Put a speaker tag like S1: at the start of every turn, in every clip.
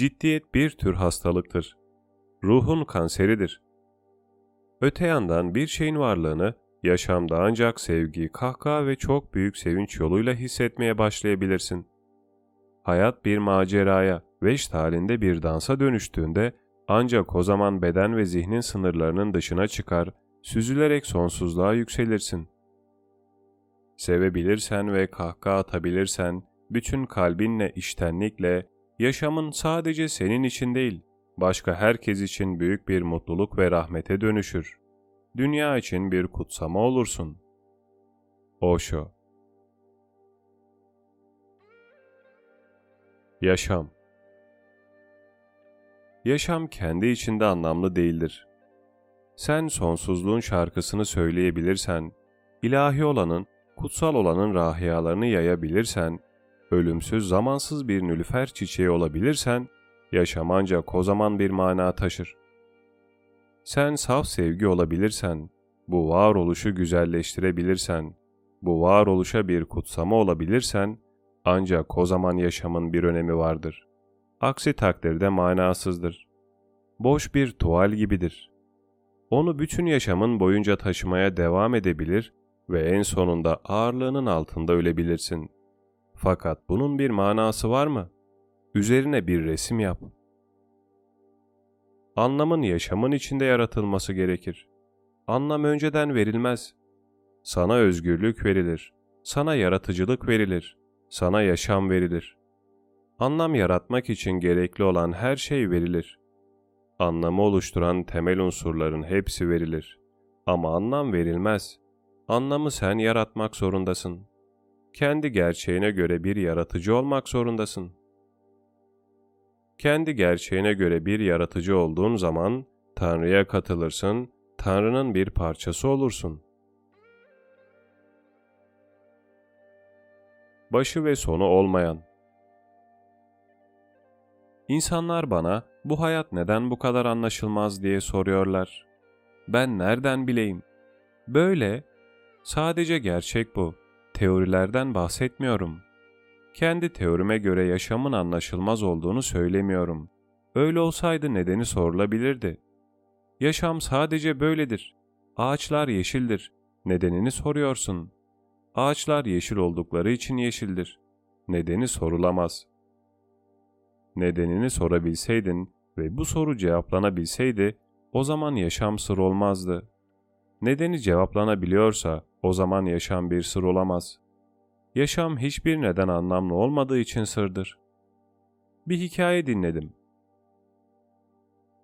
S1: Ciddiyet bir tür hastalıktır. Ruhun kanseridir. Öte yandan bir şeyin varlığını yaşamda ancak sevgi, kahkaha ve çok büyük sevinç yoluyla hissetmeye başlayabilirsin. Hayat bir maceraya, veşt halinde bir dansa dönüştüğünde ancak o zaman beden ve zihnin sınırlarının dışına çıkar, süzülerek sonsuzluğa yükselirsin. Sevebilirsen ve kahkaha atabilirsen, bütün kalbinle, iştenlikle, yaşamın sadece senin için değil, başka herkes için büyük bir mutluluk ve rahmete dönüşür. Dünya için bir kutsama olursun. Osho Yaşam Yaşam kendi içinde anlamlı değildir. Sen sonsuzluğun şarkısını söyleyebilirsen, ilahi olanın, kutsal olanın rahiyalarını yayabilirsen, ölümsüz zamansız bir nülüfer çiçeği olabilirsen, yaşam ancak o zaman bir mana taşır. Sen saf sevgi olabilirsen, bu varoluşu güzelleştirebilirsen, bu varoluşa bir kutsama olabilirsen, ancak o zaman yaşamın bir önemi vardır. Aksi takdirde manasızdır. Boş bir tuval gibidir. Onu bütün yaşamın boyunca taşımaya devam edebilir ve en sonunda ağırlığının altında ölebilirsin. Fakat bunun bir manası var mı? Üzerine bir resim yap. Anlamın yaşamın içinde yaratılması gerekir. Anlam önceden verilmez. Sana özgürlük verilir. Sana yaratıcılık verilir. Sana yaşam verilir. Anlam yaratmak için gerekli olan her şey verilir. Anlamı oluşturan temel unsurların hepsi verilir. Ama anlam verilmez. Anlamı sen yaratmak zorundasın. Kendi gerçeğine göre bir yaratıcı olmak zorundasın. Kendi gerçeğine göre bir yaratıcı olduğun zaman Tanrı'ya katılırsın, Tanrı'nın bir parçası olursun. Başı ve sonu olmayan İnsanlar bana bu hayat neden bu kadar anlaşılmaz diye soruyorlar. Ben nereden bileyim? Böyle, sadece gerçek bu. Teorilerden bahsetmiyorum. Kendi teorime göre yaşamın anlaşılmaz olduğunu söylemiyorum. Öyle olsaydı nedeni sorulabilirdi. Yaşam sadece böyledir. Ağaçlar yeşildir. Nedenini soruyorsun. Ağaçlar yeşil oldukları için yeşildir. Nedeni sorulamaz. Nedenini sorabilseydin ve bu soru cevaplanabilseydi, o zaman yaşam sır olmazdı. Nedeni cevaplanabiliyorsa, o zaman yaşam bir sır olamaz. Yaşam hiçbir neden anlamlı olmadığı için sırdır. Bir hikaye dinledim.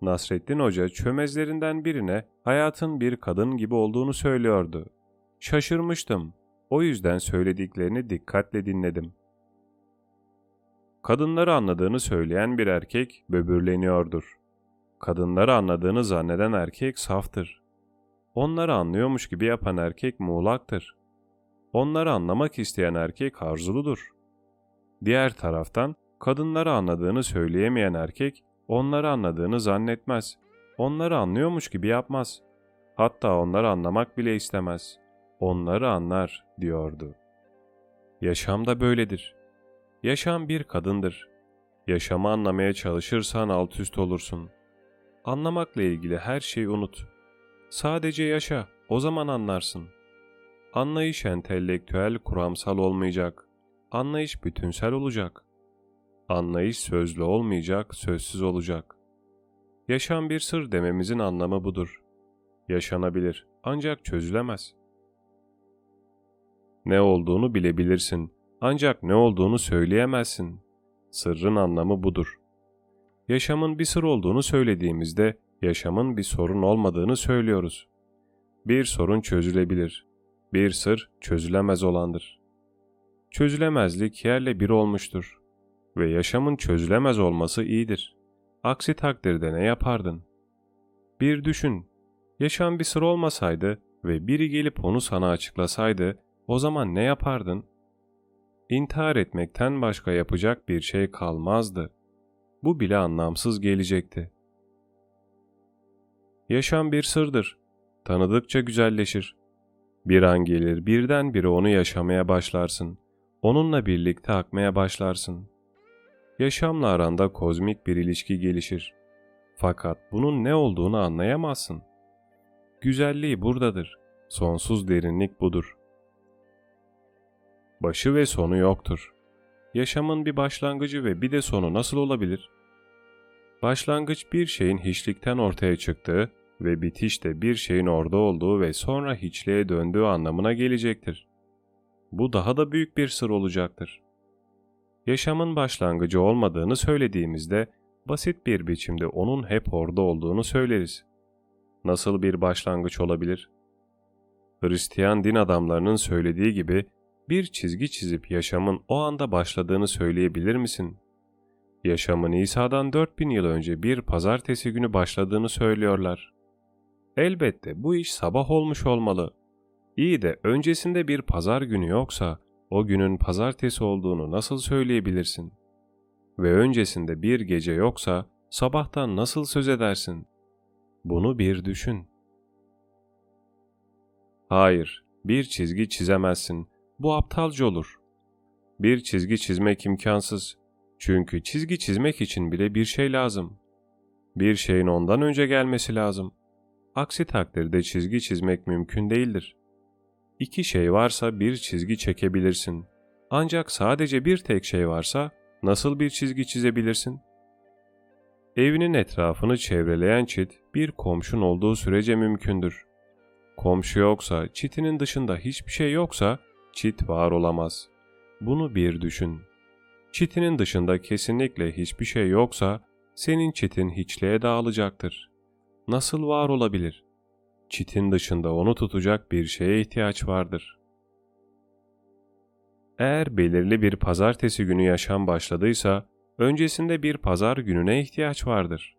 S1: Nasreddin Hoca çömezlerinden birine hayatın bir kadın gibi olduğunu söylüyordu. Şaşırmıştım. O yüzden söylediklerini dikkatle dinledim. Kadınları anladığını söyleyen bir erkek böbürleniyordur. Kadınları anladığını zanneden erkek saftır. Onları anlıyormuş gibi yapan erkek muğlaktır. Onları anlamak isteyen erkek arzuludur. Diğer taraftan kadınları anladığını söyleyemeyen erkek onları anladığını zannetmez. Onları anlıyormuş gibi yapmaz. Hatta onları anlamak bile istemez. Onları anlar diyordu. Yaşam da böyledir. Yaşam bir kadındır. Yaşamı anlamaya çalışırsan alt üst olursun. Anlamakla ilgili her şeyi unut. Sadece yaşa, o zaman anlarsın. Anlayış entelektüel, kuramsal olmayacak. Anlayış bütünsel olacak. Anlayış sözlü olmayacak, sözsüz olacak. Yaşam bir sır dememizin anlamı budur. Yaşanabilir, ancak çözülemez. Ne olduğunu bilebilirsin, ancak ne olduğunu söyleyemezsin. Sırrın anlamı budur. Yaşamın bir sır olduğunu söylediğimizde yaşamın bir sorun olmadığını söylüyoruz. Bir sorun çözülebilir. Bir sır çözülemez olandır. Çözülemezlik yerle bir olmuştur. Ve yaşamın çözülemez olması iyidir. Aksi takdirde ne yapardın? Bir düşün. Yaşam bir sır olmasaydı ve biri gelip onu sana açıklasaydı, o zaman ne yapardın? İntihar etmekten başka yapacak bir şey kalmazdı. Bu bile anlamsız gelecekti. Yaşam bir sırdır. Tanıdıkça güzelleşir. Bir an gelir birdenbire onu yaşamaya başlarsın. Onunla birlikte akmaya başlarsın. Yaşamla aranda kozmik bir ilişki gelişir. Fakat bunun ne olduğunu anlayamazsın. Güzelliği buradadır. Sonsuz derinlik budur. Başı ve sonu yoktur. Yaşamın bir başlangıcı ve bir de sonu nasıl olabilir? Başlangıç bir şeyin hiçlikten ortaya çıktığı ve bitiş de bir şeyin orada olduğu ve sonra hiçliğe döndüğü anlamına gelecektir. Bu daha da büyük bir sır olacaktır. Yaşamın başlangıcı olmadığını söylediğimizde basit bir biçimde onun hep orada olduğunu söyleriz. Nasıl bir başlangıç olabilir? Hristiyan din adamlarının söylediği gibi bir çizgi çizip yaşamın o anda başladığını söyleyebilir misin? Yaşamın İsa'dan 4000 yıl önce bir pazartesi günü başladığını söylüyorlar. Elbette bu iş sabah olmuş olmalı. İyi de öncesinde bir pazar günü yoksa o günün pazartesi olduğunu nasıl söyleyebilirsin? Ve öncesinde bir gece yoksa sabahtan nasıl söz edersin? Bunu bir düşün. Hayır, bir çizgi çizemezsin. Bu aptalca olur. Bir çizgi çizmek imkansız. Çünkü çizgi çizmek için bile bir şey lazım. Bir şeyin ondan önce gelmesi lazım. Aksi takdirde çizgi çizmek mümkün değildir. İki şey varsa bir çizgi çekebilirsin. Ancak sadece bir tek şey varsa nasıl bir çizgi çizebilirsin? Evinin etrafını çevreleyen çit bir komşun olduğu sürece mümkündür. Komşu yoksa, çitinin dışında hiçbir şey yoksa çit var olamaz. Bunu bir düşün. Çitinin dışında kesinlikle hiçbir şey yoksa senin çitin hiçliğe dağılacaktır. Nasıl var olabilir? Çitin dışında onu tutacak bir şeye ihtiyaç vardır. Eğer belirli bir pazartesi günü yaşam başladıysa, öncesinde bir pazar gününe ihtiyaç vardır.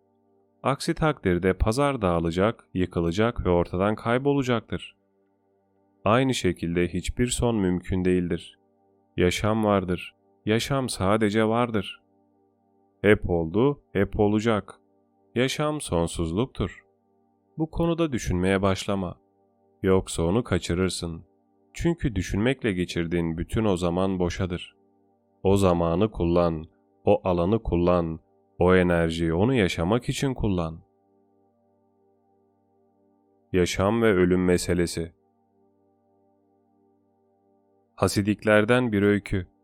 S1: Aksi takdirde pazar dağılacak, yıkılacak ve ortadan kaybolacaktır. Aynı şekilde hiçbir son mümkün değildir. Yaşam vardır. Yaşam sadece vardır. Hep oldu, hep olacak. Yaşam sonsuzluktur. Bu konuda düşünmeye başlama. Yoksa onu kaçırırsın. Çünkü düşünmekle geçirdiğin bütün o zaman boşadır. O zamanı kullan, o alanı kullan, o enerjiyi onu yaşamak için kullan. Yaşam ve ölüm meselesi Hasidiklerden bir öykü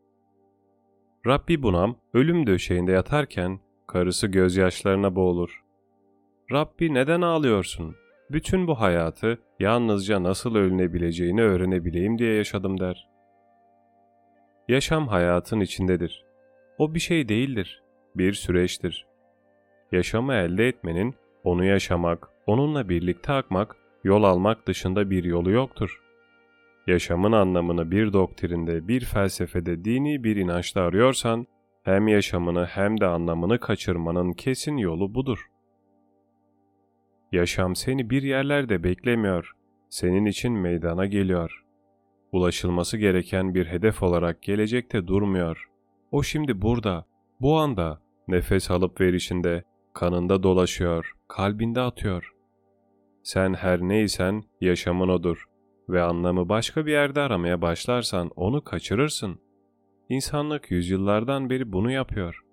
S1: Rabbi Bunam ölüm döşeğinde yatarken karısı gözyaşlarına boğulur. Rabbi neden ağlıyorsun? Bütün bu hayatı yalnızca nasıl ölünebileceğini öğrenebileyim diye yaşadım der. Yaşam hayatın içindedir. O bir şey değildir, bir süreçtir. Yaşamı elde etmenin, onu yaşamak, onunla birlikte akmak, yol almak dışında bir yolu yoktur. Yaşamın anlamını bir doktrinde, bir felsefede, dini bir inançta arıyorsan, hem yaşamını hem de anlamını kaçırmanın kesin yolu budur. Yaşam seni bir yerlerde beklemiyor, senin için meydana geliyor. Ulaşılması gereken bir hedef olarak gelecekte durmuyor. O şimdi burada, bu anda, nefes alıp verişinde, kanında dolaşıyor, kalbinde atıyor. Sen her neysen yaşamın odur ve anlamı başka bir yerde aramaya başlarsan onu kaçırırsın. İnsanlık yüzyıllardan beri bunu yapıyor.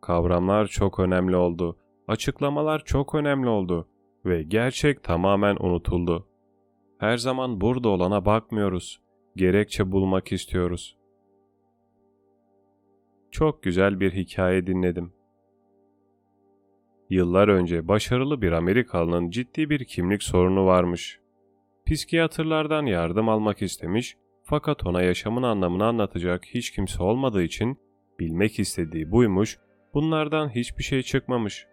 S1: Kavramlar çok önemli oldu Açıklamalar çok önemli oldu ve gerçek tamamen unutuldu. Her zaman burada olana bakmıyoruz. Gerekçe bulmak istiyoruz. Çok güzel bir hikaye dinledim. Yıllar önce başarılı bir Amerikalının ciddi bir kimlik sorunu varmış. Psikiyatrlardan yardım almak istemiş fakat ona yaşamın anlamını anlatacak hiç kimse olmadığı için bilmek istediği buymuş, bunlardan hiçbir şey çıkmamış.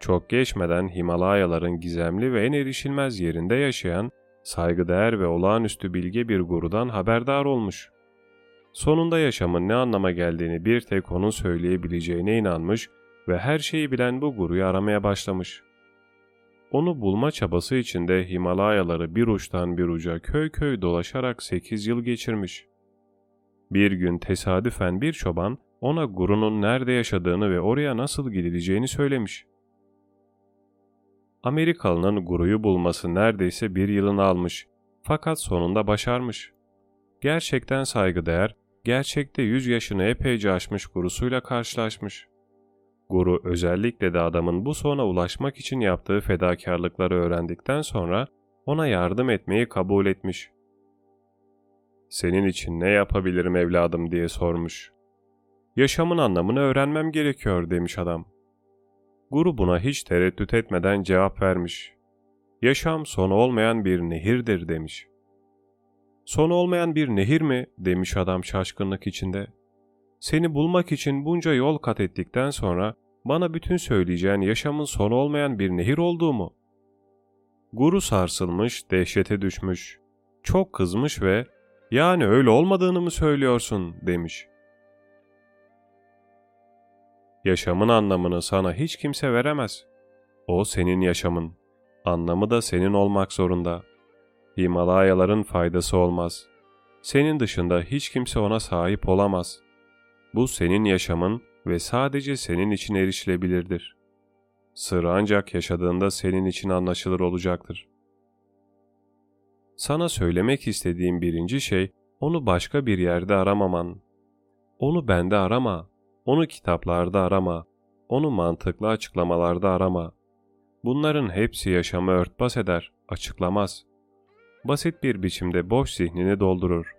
S1: Çok geçmeden Himalayaların gizemli ve en erişilmez yerinde yaşayan, saygıdeğer ve olağanüstü bilge bir gurudan haberdar olmuş. Sonunda yaşamın ne anlama geldiğini bir tek onun söyleyebileceğine inanmış ve her şeyi bilen bu guruyu aramaya başlamış. Onu bulma çabası içinde Himalayaları bir uçtan bir uca köy köy dolaşarak 8 yıl geçirmiş. Bir gün tesadüfen bir çoban ona gurunun nerede yaşadığını ve oraya nasıl gidileceğini söylemiş. Amerikalı'nın guruyu bulması neredeyse bir yılını almış fakat sonunda başarmış. Gerçekten saygıdeğer, gerçekte 100 yaşını epeyce aşmış gurusuyla karşılaşmış. Guru özellikle de adamın bu sona ulaşmak için yaptığı fedakarlıkları öğrendikten sonra ona yardım etmeyi kabul etmiş. Senin için ne yapabilirim evladım diye sormuş. Yaşamın anlamını öğrenmem gerekiyor demiş adam. Guru buna hiç tereddüt etmeden cevap vermiş. Yaşam sonu olmayan bir nehirdir demiş. Sonu olmayan bir nehir mi? demiş adam şaşkınlık içinde. Seni bulmak için bunca yol kat ettikten sonra bana bütün söyleyeceğin yaşamın sonu olmayan bir nehir olduğu mu? Guru sarsılmış, dehşete düşmüş. Çok kızmış ve yani öyle olmadığını mı söylüyorsun demiş. Yaşamın anlamını sana hiç kimse veremez. O senin yaşamın. Anlamı da senin olmak zorunda. Himalayaların faydası olmaz. Senin dışında hiç kimse ona sahip olamaz. Bu senin yaşamın ve sadece senin için erişilebilirdir. Sır ancak yaşadığında senin için anlaşılır olacaktır. Sana söylemek istediğim birinci şey, onu başka bir yerde aramaman. Onu bende arama, onu kitaplarda arama, onu mantıklı açıklamalarda arama. Bunların hepsi yaşamı örtbas eder, açıklamaz. Basit bir biçimde boş zihnini doldurur.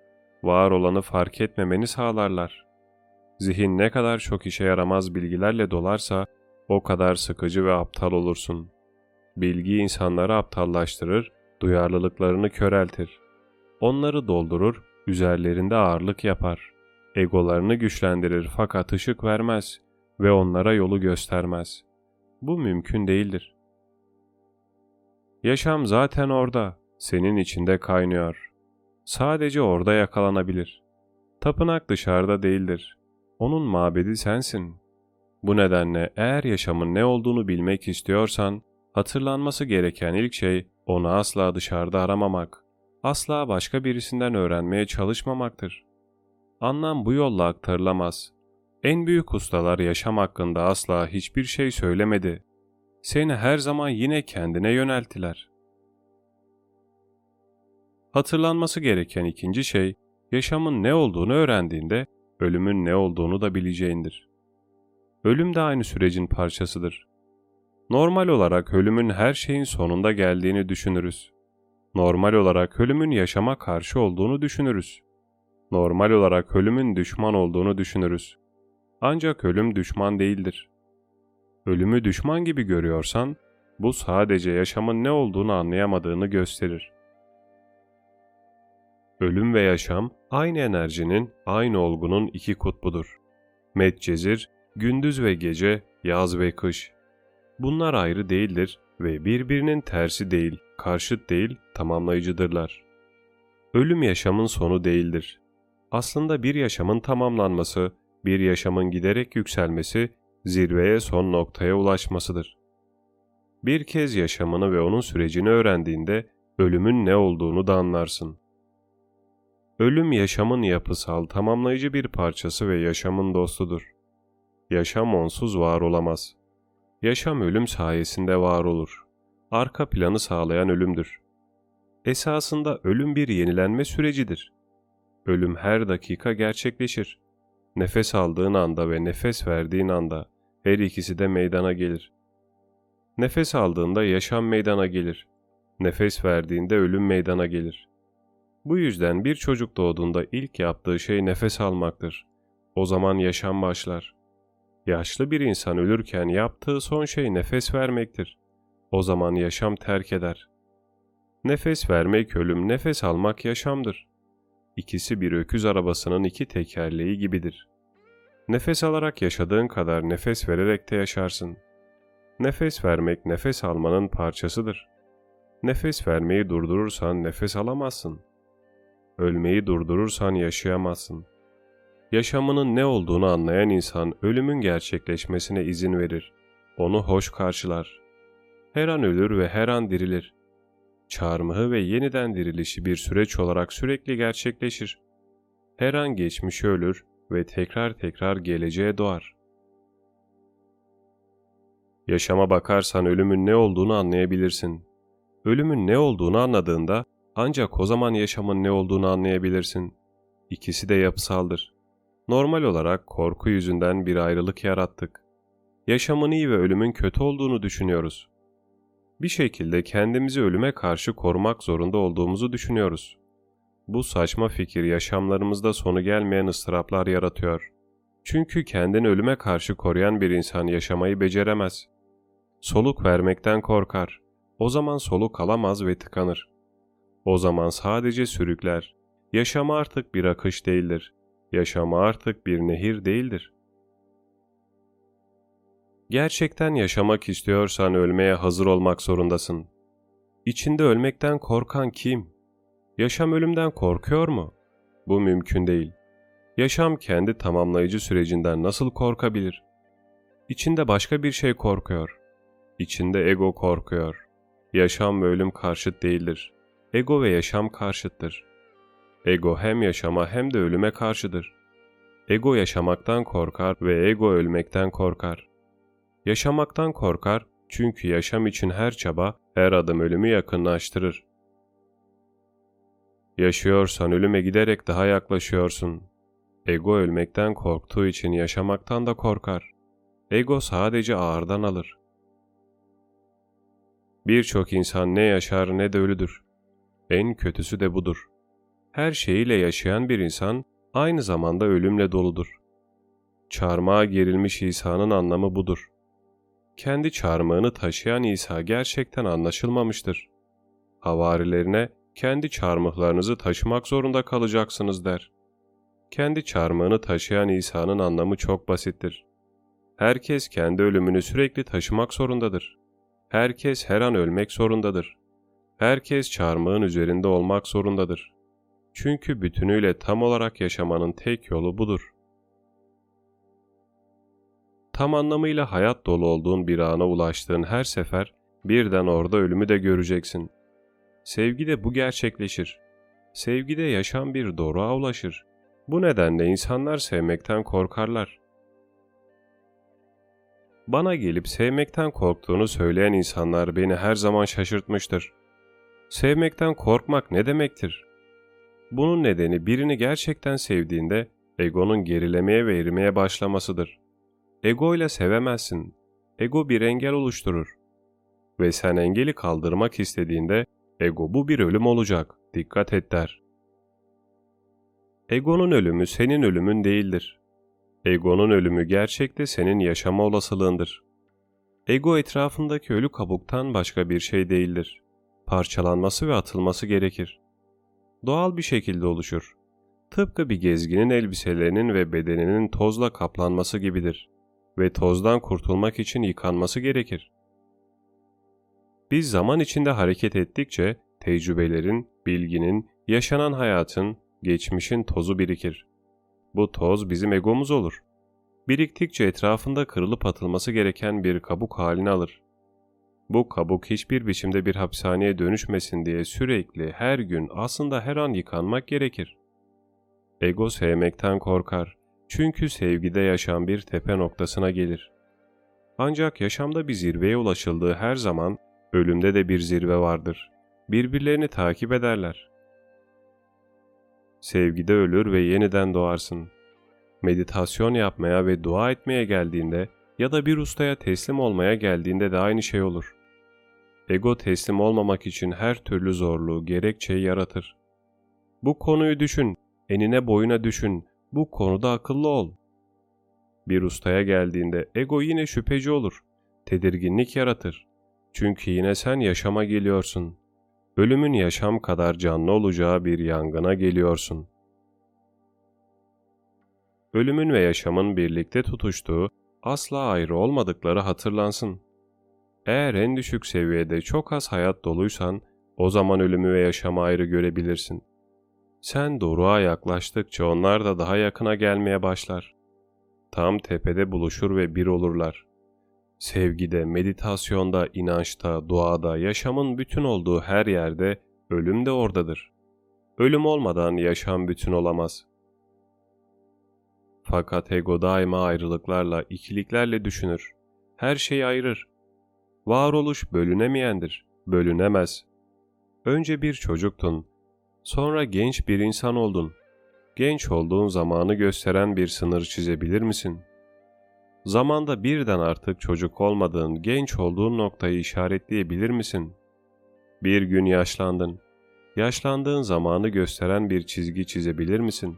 S1: Var olanı fark etmemeni sağlarlar. Zihin ne kadar çok işe yaramaz bilgilerle dolarsa o kadar sıkıcı ve aptal olursun. Bilgi insanları aptallaştırır, duyarlılıklarını köreltir. Onları doldurur, üzerlerinde ağırlık yapar. Egolarını güçlendirir fakat ışık vermez ve onlara yolu göstermez. Bu mümkün değildir. Yaşam zaten orada, senin içinde kaynıyor. Sadece orada yakalanabilir. Tapınak dışarıda değildir. Onun mabedi sensin. Bu nedenle eğer yaşamın ne olduğunu bilmek istiyorsan, hatırlanması gereken ilk şey onu asla dışarıda aramamak, asla başka birisinden öğrenmeye çalışmamaktır. Anlam bu yolla aktarılamaz. En büyük ustalar yaşam hakkında asla hiçbir şey söylemedi. Seni her zaman yine kendine yönelttiler. Hatırlanması gereken ikinci şey, yaşamın ne olduğunu öğrendiğinde ölümün ne olduğunu da bileceğindir. Ölüm de aynı sürecin parçasıdır. Normal olarak ölümün her şeyin sonunda geldiğini düşünürüz. Normal olarak ölümün yaşama karşı olduğunu düşünürüz. Normal olarak ölümün düşman olduğunu düşünürüz. Ancak ölüm düşman değildir. Ölümü düşman gibi görüyorsan, bu sadece yaşamın ne olduğunu anlayamadığını gösterir. Ölüm ve yaşam aynı enerjinin, aynı olgunun iki kutbudur. Medcezir, gündüz ve gece, yaz ve kış. Bunlar ayrı değildir ve birbirinin tersi değil, karşıt değil, tamamlayıcıdırlar. Ölüm yaşamın sonu değildir. Aslında bir yaşamın tamamlanması, bir yaşamın giderek yükselmesi, zirveye son noktaya ulaşmasıdır. Bir kez yaşamını ve onun sürecini öğrendiğinde ölümün ne olduğunu da anlarsın. Ölüm yaşamın yapısal, tamamlayıcı bir parçası ve yaşamın dostudur. Yaşam onsuz var olamaz. Yaşam ölüm sayesinde var olur. Arka planı sağlayan ölümdür. Esasında ölüm bir yenilenme sürecidir. Ölüm her dakika gerçekleşir. Nefes aldığın anda ve nefes verdiğin anda her ikisi de meydana gelir. Nefes aldığında yaşam meydana gelir. Nefes verdiğinde ölüm meydana gelir. Bu yüzden bir çocuk doğduğunda ilk yaptığı şey nefes almaktır. O zaman yaşam başlar. Yaşlı bir insan ölürken yaptığı son şey nefes vermektir. O zaman yaşam terk eder. Nefes vermek ölüm, nefes almak yaşamdır. İkisi bir öküz arabasının iki tekerleği gibidir. Nefes alarak yaşadığın kadar nefes vererek de yaşarsın. Nefes vermek nefes almanın parçasıdır. Nefes vermeyi durdurursan nefes alamazsın. Ölmeyi durdurursan yaşayamazsın. Yaşamının ne olduğunu anlayan insan ölümün gerçekleşmesine izin verir. Onu hoş karşılar. Her an ölür ve her an dirilir. Çarmıhı ve yeniden dirilişi bir süreç olarak sürekli gerçekleşir. Her an geçmişi ölür ve tekrar tekrar geleceğe doğar. Yaşama bakarsan ölümün ne olduğunu anlayabilirsin. Ölümün ne olduğunu anladığında ancak o zaman yaşamın ne olduğunu anlayabilirsin. İkisi de yapısaldır. Normal olarak korku yüzünden bir ayrılık yarattık. Yaşamın iyi ve ölümün kötü olduğunu düşünüyoruz. Bir şekilde kendimizi ölüme karşı korumak zorunda olduğumuzu düşünüyoruz. Bu saçma fikir yaşamlarımızda sonu gelmeyen ıstıraplar yaratıyor. Çünkü kendini ölüme karşı koruyan bir insan yaşamayı beceremez. Soluk vermekten korkar. O zaman soluk alamaz ve tıkanır. O zaman sadece sürükler. Yaşama artık bir akış değildir. Yaşama artık bir nehir değildir. Gerçekten yaşamak istiyorsan ölmeye hazır olmak zorundasın. İçinde ölmekten korkan kim? Yaşam ölümden korkuyor mu? Bu mümkün değil. Yaşam kendi tamamlayıcı sürecinden nasıl korkabilir? İçinde başka bir şey korkuyor. İçinde ego korkuyor. Yaşam ve ölüm karşıt değildir. Ego ve yaşam karşıttır. Ego hem yaşama hem de ölüme karşıdır. Ego yaşamaktan korkar ve ego ölmekten korkar. Yaşamaktan korkar çünkü yaşam için her çaba, her adım ölümü yakınlaştırır. Yaşıyorsan ölüme giderek daha yaklaşıyorsun. Ego ölmekten korktuğu için yaşamaktan da korkar. Ego sadece ağırdan alır. Birçok insan ne yaşar ne de ölüdür. En kötüsü de budur. Her şeyiyle yaşayan bir insan aynı zamanda ölümle doludur. Çarmıha gerilmiş İsa'nın anlamı budur. Kendi çarmıhını taşıyan İsa gerçekten anlaşılmamıştır. Havarilerine kendi çarmıhlarınızı taşımak zorunda kalacaksınız der. Kendi çarmıhını taşıyan İsa'nın anlamı çok basittir. Herkes kendi ölümünü sürekli taşımak zorundadır. Herkes her an ölmek zorundadır. Herkes çarmıhın üzerinde olmak zorundadır. Çünkü bütünüyle tam olarak yaşamanın tek yolu budur. Tam anlamıyla hayat dolu olduğun bir ana ulaştığın her sefer birden orada ölümü de göreceksin. Sevgide bu gerçekleşir. Sevgide yaşam bir doruğa ulaşır. Bu nedenle insanlar sevmekten korkarlar. Bana gelip sevmekten korktuğunu söyleyen insanlar beni her zaman şaşırtmıştır. Sevmekten korkmak ne demektir? Bunun nedeni birini gerçekten sevdiğinde egonun gerilemeye ve erimeye başlamasıdır. Ego ile sevemezsin. Ego bir engel oluşturur. Ve sen engeli kaldırmak istediğinde ego bu bir ölüm olacak, dikkat et der. Egonun ölümü senin ölümün değildir. Egonun ölümü gerçekte senin yaşama olasılığındır. Ego etrafındaki ölü kabuktan başka bir şey değildir. Parçalanması ve atılması gerekir. Doğal bir şekilde oluşur. Tıpkı bir gezginin elbiselerinin ve bedeninin tozla kaplanması gibidir ve tozdan kurtulmak için yıkanması gerekir. Biz zaman içinde hareket ettikçe tecrübelerin, bilginin, yaşanan hayatın, geçmişin tozu birikir. Bu toz bizim egomuz olur. Biriktikçe etrafında kırılıp atılması gereken bir kabuk halini alır. Bu kabuk hiçbir biçimde bir hapishaneye dönüşmesin diye sürekli, her gün, aslında her an yıkanmak gerekir. Ego sevmekten korkar. Çünkü sevgide yaşam bir tepe noktasına gelir. Ancak yaşamda bir zirveye ulaşıldığı her zaman ölümde de bir zirve vardır. Birbirlerini takip ederler. Sevgide ölür ve yeniden doğarsın. Meditasyon yapmaya ve dua etmeye geldiğinde ya da bir ustaya teslim olmaya geldiğinde de aynı şey olur. Ego teslim olmamak için her türlü zorluğu, gerekçeyi yaratır. Bu konuyu düşün, enine boyuna düşün, bu konuda akıllı ol. Bir ustaya geldiğinde ego yine şüpheci olur, tedirginlik yaratır. Çünkü yine sen yaşama geliyorsun. Ölümün yaşam kadar canlı olacağı bir yangına geliyorsun. Ölümün ve yaşamın birlikte tutuştuğu, asla ayrı olmadıkları hatırlansın. Eğer en düşük seviyede çok az hayat doluysan, o zaman ölümü ve yaşamı ayrı görebilirsin.'' Sen doruğa yaklaştıkça onlar da daha yakına gelmeye başlar. Tam tepede buluşur ve bir olurlar. Sevgide, meditasyonda, inançta, duada, yaşamın bütün olduğu her yerde ölüm de oradadır. Ölüm olmadan yaşam bütün olamaz. Fakat ego daima ayrılıklarla, ikiliklerle düşünür. Her şeyi ayırır. Varoluş bölünemeyendir, bölünemez. Önce bir çocuktun, Sonra genç bir insan oldun. genç olduğun zamanı gösteren bir sınır çizebilir misin? Zamanda birden artık çocuk olmadığın, genç olduğun noktayı işaretleyebilir misin? Bir gün yaşlandın. Yaşlandığın zamanı gösteren bir çizgi çizebilir misin?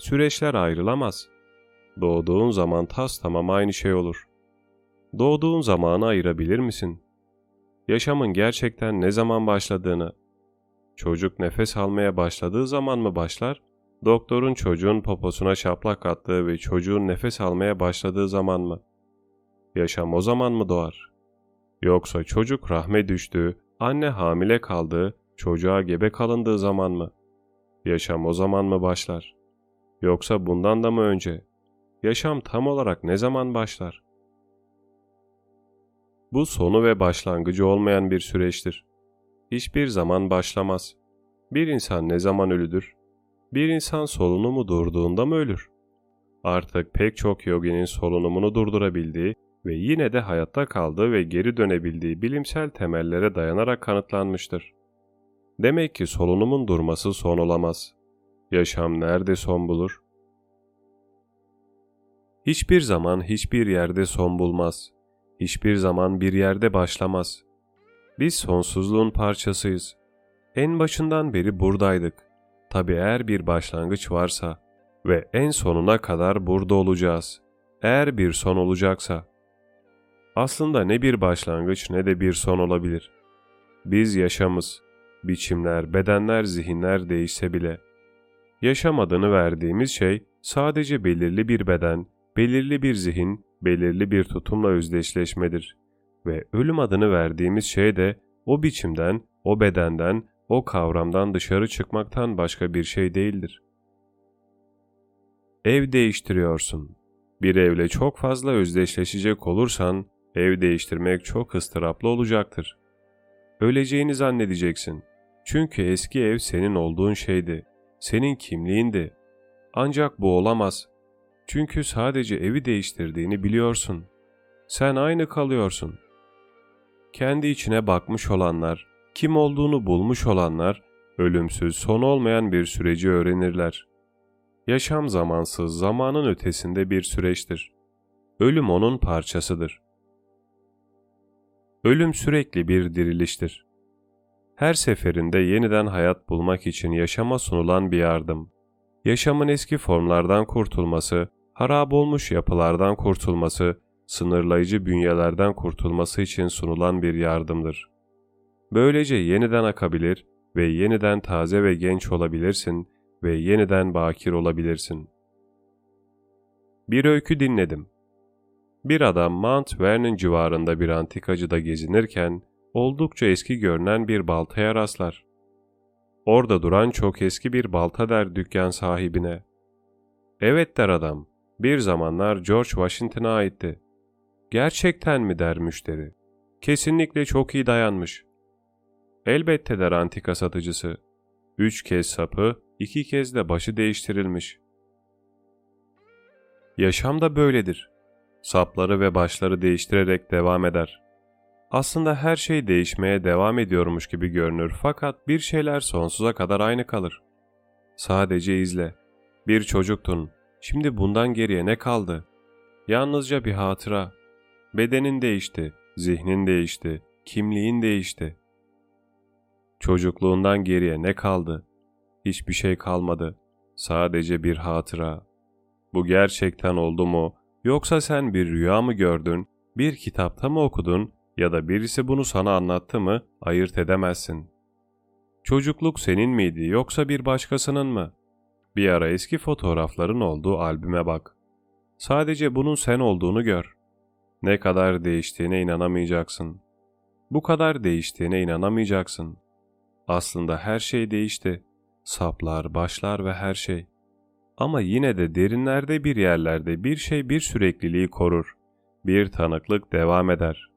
S1: Süreçler ayrılamaz. Doğduğun zaman tas tamam aynı şey olur. Doğduğun zamanı ayırabilir misin? Yaşamın gerçekten ne zaman başladığını, çocuk nefes almaya başladığı zaman mı başlar, doktorun çocuğun poposuna şaplak attığı ve çocuğun nefes almaya başladığı zaman mı? Yaşam o zaman mı doğar? Yoksa çocuk rahme düştüğü, anne hamile kaldığı, çocuğa gebe kalındığı zaman mı? Yaşam o zaman mı başlar? Yoksa bundan da mı önce? Yaşam tam olarak ne zaman başlar? Bu sonu ve başlangıcı olmayan bir süreçtir. Hiçbir zaman başlamaz. Bir insan ne zaman ölüdür? Bir insan solunumu durduğunda mı ölür? Artık pek çok yoginin solunumunu durdurabildiği ve yine de hayatta kaldığı ve geri dönebildiği bilimsel temellere dayanarak kanıtlanmıştır. Demek ki solunumun durması son olamaz. Yaşam nerede son bulur? Hiçbir zaman hiçbir yerde son bulmaz. Hiçbir zaman bir yerde başlamaz. Biz sonsuzluğun parçasıyız. En başından beri buradaydık. Tabi eğer bir başlangıç varsa ve en sonuna kadar burada olacağız. Eğer bir son olacaksa. Aslında ne bir başlangıç ne de bir son olabilir. Biz yaşamız, biçimler, bedenler, zihinler değişse bile. Yaşam adını verdiğimiz şey sadece belirli bir beden, belirli bir zihin, belirli bir tutumla özdeşleşmedir. Ve ölüm adını verdiğimiz şey de o biçimden, o bedenden, o kavramdan dışarı çıkmaktan başka bir şey değildir. Ev değiştiriyorsun. Bir evle çok fazla özdeşleşecek olursan, ev değiştirmek çok ıstıraplı olacaktır. Öleceğini zannedeceksin. Çünkü eski ev senin olduğun şeydi. Senin kimliğindi. Ancak bu olamaz. Çünkü sadece evi değiştirdiğini biliyorsun. Sen aynı kalıyorsun. Kendi içine bakmış olanlar, kim olduğunu bulmuş olanlar, ölümsüz, son olmayan bir süreci öğrenirler. Yaşam zamansız, zamanın ötesinde bir süreçtir. Ölüm onun parçasıdır. Ölüm sürekli bir diriliştir. Her seferinde yeniden hayat bulmak için yaşama sunulan bir yardım. Yaşamın eski formlardan kurtulması, harap olmuş yapılardan kurtulması, sınırlayıcı bünyelerden kurtulması için sunulan bir yardımdır. Böylece yeniden akabilir ve yeniden taze ve genç olabilirsin ve yeniden bakir olabilirsin. Bir öykü dinledim. Bir adam Mount Vernon civarında bir antikacıda gezinirken oldukça eski görünen bir baltaya rastlar. Orada duran çok eski bir balta der dükkan sahibine. Evet der adam, bir zamanlar George Washington'a aitti. Gerçekten mi der müşteri. Kesinlikle çok iyi dayanmış. Elbette der antika satıcısı. Üç kez sapı, iki kez de başı değiştirilmiş. Yaşam da böyledir. Sapları ve başları değiştirerek devam eder. Aslında her şey değişmeye devam ediyormuş gibi görünür fakat bir şeyler sonsuza kadar aynı kalır. Sadece izle. Bir çocuktun. Şimdi bundan geriye ne kaldı? Yalnızca bir hatıra. Bedenin değişti, zihnin değişti, kimliğin değişti. Çocukluğundan geriye ne kaldı? Hiçbir şey kalmadı. Sadece bir hatıra. Bu gerçekten oldu mu? Yoksa sen bir rüya mı gördün, bir kitapta mı okudun ya da birisi bunu sana anlattı mı ayırt edemezsin. Çocukluk senin miydi yoksa bir başkasının mı? Bir ara eski fotoğrafların olduğu albüme bak. Sadece bunun sen olduğunu gör. Ne kadar değiştiğine inanamayacaksın. Bu kadar değiştiğine inanamayacaksın. Aslında her şey değişti. Saplar, başlar ve her şey. Ama yine de derinlerde bir yerlerde bir şey bir sürekliliği korur. Bir tanıklık devam eder.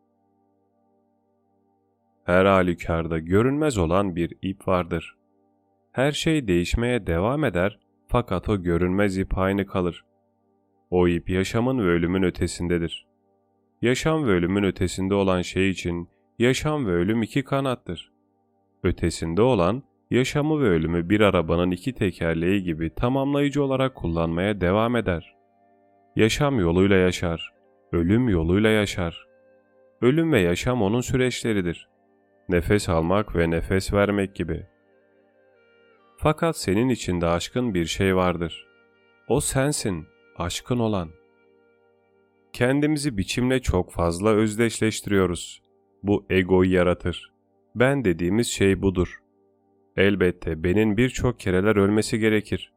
S1: Her halükarda görünmez olan bir ip vardır. Her şey değişmeye devam eder fakat o görünmez ip aynı kalır. O ip yaşamın ve ölümün ötesindedir. Yaşam ve ölümün ötesinde olan şey için yaşam ve ölüm iki kanattır. Ötesinde olan yaşamı ve ölümü bir arabanın iki tekerleği gibi tamamlayıcı olarak kullanmaya devam eder. Yaşam yoluyla yaşar, ölüm yoluyla yaşar. Ölüm ve yaşam onun süreçleridir. Nefes almak ve nefes vermek gibi. Fakat senin içinde aşkın bir şey vardır. O sensin, aşkın olan. Kendimizi biçimle çok fazla özdeşleştiriyoruz. Bu egoyu yaratır. Ben dediğimiz şey budur. Elbette benim birçok kereler ölmesi gerekir.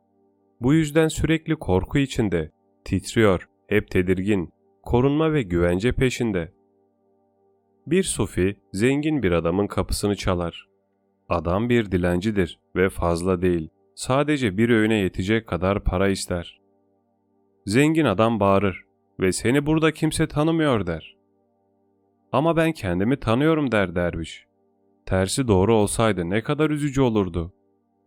S1: Bu yüzden sürekli korku içinde, titriyor, hep tedirgin, korunma ve güvence peşinde. Bir sufi, zengin bir adamın kapısını çalar. Adam bir dilencidir ve fazla değil, sadece bir öğüne yetecek kadar para ister. Zengin adam bağırır ve seni burada kimse tanımıyor der. Ama ben kendimi tanıyorum der derviş. Tersi doğru olsaydı ne kadar üzücü olurdu.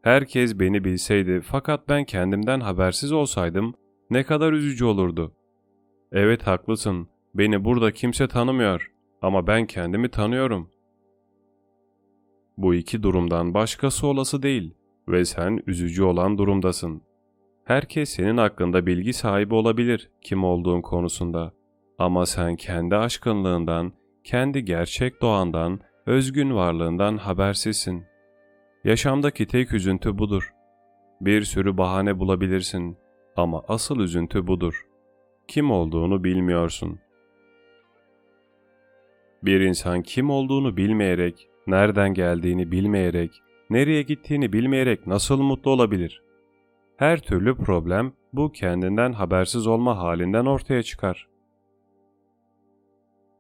S1: Herkes beni bilseydi fakat ben kendimden habersiz olsaydım ne kadar üzücü olurdu. Evet haklısın, beni burada kimse tanımıyor ama ben kendimi tanıyorum. Bu iki durumdan başkası olası değil ve sen üzücü olan durumdasın. Herkes senin hakkında bilgi sahibi olabilir kim olduğun konusunda. Ama sen kendi aşkınlığından, kendi gerçek doğandan, özgün varlığından habersizsin. Yaşamdaki tek üzüntü budur. Bir sürü bahane bulabilirsin ama asıl üzüntü budur. Kim olduğunu bilmiyorsun. Bir insan kim olduğunu bilmeyerek, nereden geldiğini bilmeyerek, nereye gittiğini bilmeyerek nasıl mutlu olabilir? Her türlü problem bu kendinden habersiz olma halinden ortaya çıkar.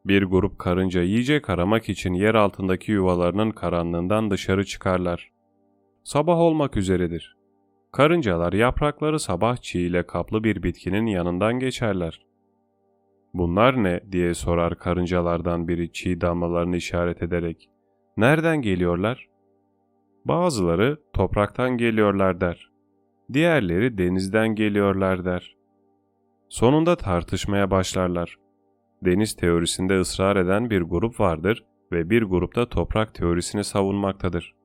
S1: Bir grup karınca yiyecek aramak için yer altındaki yuvalarının karanlığından dışarı çıkarlar. Sabah olmak üzeredir. Karıncalar yaprakları sabah çiğ ile kaplı bir bitkinin yanından geçerler. Bunlar ne diye sorar karıncalardan biri çiğ damlalarını işaret ederek. Nereden geliyorlar? Bazıları topraktan geliyorlar der. Diğerleri denizden geliyorlar der. Sonunda tartışmaya başlarlar. Deniz teorisinde ısrar eden bir grup vardır ve bir grupta toprak teorisini savunmaktadır.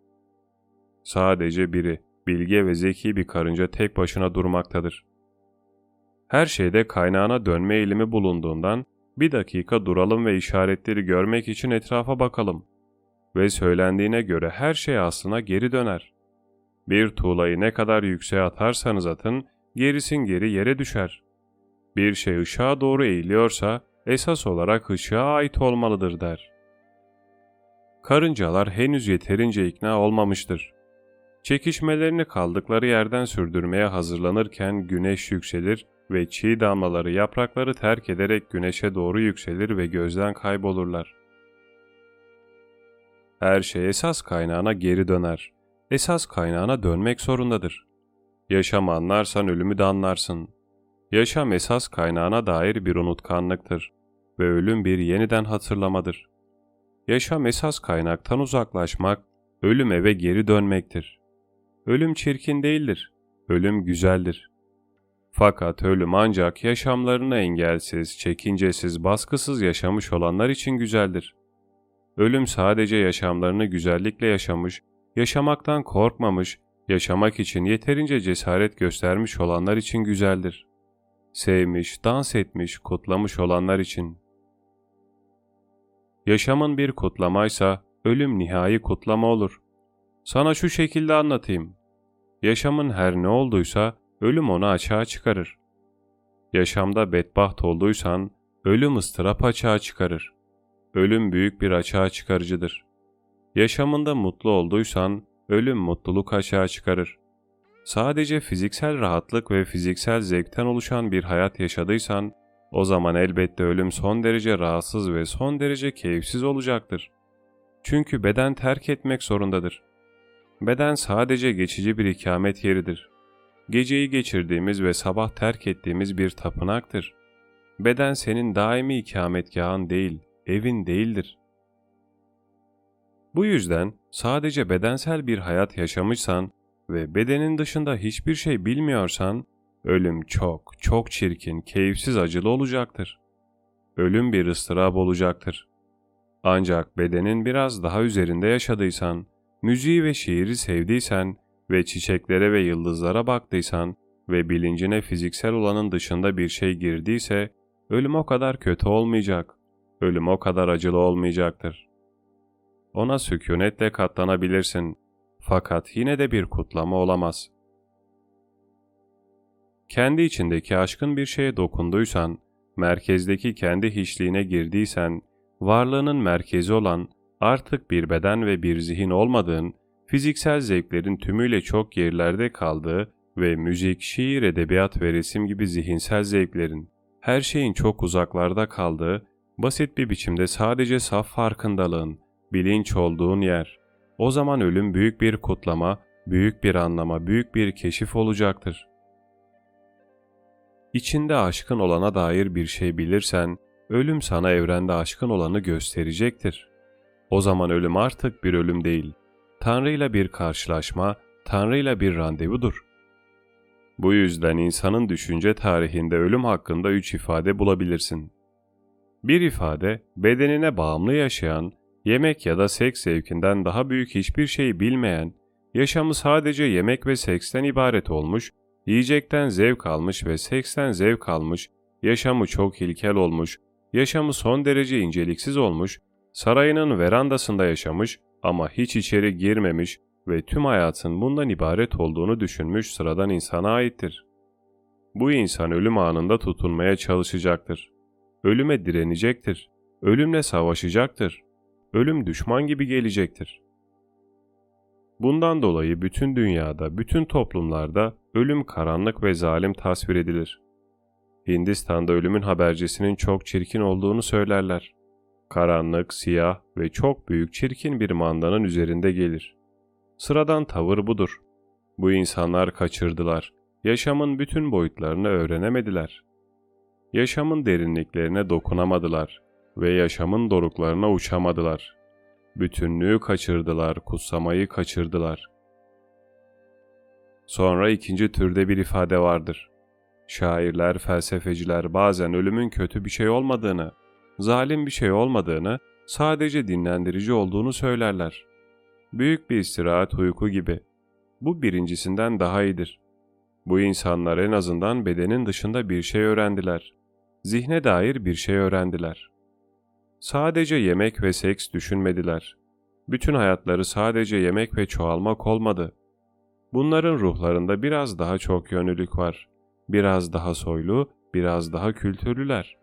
S1: Sadece biri, bilge ve zeki bir karınca tek başına durmaktadır. Her şeyde kaynağına dönme eğilimi bulunduğundan bir dakika duralım ve işaretleri görmek için etrafa bakalım. Ve söylendiğine göre her şey aslına geri döner. Bir tuğlayı ne kadar yükseğe atarsanız atın, gerisin geri yere düşer. Bir şey ışığa doğru eğiliyorsa, esas olarak ışığa ait olmalıdır der. Karıncalar henüz yeterince ikna olmamıştır. Çekişmelerini kaldıkları yerden sürdürmeye hazırlanırken güneş yükselir ve çiğ damlaları yaprakları terk ederek güneşe doğru yükselir ve gözden kaybolurlar. Her şey esas kaynağına geri döner. Esas kaynağına dönmek zorundadır. Yaşam anlarsan ölümü de anlarsın. Yaşam esas kaynağına dair bir unutkanlıktır ve ölüm bir yeniden hatırlamadır. Yaşam esas kaynaktan uzaklaşmak, ölüm eve geri dönmektir. Ölüm çirkin değildir, ölüm güzeldir. Fakat ölüm ancak yaşamlarını engelsiz, çekincesiz, baskısız yaşamış olanlar için güzeldir. Ölüm sadece yaşamlarını güzellikle yaşamış, yaşamaktan korkmamış, yaşamak için yeterince cesaret göstermiş olanlar için güzeldir. Sevmiş, dans etmiş, kutlamış olanlar için. Yaşamın bir kutlamaysa ölüm nihai kutlama olur. Sana şu şekilde anlatayım. Yaşamın her ne olduysa ölüm onu açığa çıkarır. Yaşamda bedbaht olduysan ölüm ıstırap açığa çıkarır. Ölüm büyük bir açığa çıkarıcıdır. Yaşamında mutlu olduysan ölüm mutluluk açığa çıkarır. Sadece fiziksel rahatlık ve fiziksel zevkten oluşan bir hayat yaşadıysan o zaman elbette ölüm son derece rahatsız ve son derece keyifsiz olacaktır. Çünkü beden terk etmek zorundadır. Beden sadece geçici bir ikamet yeridir. Geceyi geçirdiğimiz ve sabah terk ettiğimiz bir tapınaktır. Beden senin daimi ikametgahın değil, evin değildir. Bu yüzden sadece bedensel bir hayat yaşamışsan ve bedenin dışında hiçbir şey bilmiyorsan, ölüm çok, çok çirkin, keyifsiz acılı olacaktır. Ölüm bir ıstırap olacaktır. Ancak bedenin biraz daha üzerinde yaşadıysan, müziği ve şiiri sevdiysen ve çiçeklere ve yıldızlara baktıysan ve bilincine fiziksel olanın dışında bir şey girdiyse, ölüm o kadar kötü olmayacak, ölüm o kadar acılı olmayacaktır. Ona sükunetle katlanabilirsin, fakat yine de bir kutlama olamaz. Kendi içindeki aşkın bir şeye dokunduysan, merkezdeki kendi hiçliğine girdiysen, varlığının merkezi olan artık bir beden ve bir zihin olmadığın, fiziksel zevklerin tümüyle çok gerilerde kaldığı ve müzik, şiir, edebiyat ve resim gibi zihinsel zevklerin, her şeyin çok uzaklarda kaldığı, basit bir biçimde sadece saf farkındalığın, bilinç olduğun yer. O zaman ölüm büyük bir kutlama, büyük bir anlama, büyük bir keşif olacaktır. İçinde aşkın olana dair bir şey bilirsen, ölüm sana evrende aşkın olanı gösterecektir. O zaman ölüm artık bir ölüm değil, Tanrı'yla bir karşılaşma, Tanrı'yla bir randevudur. Bu yüzden insanın düşünce tarihinde ölüm hakkında üç ifade bulabilirsin. Bir ifade, bedenine bağımlı yaşayan, yemek ya da seks zevkinden daha büyük hiçbir şey bilmeyen, yaşamı sadece yemek ve seksten ibaret olmuş, yiyecekten zevk almış ve seksten zevk almış, yaşamı çok ilkel olmuş, yaşamı son derece inceliksiz olmuş, sarayının verandasında yaşamış ama hiç içeri girmemiş ve tüm hayatın bundan ibaret olduğunu düşünmüş sıradan insana aittir. Bu insan ölüm anında tutunmaya çalışacaktır. Ölüme direnecektir. Ölümle savaşacaktır. Ölüm düşman gibi gelecektir. Bundan dolayı bütün dünyada, bütün toplumlarda ölüm karanlık ve zalim tasvir edilir. Hindistan'da ölümün habercisinin çok çirkin olduğunu söylerler. Karanlık, siyah ve çok büyük çirkin bir mandanın üzerinde gelir. Sıradan tavır budur. Bu insanlar kaçırdılar. Yaşamın bütün boyutlarını öğrenemediler. Yaşamın derinliklerine dokunamadılar ve yaşamın doruklarına uçamadılar. Bütünlüğü kaçırdılar, kutsamayı kaçırdılar. Sonra ikinci türde bir ifade vardır. Şairler, felsefeciler bazen ölümün kötü bir şey olmadığını, zalim bir şey olmadığını, sadece dinlendirici olduğunu söylerler. Büyük bir istirahat uyku gibi. Bu birincisinden daha iyidir. Bu insanlar en azından bedenin dışında bir şey öğrendiler. Zihne dair bir şey öğrendiler. Sadece yemek ve seks düşünmediler. Bütün hayatları sadece yemek ve çoğalmak olmadı. Bunların ruhlarında biraz daha çok yönlülük var. Biraz daha soylu, biraz daha kültürlüler.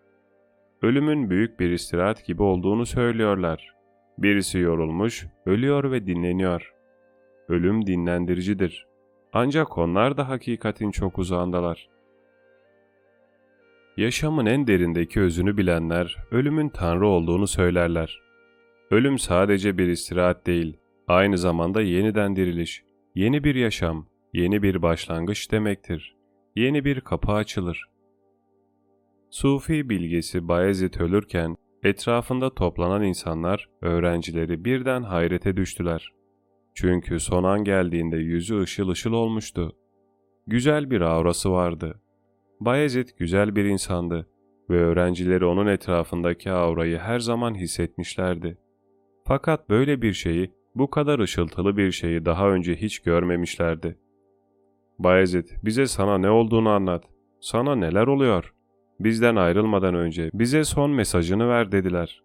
S1: Ölümün büyük bir istirahat gibi olduğunu söylüyorlar. Birisi yorulmuş, ölüyor ve dinleniyor. Ölüm dinlendiricidir. Ancak onlar da hakikatin çok uzağındalar. Yaşamın en derindeki özünü bilenler, ölümün Tanrı olduğunu söylerler. Ölüm sadece bir istirahat değil, aynı zamanda yeniden diriliş, yeni bir yaşam, yeni bir başlangıç demektir. Yeni bir kapı açılır. Sufi bilgesi Bayezid ölürken Etrafında toplanan insanlar, öğrencileri birden hayrete düştüler. Çünkü son an geldiğinde yüzü ışıl ışıl olmuştu. Güzel bir aurası vardı. Bayezid güzel bir insandı ve öğrencileri onun etrafındaki aurayı her zaman hissetmişlerdi. Fakat böyle bir şeyi, bu kadar ışıltılı bir şeyi daha önce hiç görmemişlerdi. Bayezid, bize sana ne olduğunu anlat. Sana neler oluyor? Bizden ayrılmadan önce bize son mesajını ver dediler.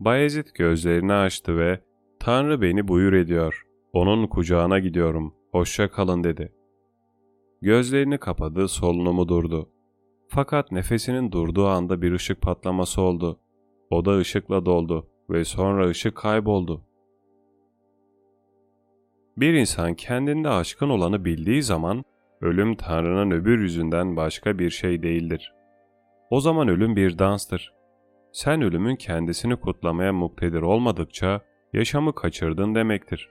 S1: Bayezid gözlerini açtı ve Tanrı beni buyur ediyor. Onun kucağına gidiyorum. Hoşça kalın dedi. Gözlerini kapadı, solunumu durdu. Fakat nefesinin durduğu anda bir ışık patlaması oldu. Oda ışıkla doldu ve sonra ışık kayboldu. Bir insan kendinde aşkın olanı bildiği zaman ölüm Tanrı'nın öbür yüzünden başka bir şey değildir. O zaman ölüm bir danstır. Sen ölümün kendisini kutlamaya muktedir olmadıkça yaşamı kaçırdın demektir.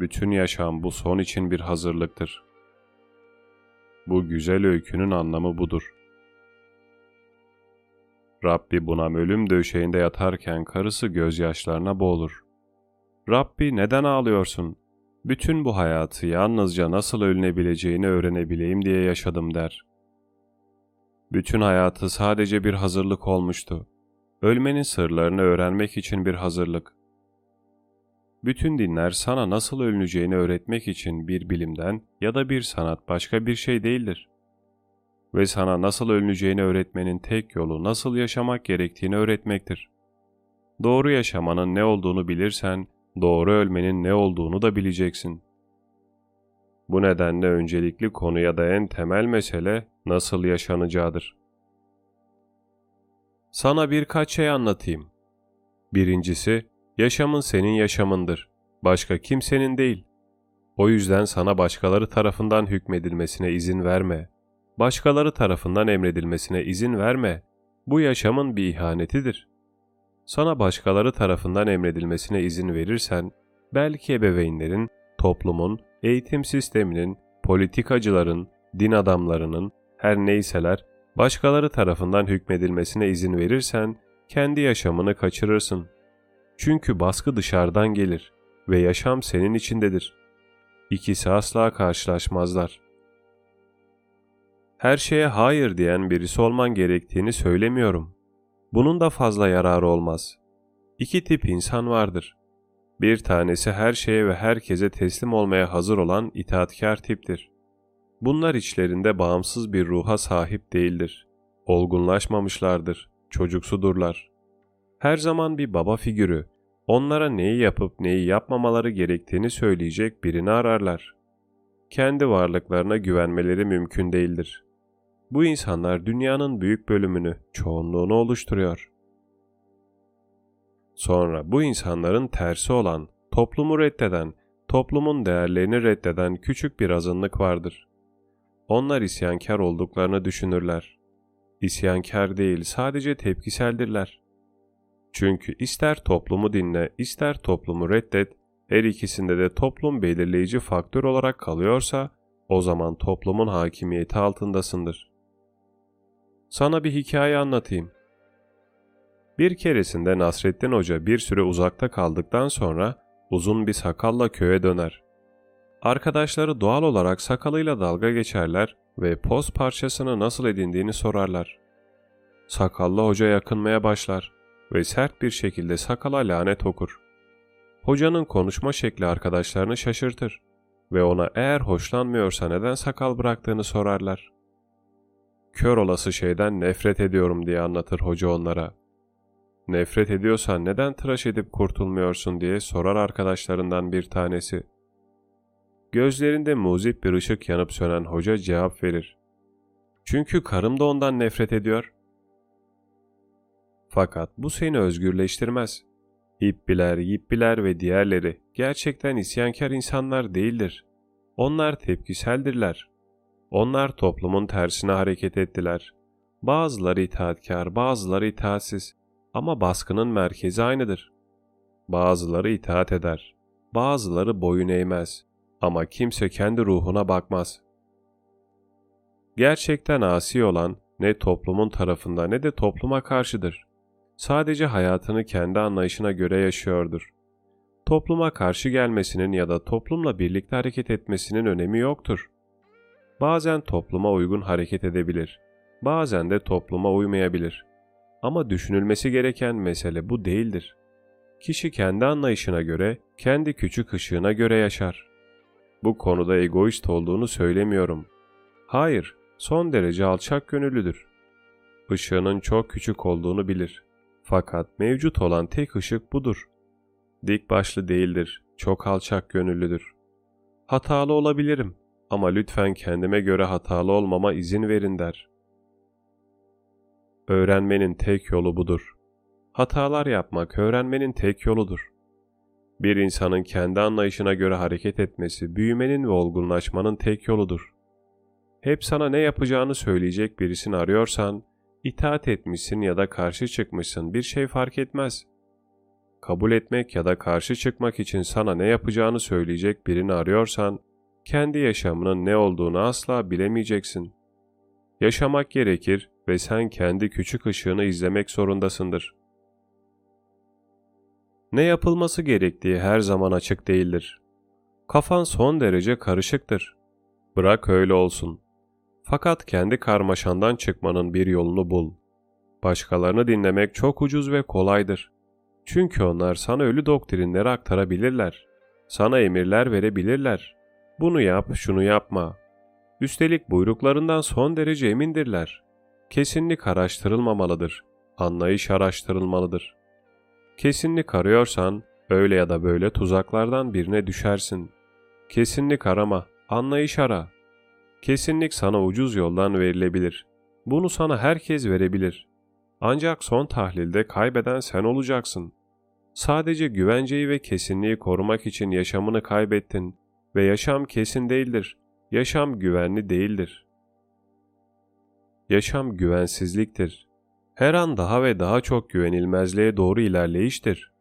S1: Bütün yaşam bu son için bir hazırlıktır. Bu güzel öykünün anlamı budur. Rabbi buna ölüm döşeğinde yatarken karısı gözyaşlarına boğulur. Rabbi neden ağlıyorsun? Bütün bu hayatı yalnızca nasıl ölünebileceğini öğrenebileyim diye yaşadım der.'' Bütün hayatı sadece bir hazırlık olmuştu. Ölmenin sırlarını öğrenmek için bir hazırlık. bütün dinler sana nasıl ölüneceğini öğretmek için bir bilimden ya da bir sanat başka bir şey değildir. Ve sana nasıl ölüneceğini öğretmenin tek yolu nasıl yaşamak gerektiğini öğretmektir. Doğru yaşamanın ne olduğunu bilirsen, doğru ölmenin ne olduğunu da bileceksin. Bu nedenle öncelikli konu ya da en temel mesele nasıl yaşanacağıdır. Sana birkaç şey anlatayım. Birincisi, yaşamın senin yaşamındır. Başka kimsenin değil. O yüzden sana başkaları tarafından hükmedilmesine izin verme. Başkaları tarafından emredilmesine izin verme. Bu yaşamın bir ihanetidir. Sana başkaları tarafından emredilmesine izin verirsen, belki ebeveynlerin, toplumun, eğitim sisteminin, politikacıların, din adamlarının, her neyseler, başkaları tarafından hükmedilmesine izin verirsen, kendi yaşamını kaçırırsın. Çünkü baskı dışarıdan gelir ve yaşam senin içindedir. İkisi asla karşılaşmazlar. Her şeye hayır diyen birisi olman gerektiğini söylemiyorum. Bunun da fazla yararı olmaz. İki tip insan vardır. Bir tanesi her şeye ve herkese teslim olmaya hazır olan itaatkar tiptir. Bunlar içlerinde bağımsız bir ruha sahip değildir. Olgunlaşmamışlardır, çocuksudurlar. Her zaman bir baba figürü, onlara neyi yapıp neyi yapmamaları gerektiğini söyleyecek birini ararlar. Kendi varlıklarına güvenmeleri mümkün değildir. Bu insanlar dünyanın büyük bölümünü, çoğunluğunu oluşturuyor. Sonra bu insanların tersi olan, toplumu reddeden, toplumun değerlerini reddeden küçük bir azınlık vardır. Onlar isyankar olduklarını düşünürler. İsyankar değil, sadece tepkiseldirler. Çünkü ister toplumu dinle, ister toplumu reddet, her ikisinde de toplum belirleyici faktör olarak kalıyorsa, o zaman toplumun hakimiyeti altındasındır. Sana bir hikaye anlatayım. Bir keresinde Nasrettin Hoca bir süre uzakta kaldıktan sonra uzun bir sakalla köye döner. Arkadaşları doğal olarak sakalıyla dalga geçerler ve poz parçasını nasıl edindiğini sorarlar. Sakallı hoca yakınmaya başlar ve sert bir şekilde sakala lanet okur. Hocanın konuşma şekli arkadaşlarını şaşırtır ve ona eğer hoşlanmıyorsa neden sakal bıraktığını sorarlar. Kör olası şeyden nefret ediyorum diye anlatır hoca onlara. Nefret ediyorsan neden tıraş edip kurtulmuyorsun diye sorar arkadaşlarından bir tanesi. Gözlerinde muzip bir ışık yanıp sönen hoca cevap verir. Çünkü karım da ondan nefret ediyor. Fakat bu seni özgürleştirmez. İppiler, Yippiler ve diğerleri gerçekten isyankar insanlar değildir. Onlar tepkiseldirler. Onlar toplumun tersine hareket ettiler. Bazıları itaatkar, bazıları itaatsiz ama baskının merkezi aynıdır. Bazıları itaat eder, bazıları boyun eğmez ama kimse kendi ruhuna bakmaz. Gerçekten asi olan ne toplumun tarafında ne de topluma karşıdır. Sadece hayatını kendi anlayışına göre yaşıyordur. Topluma karşı gelmesinin ya da toplumla birlikte hareket etmesinin önemi yoktur. Bazen topluma uygun hareket edebilir, bazen de topluma uymayabilir. Ama düşünülmesi gereken mesele bu değildir. Kişi kendi anlayışına göre, kendi küçük ışığına göre yaşar. Bu konuda egoist olduğunu söylemiyorum. Hayır, son derece alçak gönüllüdür. Işığının çok küçük olduğunu bilir. Fakat mevcut olan tek ışık budur. Dik başlı değildir, çok alçak gönüllüdür. Hatalı olabilirim ama lütfen kendime göre hatalı olmama izin verin der. Öğrenmenin tek yolu budur. Hatalar yapmak öğrenmenin tek yoludur. Bir insanın kendi anlayışına göre hareket etmesi büyümenin ve olgunlaşmanın tek yoludur. Hep sana ne yapacağını söyleyecek birisini arıyorsan, itaat etmişsin ya da karşı çıkmışsın bir şey fark etmez. Kabul etmek ya da karşı çıkmak için sana ne yapacağını söyleyecek birini arıyorsan, kendi yaşamının ne olduğunu asla bilemeyeceksin. Yaşamak gerekir ve sen kendi küçük ışığını izlemek zorundasındır. Ne yapılması gerektiği her zaman açık değildir. Kafan son derece karışıktır. Bırak öyle olsun. Fakat kendi karmaşandan çıkmanın bir yolunu bul. Başkalarını dinlemek çok ucuz ve kolaydır. Çünkü onlar sana ölü doktrinleri aktarabilirler. Sana emirler verebilirler. Bunu yap, şunu yapma. Üstelik buyruklarından son derece emindirler. Kesinlik araştırılmamalıdır. Anlayış araştırılmalıdır. Kesinlik arıyorsan öyle ya da böyle tuzaklardan birine düşersin. Kesinlik arama, anlayış ara. Kesinlik sana ucuz yoldan verilebilir. Bunu sana herkes verebilir. Ancak son tahlilde kaybeden sen olacaksın. Sadece güvenceyi ve kesinliği korumak için yaşamını kaybettin ve yaşam kesin değildir. Yaşam güvenli değildir. Yaşam güvensizliktir. Her an daha ve daha çok güvenilmezliğe doğru ilerleyiştir.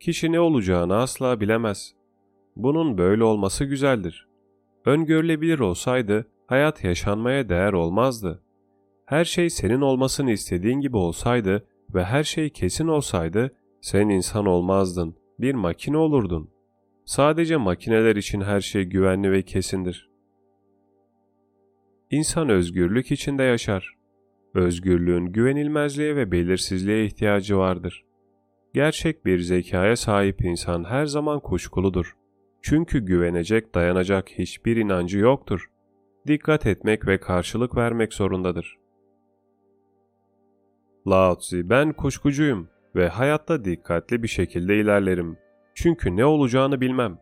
S1: Kişi ne olacağını asla bilemez. Bunun böyle olması güzeldir. Öngörülebilir olsaydı hayat yaşanmaya değer olmazdı. Her şey senin olmasını istediğin gibi olsaydı ve her şey kesin olsaydı sen insan olmazdın, bir makine olurdun. Sadece makineler için her şey güvenli ve kesindir. İnsan özgürlük içinde yaşar. Özgürlüğün güvenilmezliğe ve belirsizliğe ihtiyacı vardır. Gerçek bir zekaya sahip insan her zaman kuşkuludur. Çünkü güvenecek, dayanacak hiçbir inancı yoktur. Dikkat etmek ve karşılık vermek zorundadır. Lao Tzu, ben kuşkucuyum ve hayatta dikkatli bir şekilde ilerlerim. Çünkü ne olacağını bilmem.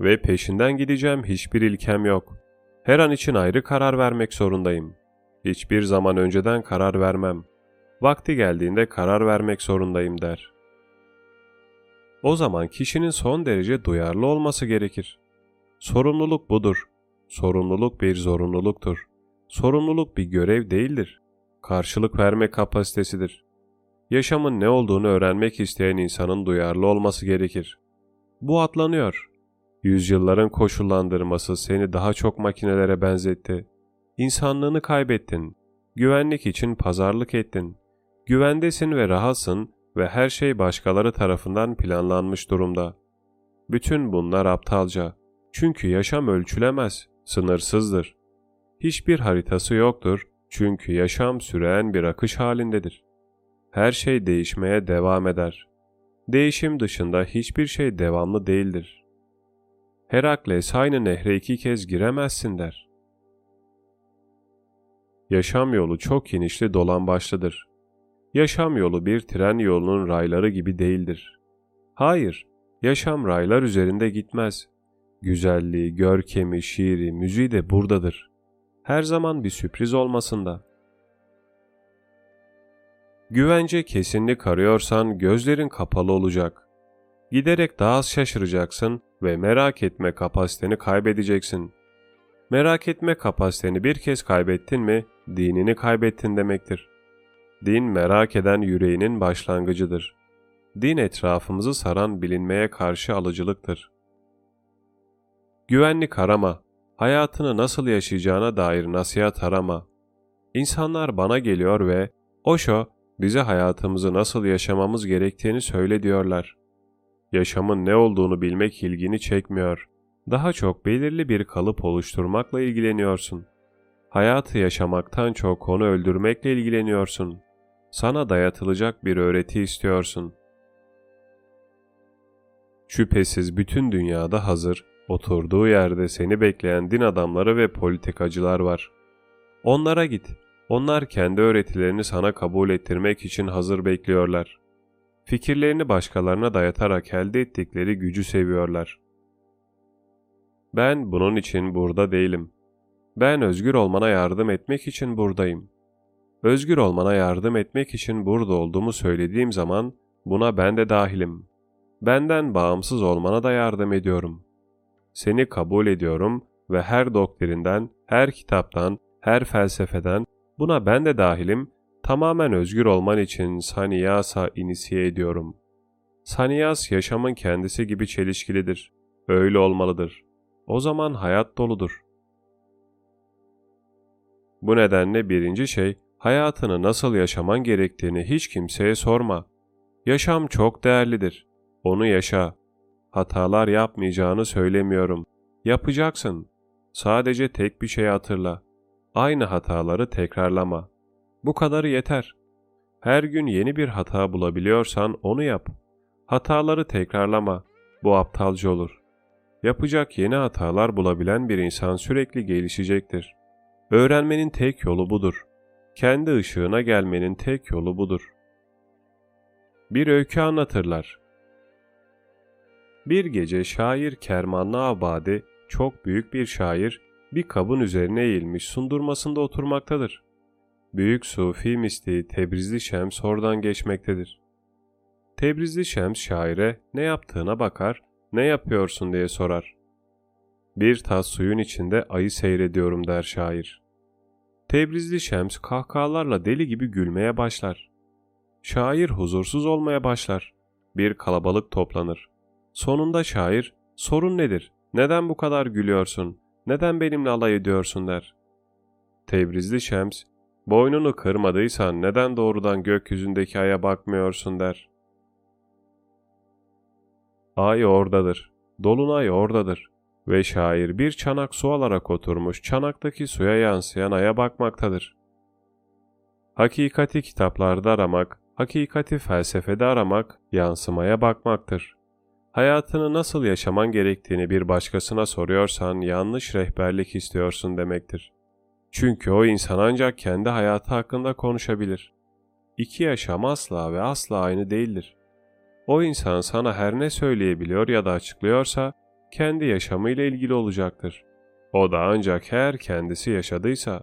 S1: Ve peşinden gideceğim hiçbir ilkem yok. Her an için ayrı karar vermek zorundayım. Hiçbir zaman önceden karar vermem. Vakti geldiğinde karar vermek zorundayım der. O zaman kişinin son derece duyarlı olması gerekir. Sorumluluk budur. Sorumluluk bir zorunluluktur. Sorumluluk bir görev değildir. Karşılık verme kapasitesidir. Yaşamın ne olduğunu öğrenmek isteyen insanın duyarlı olması gerekir. Bu atlanıyor. Yüzyılların koşullandırması seni daha çok makinelere benzetti. İnsanlığını kaybettin. Güvenlik için pazarlık ettin. Güvendesin ve rahatsın ve her şey başkaları tarafından planlanmış durumda. Bütün bunlar aptalca. Çünkü yaşam ölçülemez, sınırsızdır. Hiçbir haritası yoktur çünkü yaşam süren bir akış halindedir. Her şey değişmeye devam eder. Değişim dışında hiçbir şey devamlı değildir. Herakles aynı nehre iki kez giremezsin der. Yaşam yolu çok inişli dolan başlıdır. Yaşam yolu bir tren yolunun rayları gibi değildir. Hayır, yaşam raylar üzerinde gitmez. Güzelliği, görkemi, şiiri, müziği de buradadır. Her zaman bir sürpriz olmasında. Güvence kesinlik arıyorsan gözlerin kapalı olacak. Giderek daha az şaşıracaksın ve merak etme kapasiteni kaybedeceksin. Merak etme kapasiteni bir kez kaybettin mi, dinini kaybettin demektir. Din merak eden yüreğinin başlangıcıdır. Din etrafımızı saran bilinmeye karşı alıcılıktır. Güvenlik arama, hayatını nasıl yaşayacağına dair nasihat arama. İnsanlar bana geliyor ve Osho bize hayatımızı nasıl yaşamamız gerektiğini söyle diyorlar. Yaşamın ne olduğunu bilmek ilgini çekmiyor. Daha çok belirli bir kalıp oluşturmakla ilgileniyorsun. Hayatı yaşamaktan çok onu öldürmekle ilgileniyorsun. Sana dayatılacak bir öğreti istiyorsun. Şüphesiz bütün dünyada hazır, oturduğu yerde seni bekleyen din adamları ve politikacılar var. Onlara git. Onlar kendi öğretilerini sana kabul ettirmek için hazır bekliyorlar. Fikirlerini başkalarına dayatarak elde ettikleri gücü seviyorlar. Ben bunun için burada değilim. Ben özgür olmana yardım etmek için buradayım. Özgür olmana yardım etmek için burada olduğumu söylediğim zaman buna ben de dahilim. Benden bağımsız olmana da yardım ediyorum. Seni kabul ediyorum ve her doktrinden, her kitaptan, her felsefeden buna ben de dahilim tamamen özgür olman için Sannyasa inisiye ediyorum. Sannyas yaşamın kendisi gibi çelişkilidir. Öyle olmalıdır. O zaman hayat doludur. Bu nedenle birinci şey, hayatını nasıl yaşaman gerektiğini hiç kimseye sorma. Yaşam çok değerlidir. Onu yaşa. Hatalar yapmayacağını söylemiyorum. Yapacaksın. Sadece tek bir şey hatırla. Aynı hataları tekrarlama. Bu kadarı yeter. Her gün yeni bir hata bulabiliyorsan onu yap. Hataları tekrarlama. Bu aptalca olur. Yapacak yeni hatalar bulabilen bir insan sürekli gelişecektir. Öğrenmenin tek yolu budur. Kendi ışığına gelmenin tek yolu budur. Bir öykü anlatırlar. Bir gece şair Kermanlı Abadi, çok büyük bir şair, bir kabın üzerine eğilmiş sundurmasında oturmaktadır. Büyük Sufi mistiği Tebrizli Şems oradan geçmektedir. Tebrizli Şems şaire ne yaptığına bakar, ne yapıyorsun diye sorar. Bir tas suyun içinde ayı seyrediyorum der şair. Tebrizli Şems kahkahalarla deli gibi gülmeye başlar. Şair huzursuz olmaya başlar. Bir kalabalık toplanır. Sonunda şair, sorun nedir? Neden bu kadar gülüyorsun? Neden benimle alay ediyorsun der. Tebrizli Şems, boynunu kırmadıysan neden doğrudan gökyüzündeki aya bakmıyorsun der. Ay oradadır, dolunay oradadır ve şair bir çanak su alarak oturmuş çanaktaki suya yansıyan aya bakmaktadır. Hakikati kitaplarda aramak, hakikati felsefede aramak, yansımaya bakmaktır. Hayatını nasıl yaşaman gerektiğini bir başkasına soruyorsan yanlış rehberlik istiyorsun demektir. Çünkü o insan ancak kendi hayatı hakkında konuşabilir. İki yaşam asla ve asla aynı değildir. O insan sana her ne söyleyebiliyor ya da açıklıyorsa kendi yaşamıyla ilgili olacaktır. O da ancak her kendisi yaşadıysa.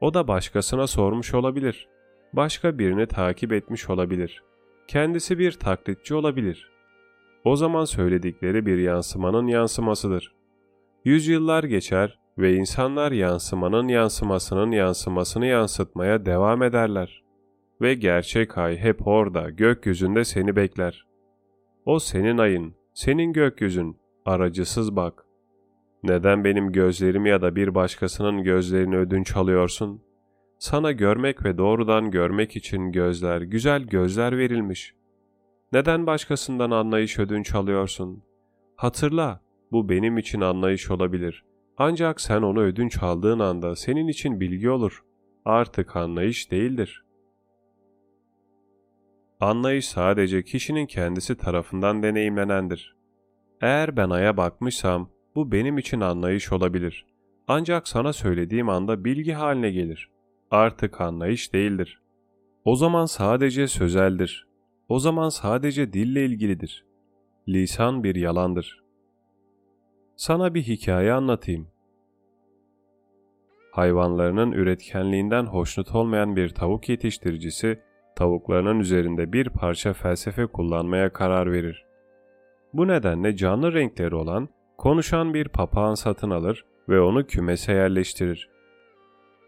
S1: O da başkasına sormuş olabilir. Başka birini takip etmiş olabilir. Kendisi bir taklitçi olabilir. O zaman söyledikleri bir yansımanın yansımasıdır. Yüzyıllar geçer ve insanlar yansımanın yansımasının yansımasını yansıtmaya devam ederler. Ve gerçek ay hep orada, gökyüzünde seni bekler. O senin ayın, senin gökyüzün, aracısız bak. Neden benim gözlerimi ya da bir başkasının gözlerini ödünç alıyorsun? Sana görmek ve doğrudan görmek için gözler, güzel gözler verilmiş. Neden başkasından anlayış ödünç alıyorsun? Hatırla, bu benim için anlayış olabilir. Ancak sen onu ödünç aldığın anda senin için bilgi olur. Artık anlayış değildir. Anlayış sadece kişinin kendisi tarafından deneyimlenendir. Eğer ben aya bakmışsam bu benim için anlayış olabilir. Ancak sana söylediğim anda bilgi haline gelir. Artık anlayış değildir. O zaman sadece sözeldir. O zaman sadece dille ilgilidir. Lisan bir yalandır. Sana bir hikaye anlatayım. Hayvanlarının üretkenliğinden hoşnut olmayan bir tavuk yetiştiricisi, tavuklarının üzerinde bir parça felsefe kullanmaya karar verir. Bu nedenle canlı renkleri olan, konuşan bir papağan satın alır ve onu kümese yerleştirir.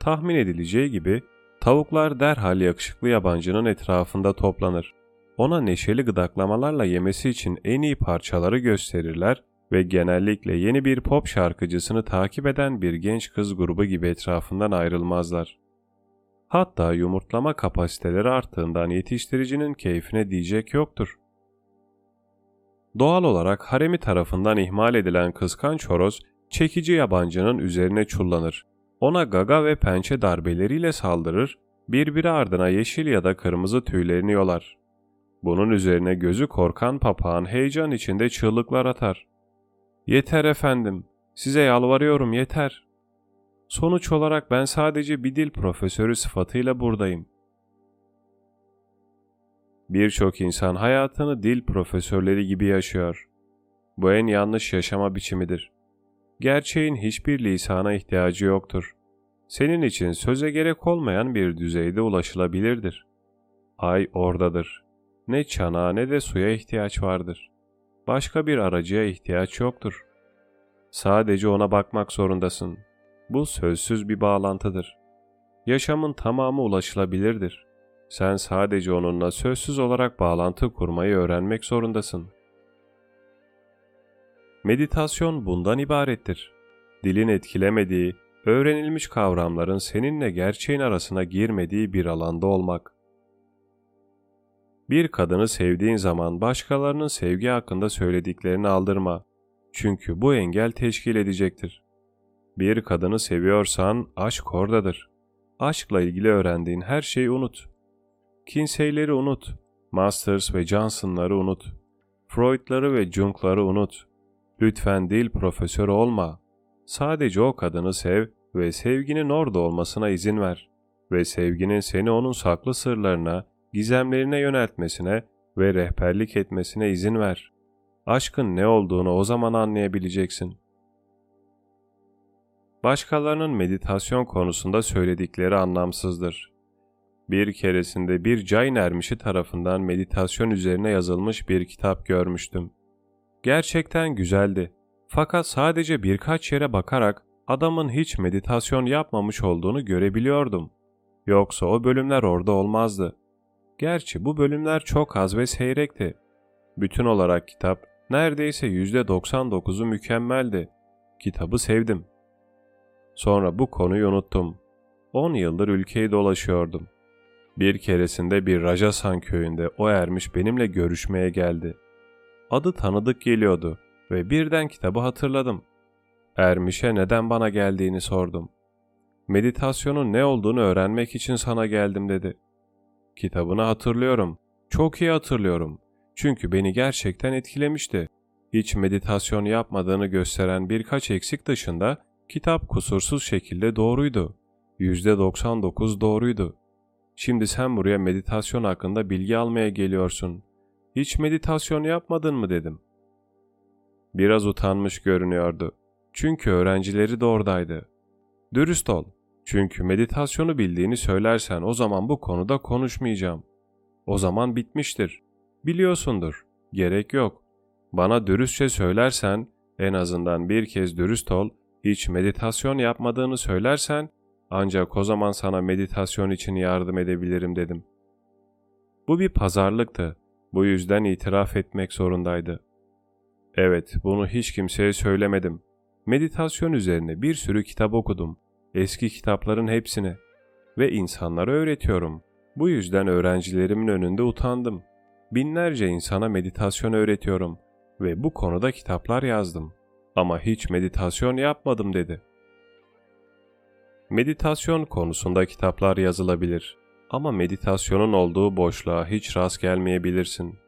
S1: Tahmin edileceği gibi tavuklar derhal yakışıklı yabancının etrafında toplanır. Ona neşeli gıdaklamalarla yemesi için en iyi parçaları gösterirler ve genellikle yeni bir pop şarkıcısını takip eden bir genç kız grubu gibi etrafından ayrılmazlar. Hatta yumurtlama kapasiteleri arttığından yetiştiricinin keyfine diyecek yoktur. Doğal olarak haremi tarafından ihmal edilen kıskanç horoz, çekici yabancının üzerine çullanır. Ona gaga ve pençe darbeleriyle saldırır, birbiri ardına yeşil ya da kırmızı tüylerini yolar. Bunun üzerine gözü korkan papağan heyecan içinde çığlıklar atar. Yeter efendim, size yalvarıyorum yeter. Sonuç olarak ben sadece bir dil profesörü sıfatıyla buradayım. Birçok insan hayatını dil profesörleri gibi yaşıyor. Bu en yanlış yaşama biçimidir. Gerçeğin hiçbir lisana ihtiyacı yoktur. Senin için söze gerek olmayan bir düzeyde ulaşılabilirdir. Ay oradadır. Ne çanağa ne de suya ihtiyaç vardır. Başka bir aracıya ihtiyaç yoktur. Sadece ona bakmak zorundasın. Bu sözsüz bir bağlantıdır. Yaşamın tamamı ulaşılabilirdir. Sen sadece onunla sözsüz olarak bağlantı kurmayı öğrenmek zorundasın. Meditasyon bundan ibarettir. Dilin etkilemediği, öğrenilmiş kavramların seninle gerçeğin arasına girmediği bir alanda olmak. Bir kadını sevdiğin zaman başkalarının sevgi hakkında söylediklerini aldırma. Çünkü bu engel teşkil edecektir. Bir kadını seviyorsan aşk oradadır. Aşkla ilgili öğrendiğin her şeyi unut. Kinsey'leri unut. Masters ve Johnson'ları unut. Freud'ları ve Jung'ları unut. Lütfen dil profesörü olma. Sadece o kadını sev ve sevginin orada olmasına izin ver. Ve sevginin seni onun saklı sırlarına, gizemlerine yöneltmesine ve rehberlik etmesine izin ver. Aşkın ne olduğunu o zaman anlayabileceksin. Başkalarının meditasyon konusunda söyledikleri anlamsızdır. Bir keresinde bir Jain ermişi tarafından meditasyon üzerine yazılmış bir kitap görmüştüm. Gerçekten güzeldi. Fakat sadece birkaç yere bakarak adamın hiç meditasyon yapmamış olduğunu görebiliyordum. Yoksa o bölümler orada olmazdı. Gerçi bu bölümler çok az ve seyrekti. Bütün olarak kitap neredeyse %99'u mükemmeldi. Kitabı sevdim. Sonra bu konuyu unuttum. 10 yıldır ülkeyi dolaşıyordum. Bir keresinde bir Rajasan köyünde o ermiş benimle görüşmeye geldi. Adı tanıdık geliyordu ve birden kitabı hatırladım. Ermiş'e neden bana geldiğini sordum. Meditasyonun ne olduğunu öğrenmek için sana geldim dedi. Kitabını hatırlıyorum. Çok iyi hatırlıyorum. Çünkü beni gerçekten etkilemişti. Hiç meditasyon yapmadığını gösteren birkaç eksik dışında kitap kusursuz şekilde doğruydu. %99 doğruydu. Şimdi sen buraya meditasyon hakkında bilgi almaya geliyorsun. Hiç meditasyon yapmadın mı dedim. Biraz utanmış görünüyordu. Çünkü öğrencileri de oradaydı. Dürüst ol. Çünkü meditasyonu bildiğini söylersen o zaman bu konuda konuşmayacağım. O zaman bitmiştir. Biliyorsundur. Gerek yok. Bana dürüstçe söylersen, en azından bir kez dürüst ol, hiç meditasyon yapmadığını söylersen, ancak o zaman sana meditasyon için yardım edebilirim dedim. Bu bir pazarlıktı. Bu yüzden itiraf etmek zorundaydı. Evet, bunu hiç kimseye söylemedim. Meditasyon üzerine bir sürü kitap okudum. Eski kitapların hepsini. Ve insanlara öğretiyorum. Bu yüzden öğrencilerimin önünde utandım. Binlerce insana meditasyon öğretiyorum ve bu konuda kitaplar yazdım. Ama hiç meditasyon yapmadım dedi. Meditasyon konusunda kitaplar yazılabilir ama meditasyonun olduğu boşluğa hiç rast gelmeyebilirsin.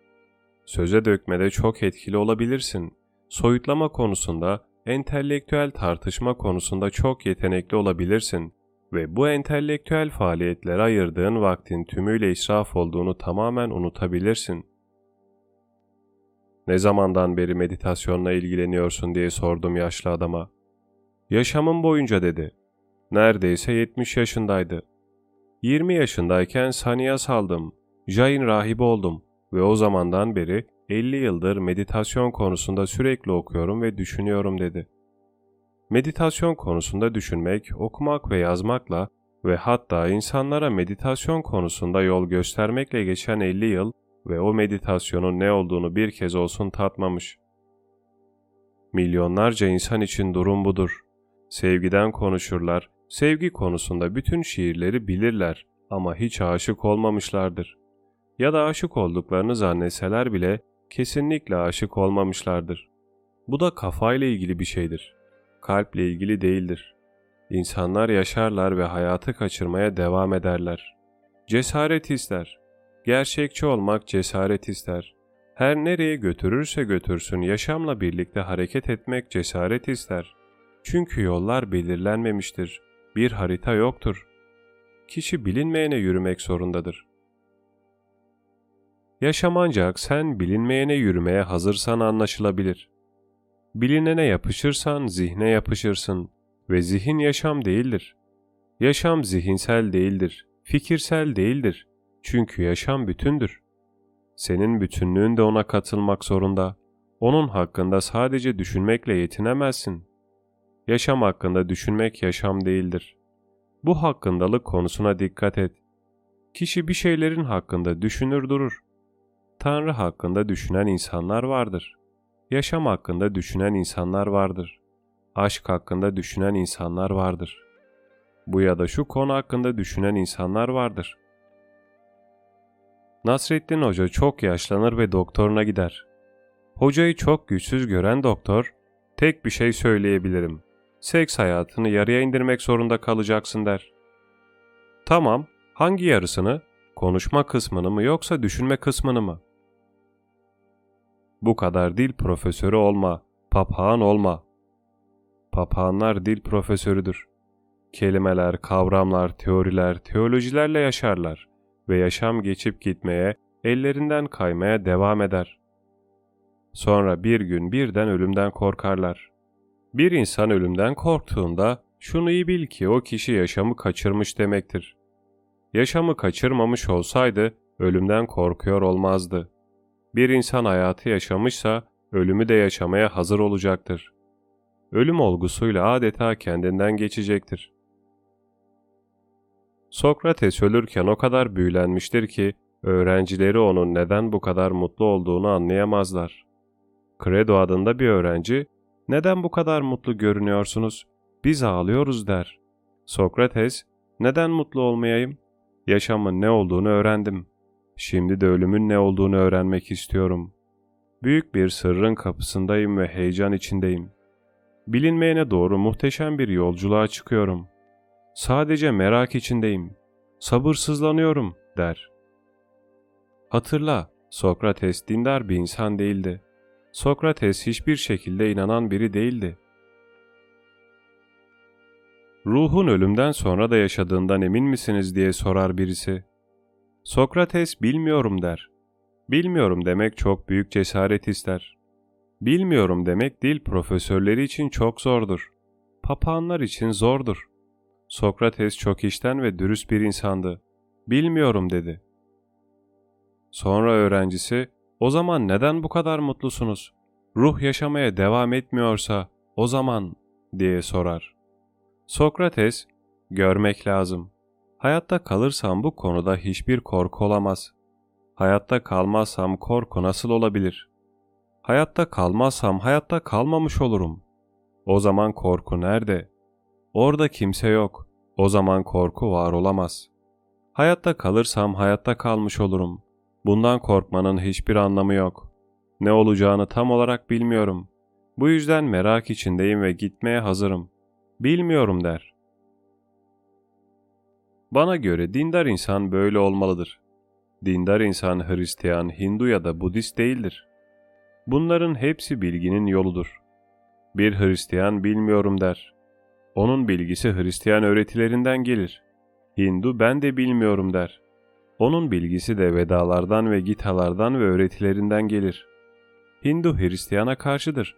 S1: Söze dökmede çok etkili olabilirsin. Soyutlama konusunda, entelektüel tartışma konusunda çok yetenekli olabilirsin ve bu entelektüel faaliyetlere ayırdığın vaktin tümüyle israf olduğunu tamamen unutabilirsin. Ne zamandan beri meditasyonla ilgileniyorsun diye sordum yaşlı adama. Yaşamım boyunca dedi. Neredeyse 70 yaşındaydı. 20 yaşındayken Saniya saldım. Jain rahibi oldum ve o zamandan beri 50 yıldır meditasyon konusunda sürekli okuyorum ve düşünüyorum dedi. Meditasyon konusunda düşünmek, okumak ve yazmakla ve hatta insanlara meditasyon konusunda yol göstermekle geçen 50 yıl ve o meditasyonun ne olduğunu bir kez olsun tatmamış. Milyonlarca insan için durum budur. Sevgiden konuşurlar, sevgi konusunda bütün şiirleri bilirler ama hiç aşık olmamışlardır. Ya da aşık olduklarını zannetseler bile kesinlikle aşık olmamışlardır. Bu da kafayla ilgili bir şeydir. Kalple ilgili değildir. İnsanlar yaşarlar ve hayatı kaçırmaya devam ederler. Cesaret ister. Gerçekçi olmak cesaret ister. Her nereye götürürse götürsün yaşamla birlikte hareket etmek cesaret ister. Çünkü yollar belirlenmemiştir. Bir harita yoktur. Kişi bilinmeyene yürümek zorundadır. Yaşam ancak sen bilinmeyene yürümeye hazırsan anlaşılabilir. Bilinene yapışırsan zihne yapışırsın ve zihin yaşam değildir. Yaşam zihinsel değildir, fikirsel değildir. Çünkü yaşam bütündür. Senin bütünlüğün de ona katılmak zorunda. Onun hakkında sadece düşünmekle yetinemezsin. Yaşam hakkında düşünmek yaşam değildir. Bu hakkındalık konusuna dikkat et. Kişi bir şeylerin hakkında düşünür durur. Tanrı hakkında düşünen insanlar vardır. Yaşam hakkında düşünen insanlar vardır. Aşk hakkında düşünen insanlar vardır. Bu ya da şu konu hakkında düşünen insanlar vardır. Nasrettin Hoca çok yaşlanır ve doktoruna gider. Hocayı çok güçsüz gören doktor, tek bir şey söyleyebilirim. Seks hayatını yarıya indirmek zorunda kalacaksın der. Tamam, hangi yarısını? Konuşma kısmını mı yoksa düşünme kısmını mı? Bu kadar dil profesörü olma, papağan olma. Papağanlar dil profesörüdür. Kelimeler, kavramlar, teoriler, teolojilerle yaşarlar ve yaşam geçip gitmeye, ellerinden kaymaya devam eder. Sonra bir gün birden ölümden korkarlar. Bir insan ölümden korktuğunda şunu iyi bil ki o kişi yaşamı kaçırmış demektir. Yaşamı kaçırmamış olsaydı ölümden korkuyor olmazdı. Bir insan hayatı yaşamışsa ölümü de yaşamaya hazır olacaktır. Ölüm olgusuyla adeta kendinden geçecektir. Sokrates ölürken o kadar büyülenmiştir ki öğrencileri onun neden bu kadar mutlu olduğunu anlayamazlar. Credo adında bir öğrenci, "Neden bu kadar mutlu görünüyorsunuz? Biz ağlıyoruz." der. Sokrates, "Neden mutlu olmayayım? Yaşamın ne olduğunu öğrendim. Şimdi de ölümün ne olduğunu öğrenmek istiyorum. Büyük bir sırrın kapısındayım ve heyecan içindeyim. Bilinmeyene doğru muhteşem bir yolculuğa çıkıyorum. Sadece merak içindeyim. Sabırsızlanıyorum." der. Hatırla, Sokrates dindar bir insan değildi. Sokrates hiçbir şekilde inanan biri değildi. Ruhun ölümden sonra da yaşadığından emin misiniz diye sorar birisi. Sokrates bilmiyorum der. Bilmiyorum demek çok büyük cesaret ister. Bilmiyorum demek dil profesörleri için çok zordur. Papağanlar için zordur. Sokrates çok işten ve dürüst bir insandı. Bilmiyorum dedi. Sonra öğrencisi, o zaman neden bu kadar mutlusunuz? Ruh yaşamaya devam etmiyorsa o zaman diye sorar. Sokrates, görmek lazım. Hayatta kalırsam bu konuda hiçbir korku olamaz. Hayatta kalmazsam korku nasıl olabilir? Hayatta kalmazsam hayatta kalmamış olurum. O zaman korku nerede? Orada kimse yok. O zaman korku var olamaz. Hayatta kalırsam hayatta kalmış olurum. Bundan korkmanın hiçbir anlamı yok. Ne olacağını tam olarak bilmiyorum. Bu yüzden merak içindeyim ve gitmeye hazırım. Bilmiyorum der. Bana göre dindar insan böyle olmalıdır. Dindar insan Hristiyan, Hindu ya da Budist değildir. Bunların hepsi bilginin yoludur. Bir Hristiyan bilmiyorum der. Onun bilgisi Hristiyan öğretilerinden gelir. Hindu ben de bilmiyorum der. Onun bilgisi de Vedalardan ve Gitalardan ve öğretilerinden gelir. Hindu Hristiyana karşıdır.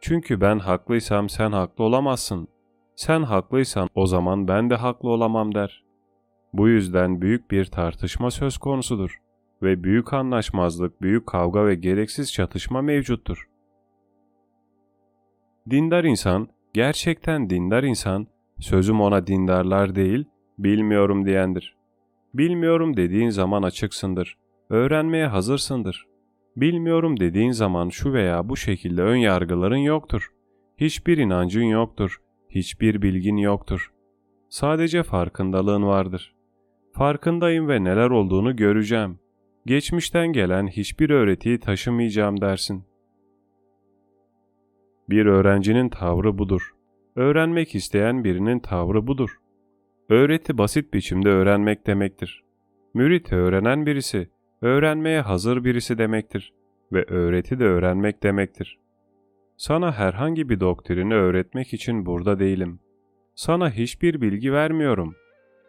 S1: Çünkü ben haklıysam sen haklı olamazsın. Sen haklıysan o zaman ben de haklı olamam der. Bu yüzden büyük bir tartışma söz konusudur ve büyük anlaşmazlık, büyük kavga ve gereksiz çatışma mevcuttur. Dindar insan, gerçekten dindar insan, sözüm ona dindarlar değil, bilmiyorum diyendir. Bilmiyorum dediğin zaman açıksındır. Öğrenmeye hazırsındır. Bilmiyorum dediğin zaman şu veya bu şekilde ön yargıların yoktur. Hiçbir inancın yoktur. Hiçbir bilgin yoktur. Sadece farkındalığın vardır. Farkındayım ve neler olduğunu göreceğim. Geçmişten gelen hiçbir öğretiyi taşımayacağım dersin. Bir öğrencinin tavrı budur. Öğrenmek isteyen birinin tavrı budur. Öğreti basit biçimde öğrenmek demektir. Mürit öğrenen birisi, öğrenmeye hazır birisi demektir ve öğreti de öğrenmek demektir. Sana herhangi bir doktrini öğretmek için burada değilim. Sana hiçbir bilgi vermiyorum.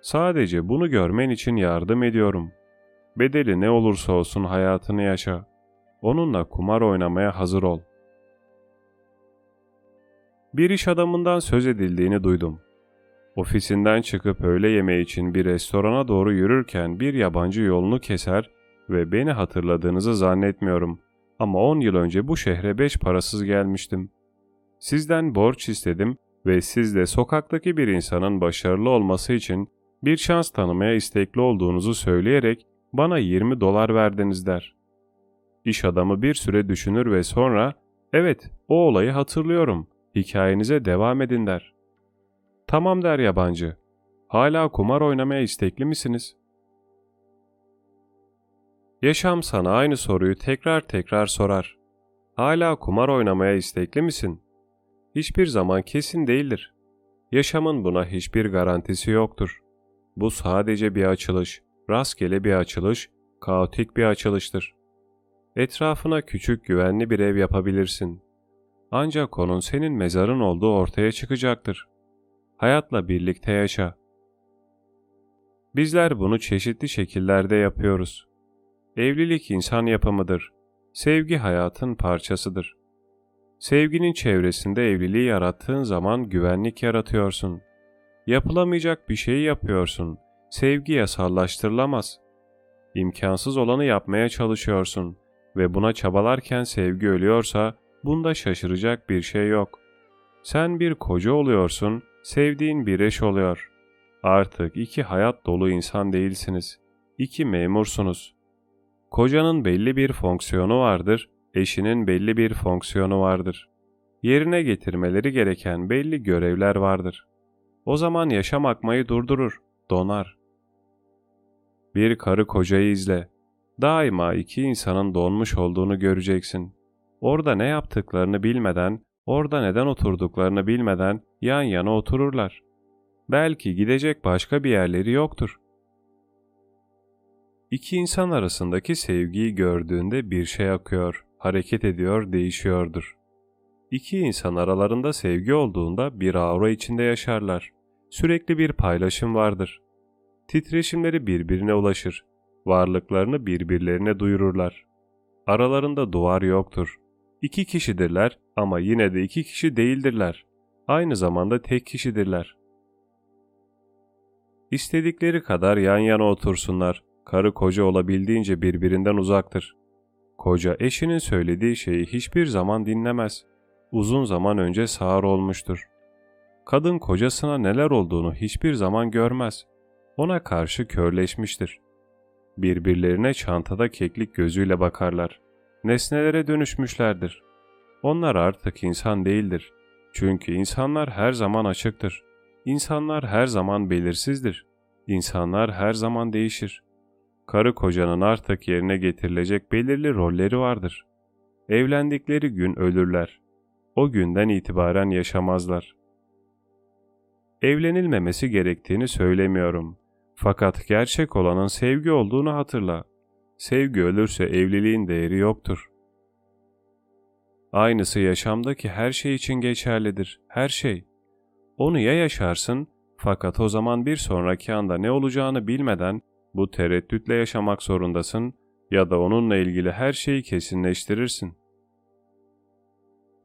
S1: Sadece bunu görmen için yardım ediyorum. Bedeli ne olursa olsun hayatını yaşa. Onunla kumar oynamaya hazır ol. Bir iş adamından söz edildiğini duydum. Ofisinden çıkıp öğle yemeği için bir restorana doğru yürürken bir yabancı yolunu keser ve beni hatırladığınızı zannetmiyorum. Ama 10 yıl önce bu şehre beş parasız gelmiştim. Sizden borç istedim ve siz de sokaktaki bir insanın başarılı olması için bir şans tanımaya istekli olduğunuzu söyleyerek bana 20 dolar verdiniz der. İş adamı bir süre düşünür ve sonra evet o olayı hatırlıyorum hikayenize devam edin der. Tamam der yabancı. Hala kumar oynamaya istekli misiniz? Yaşam sana aynı soruyu tekrar tekrar sorar. Hala kumar oynamaya istekli misin? Hiçbir zaman kesin değildir. Yaşamın buna hiçbir garantisi yoktur. Bu sadece bir açılış, rastgele bir açılış, kaotik bir açılıştır. Etrafına küçük güvenli bir ev yapabilirsin. Ancak onun senin mezarın olduğu ortaya çıkacaktır. Hayatla birlikte yaşa. Bizler bunu çeşitli şekillerde yapıyoruz. Evlilik insan yapımıdır. Sevgi hayatın parçasıdır. Sevginin çevresinde evliliği yarattığın zaman güvenlik yaratıyorsun. Yapılamayacak bir şeyi yapıyorsun. Sevgi yasallaştırılamaz. İmkansız olanı yapmaya çalışıyorsun ve buna çabalarken sevgi ölüyorsa bunda şaşıracak bir şey yok. Sen bir koca oluyorsun, sevdiğin bir eş oluyor. Artık iki hayat dolu insan değilsiniz. İki memursunuz. Kocanın belli bir fonksiyonu vardır, eşinin belli bir fonksiyonu vardır. Yerine getirmeleri gereken belli görevler vardır. O zaman yaşam akmayı durdurur, donar. Bir karı kocayı izle. Daima iki insanın donmuş olduğunu göreceksin. Orada ne yaptıklarını bilmeden, orada neden oturduklarını bilmeden yan yana otururlar. Belki gidecek başka bir yerleri yoktur. İki insan arasındaki sevgiyi gördüğünde bir şey akıyor, hareket ediyor, değişiyordur. İki insan aralarında sevgi olduğunda bir aura içinde yaşarlar. Sürekli bir paylaşım vardır. Titreşimleri birbirine ulaşır. Varlıklarını birbirlerine duyururlar. Aralarında duvar yoktur. İki kişidirler ama yine de iki kişi değildirler. Aynı zamanda tek kişidirler. İstedikleri kadar yan yana otursunlar. Karı koca olabildiğince birbirinden uzaktır. Koca eşinin söylediği şeyi hiçbir zaman dinlemez. Uzun zaman önce sağır olmuştur. Kadın kocasına neler olduğunu hiçbir zaman görmez. Ona karşı körleşmiştir. Birbirlerine çantada keklik gözüyle bakarlar. Nesnelere dönüşmüşlerdir. Onlar artık insan değildir. Çünkü insanlar her zaman açıktır. İnsanlar her zaman belirsizdir. İnsanlar her zaman değişir. Karı kocanın artık yerine getirilecek belirli rolleri vardır. Evlendikleri gün ölürler. O günden itibaren yaşamazlar. Evlenilmemesi gerektiğini söylemiyorum. Fakat gerçek olanın sevgi olduğunu hatırla. Sevgi ölürse evliliğin değeri yoktur. Aynısı yaşamdaki her şey için geçerlidir. Her şey. Onu ya yaşarsın fakat o zaman bir sonraki anda ne olacağını bilmeden bu tereddütle yaşamak zorundasın ya da onunla ilgili her şeyi kesinleştirirsin.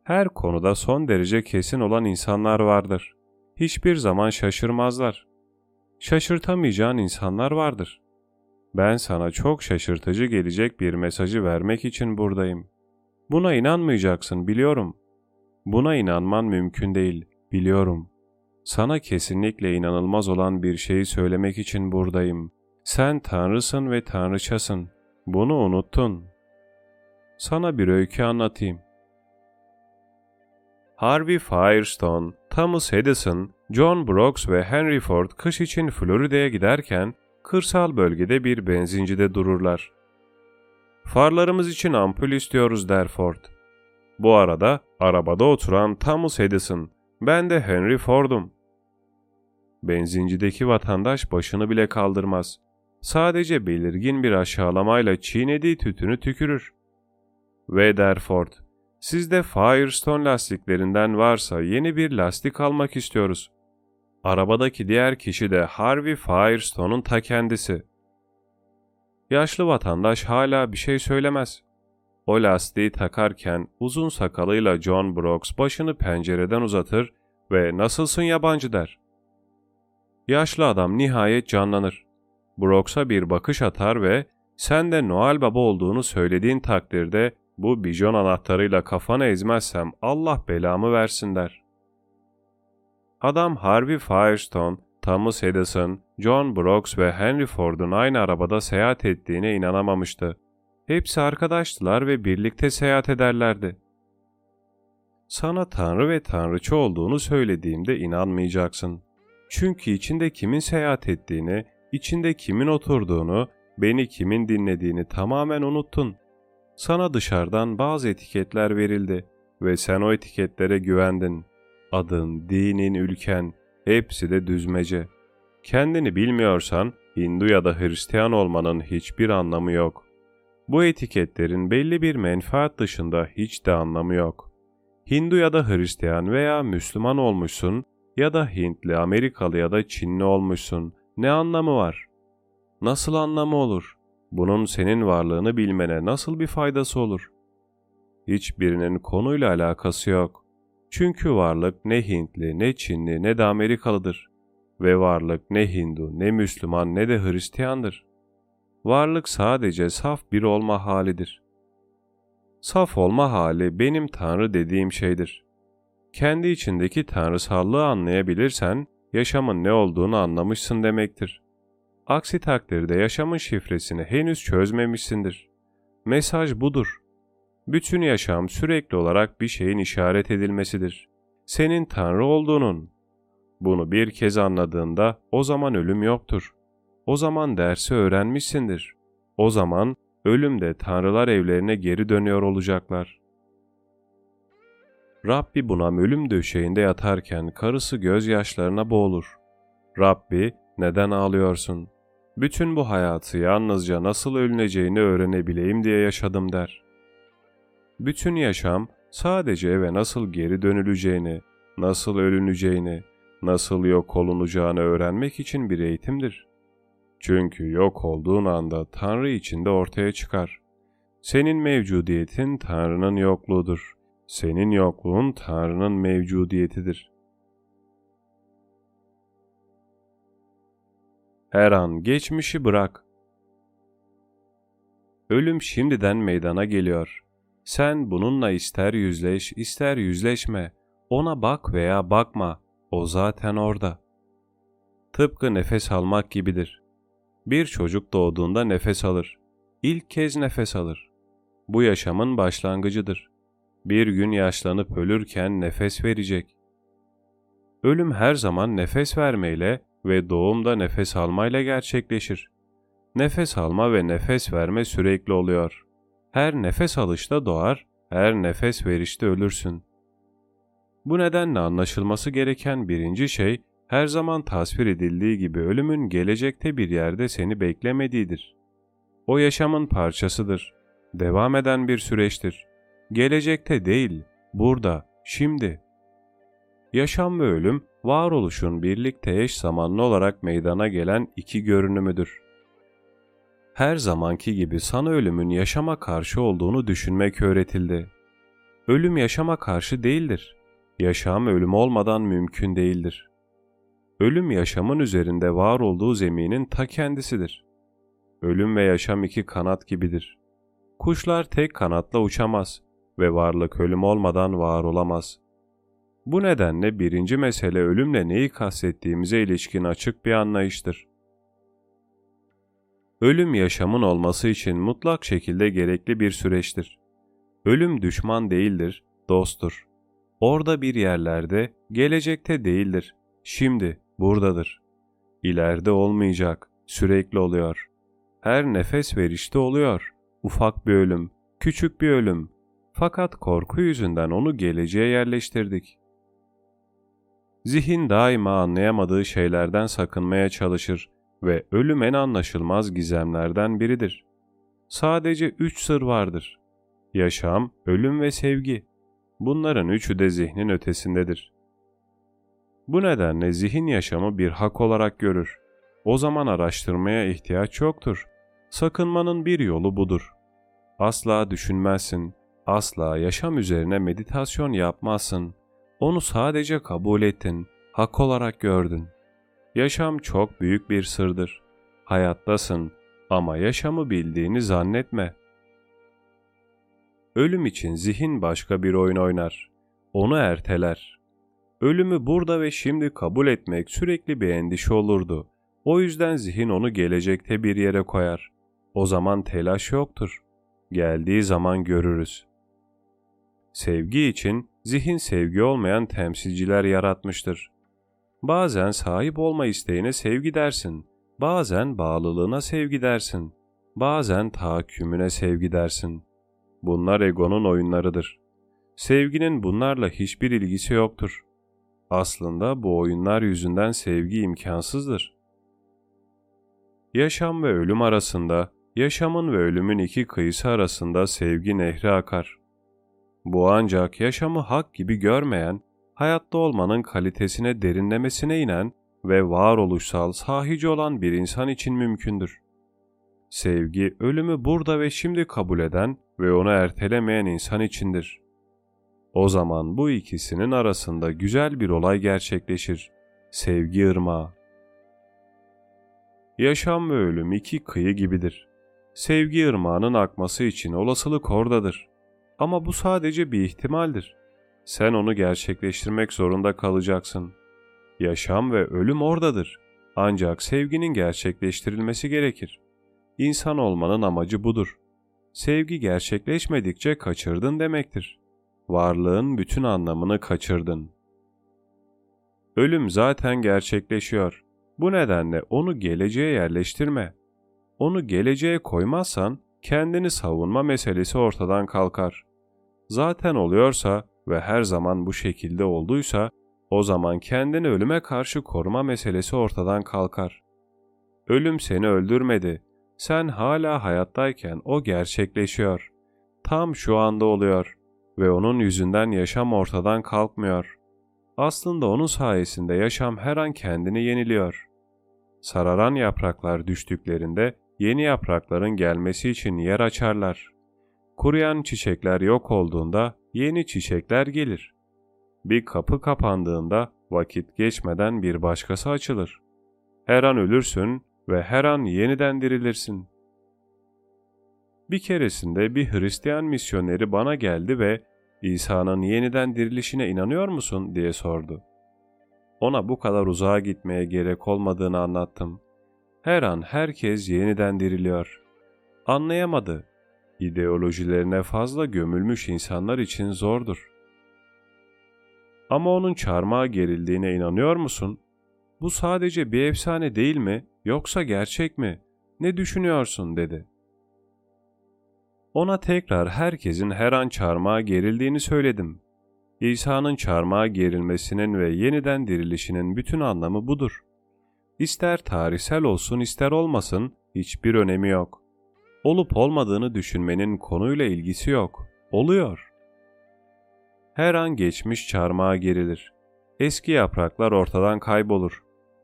S1: Her konuda son derece kesin olan insanlar vardır. Hiçbir zaman şaşırmazlar. Şaşırtamayacağın insanlar vardır. Ben sana çok şaşırtıcı gelecek bir mesajı vermek için buradayım. Buna inanmayacaksın biliyorum. Buna inanman mümkün değil, biliyorum. Sana kesinlikle inanılmaz olan bir şeyi söylemek için buradayım. Sen tanrısın ve tanrıçasın. Bunu unuttun. Sana bir öykü anlatayım. Harvey Firestone, Thomas Edison, John Brooks ve Henry Ford kış için Florida'ya giderken kırsal bölgede bir benzincide dururlar. Farlarımız için ampul istiyoruz der Ford. Bu arada arabada oturan Thomas Edison, ben de Henry Ford'um. Benzincideki vatandaş başını bile kaldırmaz. Sadece belirgin bir aşağılamayla çiğnediği tütünü tükürür. Ve der Ford, sizde Firestone lastiklerinden varsa yeni bir lastik almak istiyoruz. Arabadaki diğer kişi de Harvey Firestone'un ta kendisi. Yaşlı vatandaş hala bir şey söylemez. O lastiği takarken uzun sakalıyla John Brooks başını pencereden uzatır ve nasılsın yabancı der. Yaşlı adam nihayet canlanır. Brooks'a bir bakış atar ve sen de Noel Baba olduğunu söylediğin takdirde bu bijon anahtarıyla kafanı ezmezsem Allah belamı versin der. Adam Harvey Firestone, Thomas Edison, John Brooks ve Henry Ford'un aynı arabada seyahat ettiğine inanamamıştı. Hepsi arkadaştılar ve birlikte seyahat ederlerdi. Sana Tanrı ve Tanrıçı olduğunu söylediğimde inanmayacaksın. Çünkü içinde kimin seyahat ettiğini, içinde kimin oturduğunu, beni kimin dinlediğini tamamen unuttun. Sana dışarıdan bazı etiketler verildi ve sen o etiketlere güvendin. Adın, dinin, ülken hepsi de düzmece. Kendini bilmiyorsan Hindu ya da Hristiyan olmanın hiçbir anlamı yok. Bu etiketlerin belli bir menfaat dışında hiç de anlamı yok. Hindu ya da Hristiyan veya Müslüman olmuşsun ya da Hintli, Amerikalı ya da Çinli olmuşsun. Ne anlamı var? Nasıl anlamı olur? Bunun senin varlığını bilmene nasıl bir faydası olur? Hiçbirinin konuyla alakası yok. Çünkü varlık ne Hintli, ne Çinli, ne de Amerikalıdır. Ve varlık ne Hindu, ne Müslüman, ne de Hristiyandır. Varlık sadece saf bir olma halidir. Saf olma hali benim Tanrı dediğim şeydir. Kendi içindeki tanrısallığı anlayabilirsen, yaşamın ne olduğunu anlamışsın demektir. Aksi takdirde yaşamın şifresini henüz çözmemişsindir. Mesaj budur. Bütün yaşam sürekli olarak bir şeyin işaret edilmesidir. Senin Tanrı olduğunun. Bunu bir kez anladığında o zaman ölüm yoktur. O zaman dersi öğrenmişsindir. O zaman ölümde tanrılar evlerine geri dönüyor olacaklar. Rabbi buna ölüm döşeğinde yatarken karısı gözyaşlarına boğulur. Rabbi, neden ağlıyorsun? Bütün bu hayatı yalnızca nasıl ölüneceğini öğrenebileyim diye yaşadım der. Bütün yaşam sadece eve nasıl geri dönüleceğini, nasıl ölüneceğini, nasıl yok olunacağını öğrenmek için bir eğitimdir. Çünkü yok olduğun anda Tanrı içinde ortaya çıkar. Senin mevcudiyetin Tanrı'nın yokluğudur. Senin yokluğun Tanrı'nın mevcudiyetidir. Her an geçmişi bırak. Ölüm şimdiden meydana geliyor. Sen bununla ister yüzleş, ister yüzleşme. Ona bak veya bakma. O zaten orada. Tıpkı nefes almak gibidir. Bir çocuk doğduğunda nefes alır. İlk kez nefes alır. Bu yaşamın başlangıcıdır. Bir gün yaşlanıp ölürken nefes verecek. Ölüm her zaman nefes vermeyle ve doğumda nefes almayla gerçekleşir. Nefes alma ve nefes verme sürekli oluyor. Her nefes alışta doğar, her nefes verişte ölürsün. Bu nedenle anlaşılması gereken birinci şey, her zaman tasvir edildiği gibi ölümün gelecekte bir yerde seni beklemediğidir. O yaşamın parçasıdır. Devam eden bir süreçtir. Gelecekte değil, burada, şimdi. Yaşam ve ölüm, varoluşun birlikte eş zamanlı olarak meydana gelen iki görünümüdür. Her zamanki gibi sana ölümün yaşama karşı olduğunu düşünmek öğretildi. Ölüm yaşama karşı değildir. Yaşam ölüm olmadan mümkün değildir. Ölüm yaşamın üzerinde var olduğu zeminin ta kendisidir. Ölüm ve yaşam iki kanat gibidir. Kuşlar tek kanatla uçamaz ve varlık ölüm olmadan var olamaz. Bu nedenle birinci mesele ölümle neyi kastettiğimize ilişkin açık bir anlayıştır. Ölüm yaşamın olması için mutlak şekilde gerekli bir süreçtir. Ölüm düşman değildir, dosttur. Orada bir yerlerde, gelecekte değildir, şimdi, buradadır. İleride olmayacak, sürekli oluyor. Her nefes verişte oluyor. Ufak bir ölüm, küçük bir ölüm. Fakat korku yüzünden onu geleceğe yerleştirdik. Zihin daima anlayamadığı şeylerden sakınmaya çalışır ve ölüm en anlaşılmaz gizemlerden biridir. Sadece üç sır vardır. Yaşam, ölüm ve sevgi. Bunların üçü de zihnin ötesindedir. Bu nedenle zihin yaşamı bir hak olarak görür. O zaman araştırmaya ihtiyaç yoktur. Sakınmanın bir yolu budur. Asla düşünmezsin, asla yaşam üzerine meditasyon yapmazsın. Onu sadece kabul ettin, hak olarak gördün. Yaşam çok büyük bir sırdır. Hayattasın ama yaşamı bildiğini zannetme. Ölüm için zihin başka bir oyun oynar. Onu erteler. Ölümü burada ve şimdi kabul etmek sürekli bir endişe olurdu. O yüzden zihin onu gelecekte bir yere koyar. O zaman telaş yoktur. Geldiği zaman görürüz. Sevgi için zihin sevgi olmayan temsilciler yaratmıştır. Bazen sahip olma isteğine sevgi dersin, bazen bağlılığına sevgi dersin, bazen tahakkümüne sevgi dersin. Bunlar egonun oyunlarıdır. Sevginin bunlarla hiçbir ilgisi yoktur. Aslında bu oyunlar yüzünden sevgi imkansızdır. Yaşam ve ölüm arasında Yaşamın ve ölümün iki kıyısı arasında sevgi nehri akar. Bu ancak yaşamı hak gibi görmeyen, hayatta olmanın kalitesine derinlemesine inen ve varoluşsal sahici olan bir insan için mümkündür. Sevgi, ölümü burada ve şimdi kabul eden ve onu ertelemeyen insan içindir. O zaman bu ikisinin arasında güzel bir olay gerçekleşir. Sevgi ırmağı. Yaşam ve ölüm iki kıyı gibidir. Sevgi ırmağının akması için olasılık oradadır. Ama bu sadece bir ihtimaldir. Sen onu gerçekleştirmek zorunda kalacaksın. Yaşam ve ölüm oradadır. Ancak sevginin gerçekleştirilmesi gerekir. İnsan olmanın amacı budur. Sevgi gerçekleşmedikçe kaçırdın demektir. Varlığın bütün anlamını kaçırdın. Ölüm zaten gerçekleşiyor. Bu nedenle onu geleceğe yerleştirme. Onu geleceğe koymazsan kendini savunma meselesi ortadan kalkar. Zaten oluyorsa ve her zaman bu şekilde olduysa o zaman kendini ölüme karşı koruma meselesi ortadan kalkar. Ölüm seni öldürmedi. Sen hala hayattayken o gerçekleşiyor. Tam şu anda oluyor ve onun yüzünden yaşam ortadan kalkmıyor. Aslında onun sayesinde yaşam her an kendini yeniliyor. Sararan yapraklar düştüklerinde yeni yaprakların gelmesi için yer açarlar. Kuruyan çiçekler yok olduğunda yeni çiçekler gelir. Bir kapı kapandığında vakit geçmeden bir başkası açılır. Her an ölürsün ve her an yeniden dirilirsin. Bir keresinde bir Hristiyan misyoneri bana geldi ve İsa'nın yeniden dirilişine inanıyor musun diye sordu. Ona bu kadar uzağa gitmeye gerek olmadığını anlattım. Her an herkes yeniden diriliyor. Anlayamadı. İdeolojilerine fazla gömülmüş insanlar için zordur. Ama onun çarmıha gerildiğine inanıyor musun? Bu sadece bir efsane değil mi yoksa gerçek mi? Ne düşünüyorsun dedi. Ona tekrar herkesin her an çarmıha gerildiğini söyledim. İsa'nın çarmıha gerilmesinin ve yeniden dirilişinin bütün anlamı budur. İster tarihsel olsun ister olmasın hiçbir önemi yok. Olup olmadığını düşünmenin konuyla ilgisi yok. Oluyor. Her an geçmiş çarmıha gerilir. Eski yapraklar ortadan kaybolur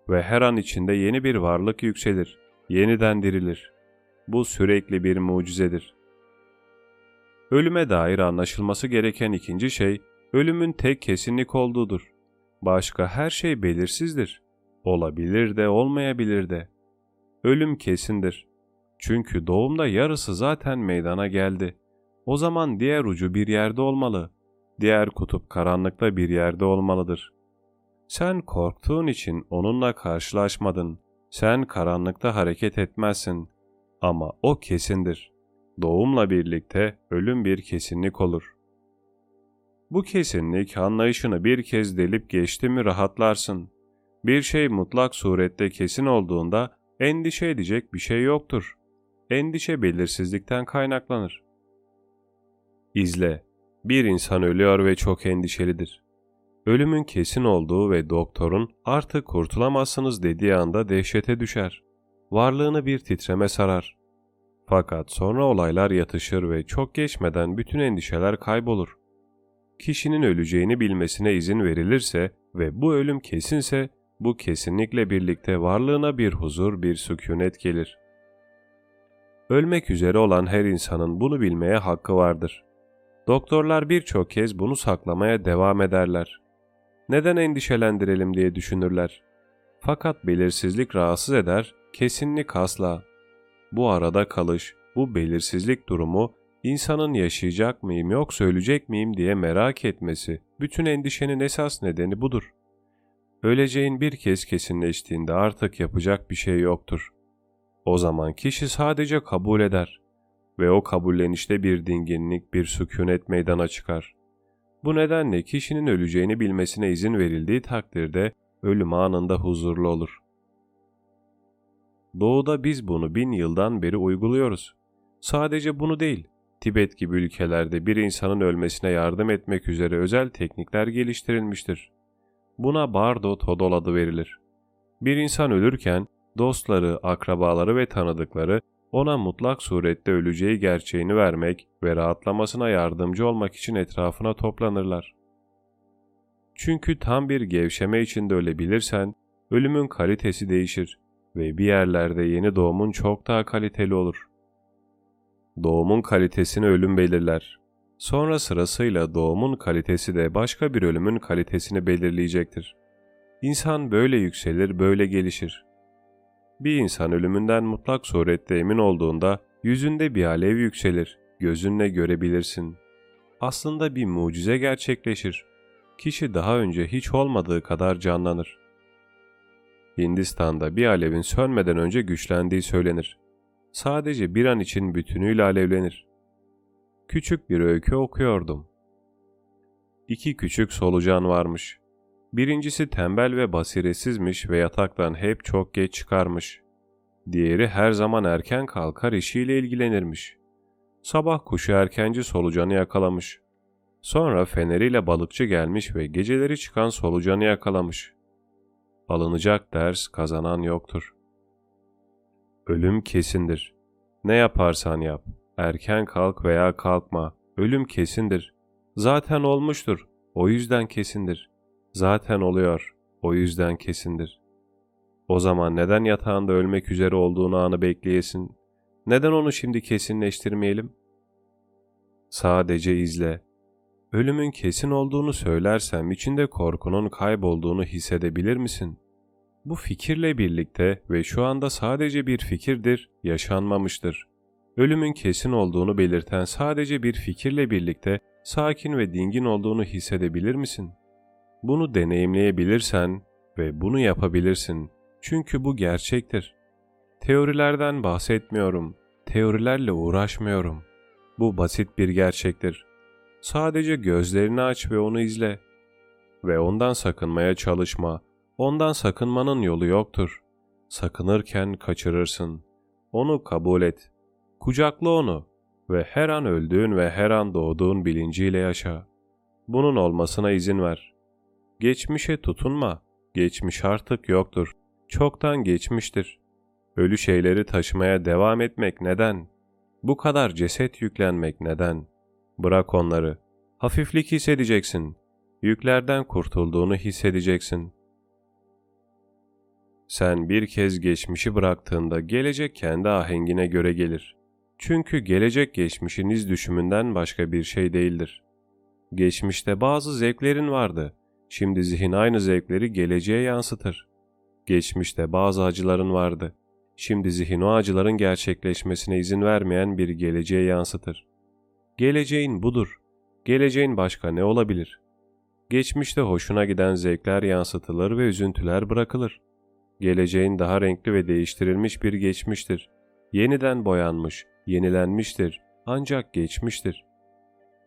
S1: ve her an içinde yeni bir varlık yükselir, yeniden dirilir. Bu sürekli bir mucizedir. Ölüme dair anlaşılması gereken ikinci şey, ölümün tek kesinlik olduğudur. Başka her şey belirsizdir. Olabilir de olmayabilir de. Ölüm kesindir. Çünkü doğumda yarısı zaten meydana geldi. O zaman diğer ucu bir yerde olmalı. Diğer kutup karanlıkta bir yerde olmalıdır. Sen korktuğun için onunla karşılaşmadın. Sen karanlıkta hareket etmezsin. Ama o kesindir. Doğumla birlikte ölüm bir kesinlik olur. Bu kesinlik anlayışını bir kez delip geçti mi rahatlarsın. Bir şey mutlak surette kesin olduğunda endişe edecek bir şey yoktur. Endişe belirsizlikten kaynaklanır. İzle. Bir insan ölüyor ve çok endişelidir. Ölümün kesin olduğu ve doktorun artık kurtulamazsınız dediği anda dehşete düşer. Varlığını bir titreme sarar. Fakat sonra olaylar yatışır ve çok geçmeden bütün endişeler kaybolur. Kişinin öleceğini bilmesine izin verilirse ve bu ölüm kesinse bu kesinlikle birlikte varlığına bir huzur, bir sükunet gelir. Ölmek üzere olan her insanın bunu bilmeye hakkı vardır. Doktorlar birçok kez bunu saklamaya devam ederler. Neden endişelendirelim diye düşünürler. Fakat belirsizlik rahatsız eder, kesinlik asla. Bu arada kalış, bu belirsizlik durumu insanın yaşayacak mıyım yoksa ölecek miyim diye merak etmesi, bütün endişenin esas nedeni budur. Öleceğin bir kez kesinleştiğinde artık yapacak bir şey yoktur. O zaman kişi sadece kabul eder ve o kabullenişte bir dinginlik, bir sükunet meydana çıkar. Bu nedenle kişinin öleceğini bilmesine izin verildiği takdirde ölüm anında huzurlu olur. Doğuda biz bunu bin yıldan beri uyguluyoruz. Sadece bunu değil, Tibet gibi ülkelerde bir insanın ölmesine yardım etmek üzere özel teknikler geliştirilmiştir. Buna Bardo Todol adı verilir. Bir insan ölürken dostları, akrabaları ve tanıdıkları ona mutlak surette öleceği gerçeğini vermek ve rahatlamasına yardımcı olmak için etrafına toplanırlar. Çünkü tam bir gevşeme içinde ölebilirsen, ölümün kalitesi değişir ve bir yerlerde yeni doğumun çok daha kaliteli olur. Doğumun kalitesini ölüm belirler. Sonra sırasıyla doğumun kalitesi de başka bir ölümün kalitesini belirleyecektir. İnsan böyle yükselir, böyle gelişir. Bir insan ölümünden mutlak surette emin olduğunda yüzünde bir alev yükselir, gözünle görebilirsin. Aslında bir mucize gerçekleşir. Kişi daha önce hiç olmadığı kadar canlanır. Hindistan'da bir alevin sönmeden önce güçlendiği söylenir. Sadece bir an için bütünüyle alevlenir. Küçük bir öykü okuyordum. İki küçük solucan varmış. Birincisi tembel ve basiretsizmiş ve yataktan hep çok geç çıkarmış. Diğeri her zaman erken kalkar işiyle ilgilenirmiş. Sabah kuşu erkenci solucanı yakalamış. Sonra feneriyle balıkçı gelmiş ve geceleri çıkan solucanı yakalamış. Alınacak ders kazanan yoktur. Ölüm kesindir. Ne yaparsan yap, erken kalk veya kalkma, ölüm kesindir. Zaten olmuştur, o yüzden kesindir. Zaten oluyor, o yüzden kesindir. O zaman neden yatağında ölmek üzere olduğunu anı bekleyesin? Neden onu şimdi kesinleştirmeyelim? Sadece izle. Ölümün kesin olduğunu söylersem içinde korkunun kaybolduğunu hissedebilir misin? Bu fikirle birlikte ve şu anda sadece bir fikirdir, yaşanmamıştır. Ölümün kesin olduğunu belirten sadece bir fikirle birlikte sakin ve dingin olduğunu hissedebilir misin? Bunu deneyimleyebilirsen ve bunu yapabilirsin. Çünkü bu gerçektir. Teorilerden bahsetmiyorum. Teorilerle uğraşmıyorum. Bu basit bir gerçektir. Sadece gözlerini aç ve onu izle. Ve ondan sakınmaya çalışma. Ondan sakınmanın yolu yoktur. Sakınırken kaçırırsın. Onu kabul et. Kucakla onu ve her an öldüğün ve her an doğduğun bilinciyle yaşa. Bunun olmasına izin ver. Geçmişe tutunma. Geçmiş artık yoktur. Çoktan geçmiştir. Ölü şeyleri taşımaya devam etmek neden? Bu kadar ceset yüklenmek neden? Bırak onları. Hafiflik hissedeceksin. Yüklerden kurtulduğunu hissedeceksin. Sen bir kez geçmişi bıraktığında gelecek kendi ahengine göre gelir. Çünkü gelecek geçmişiniz düşümünden başka bir şey değildir. Geçmişte bazı zevklerin vardı. Şimdi zihin aynı zevkleri geleceğe yansıtır. Geçmişte bazı acıların vardı. Şimdi zihin o acıların gerçekleşmesine izin vermeyen bir geleceğe yansıtır. Geleceğin budur. Geleceğin başka ne olabilir? Geçmişte hoşuna giden zevkler yansıtılır ve üzüntüler bırakılır. Geleceğin daha renkli ve değiştirilmiş bir geçmiştir. Yeniden boyanmış, yenilenmiştir, ancak geçmiştir.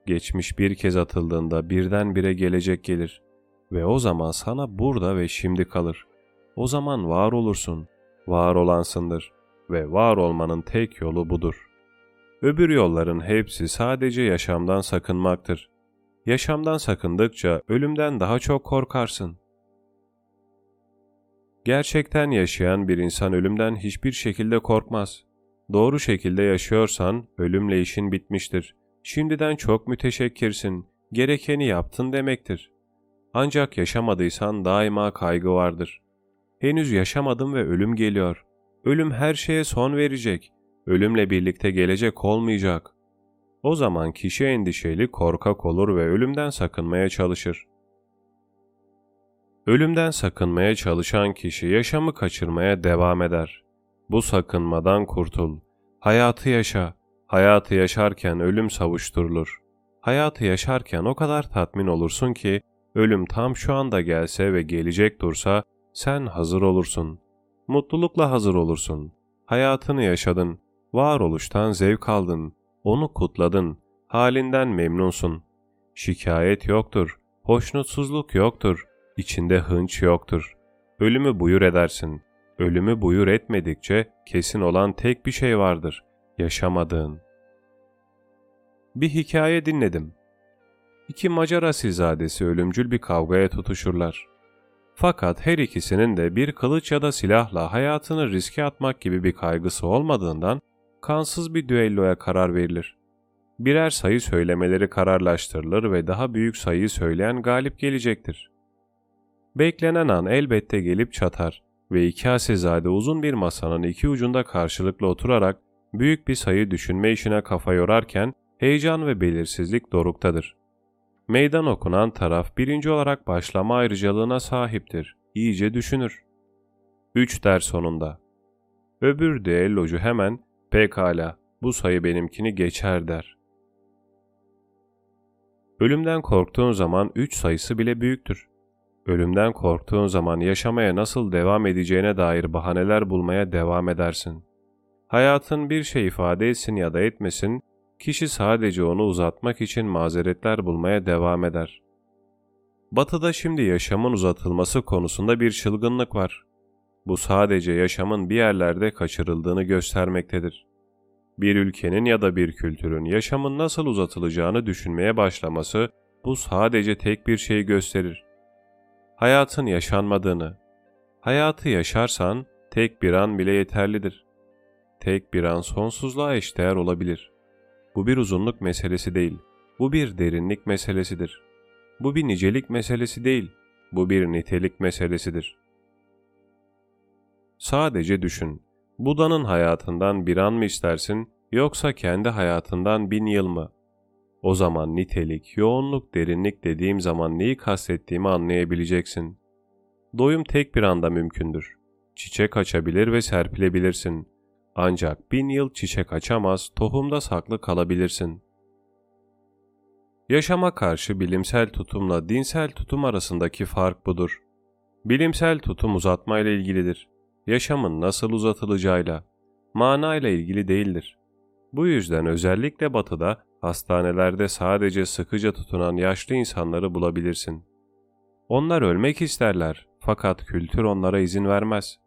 S1: Geçmiş bir kez atıldığında birdenbire gelecek gelir ve o zaman sana burada ve şimdi kalır. O zaman var olursun, var olansındır ve var olmanın tek yolu budur. Öbür yolların hepsi sadece yaşamdan sakınmaktır. Yaşamdan sakındıkça ölümden daha çok korkarsın. Gerçekten yaşayan bir insan ölümden hiçbir şekilde korkmaz. Doğru şekilde yaşıyorsan ölümle işin bitmiştir. Şimdiden çok müteşekkirsin, gerekeni yaptın demektir. Ancak yaşamadıysan daima kaygı vardır. Henüz yaşamadım ve ölüm geliyor. Ölüm her şeye son verecek. Ölümle birlikte gelecek olmayacak. O zaman kişi endişeli, korkak olur ve ölümden sakınmaya çalışır. Ölümden sakınmaya çalışan kişi yaşamı kaçırmaya devam eder. Bu sakınmadan kurtul. Hayatı yaşa. Hayatı yaşarken ölüm savuşturulur. Hayatı yaşarken o kadar tatmin olursun ki ölüm tam şu anda gelse ve gelecek dursa sen hazır olursun. Mutlulukla hazır olursun. Hayatını yaşadın. Varoluştan zevk aldın. Onu kutladın. Halinden memnunsun. Şikayet yoktur. Hoşnutsuzluk yoktur. İçinde hınç yoktur. Ölümü buyur edersin. Ölümü buyur etmedikçe kesin olan tek bir şey vardır. Yaşamadığın. Bir hikaye dinledim. İki Macar asilzadesi ölümcül bir kavgaya tutuşurlar. Fakat her ikisinin de bir kılıç ya da silahla hayatını riske atmak gibi bir kaygısı olmadığından kansız bir düelloya karar verilir. Birer sayı söylemeleri kararlaştırılır ve daha büyük sayıyı söyleyen galip gelecektir. Beklenen an elbette gelip çatar ve iki asilzade uzun bir masanın iki ucunda karşılıklı oturarak büyük bir sayı düşünme işine kafa yorarken heyecan ve belirsizlik doruktadır. Meydan okunan taraf birinci olarak başlama ayrıcalığına sahiptir. İyice düşünür. Üç der sonunda. Öbür düellocu hemen pekala bu sayı benimkini geçer der. Ölümden korktuğun zaman üç sayısı bile büyüktür. Ölümden korktuğun zaman yaşamaya nasıl devam edeceğine dair bahaneler bulmaya devam edersin. Hayatın bir şey ifade etsin ya da etmesin, kişi sadece onu uzatmak için mazeretler bulmaya devam eder. Batı'da şimdi yaşamın uzatılması konusunda bir çılgınlık var. Bu sadece yaşamın bir yerlerde kaçırıldığını göstermektedir. Bir ülkenin ya da bir kültürün yaşamın nasıl uzatılacağını düşünmeye başlaması bu sadece tek bir şeyi gösterir. Hayatın yaşanmadığını. Hayatı yaşarsan tek bir an bile yeterlidir. Tek bir an sonsuzluğa eşdeğer olabilir. Bu bir uzunluk meselesi değil. Bu bir derinlik meselesidir. Bu bir nicelik meselesi değil. Bu bir nitelik meselesidir. Sadece düşün. Buda'nın hayatından bir an mı istersin yoksa kendi hayatından bin yıl mı? O zaman nitelik, yoğunluk, derinlik dediğim zaman neyi kastettiğimi anlayabileceksin. Doyum tek bir anda mümkündür. Çiçek açabilir ve serpilebilirsin. Ancak bin yıl çiçek açamaz, tohumda saklı kalabilirsin. Yaşama karşı bilimsel tutumla dinsel tutum arasındaki fark budur. Bilimsel tutum uzatmayla ilgilidir. Yaşamın nasıl uzatılacağıyla, manayla ilgili değildir. Bu yüzden özellikle batıda hastanelerde sadece sıkıca tutunan yaşlı insanları bulabilirsin. Onlar ölmek isterler fakat kültür onlara izin vermez.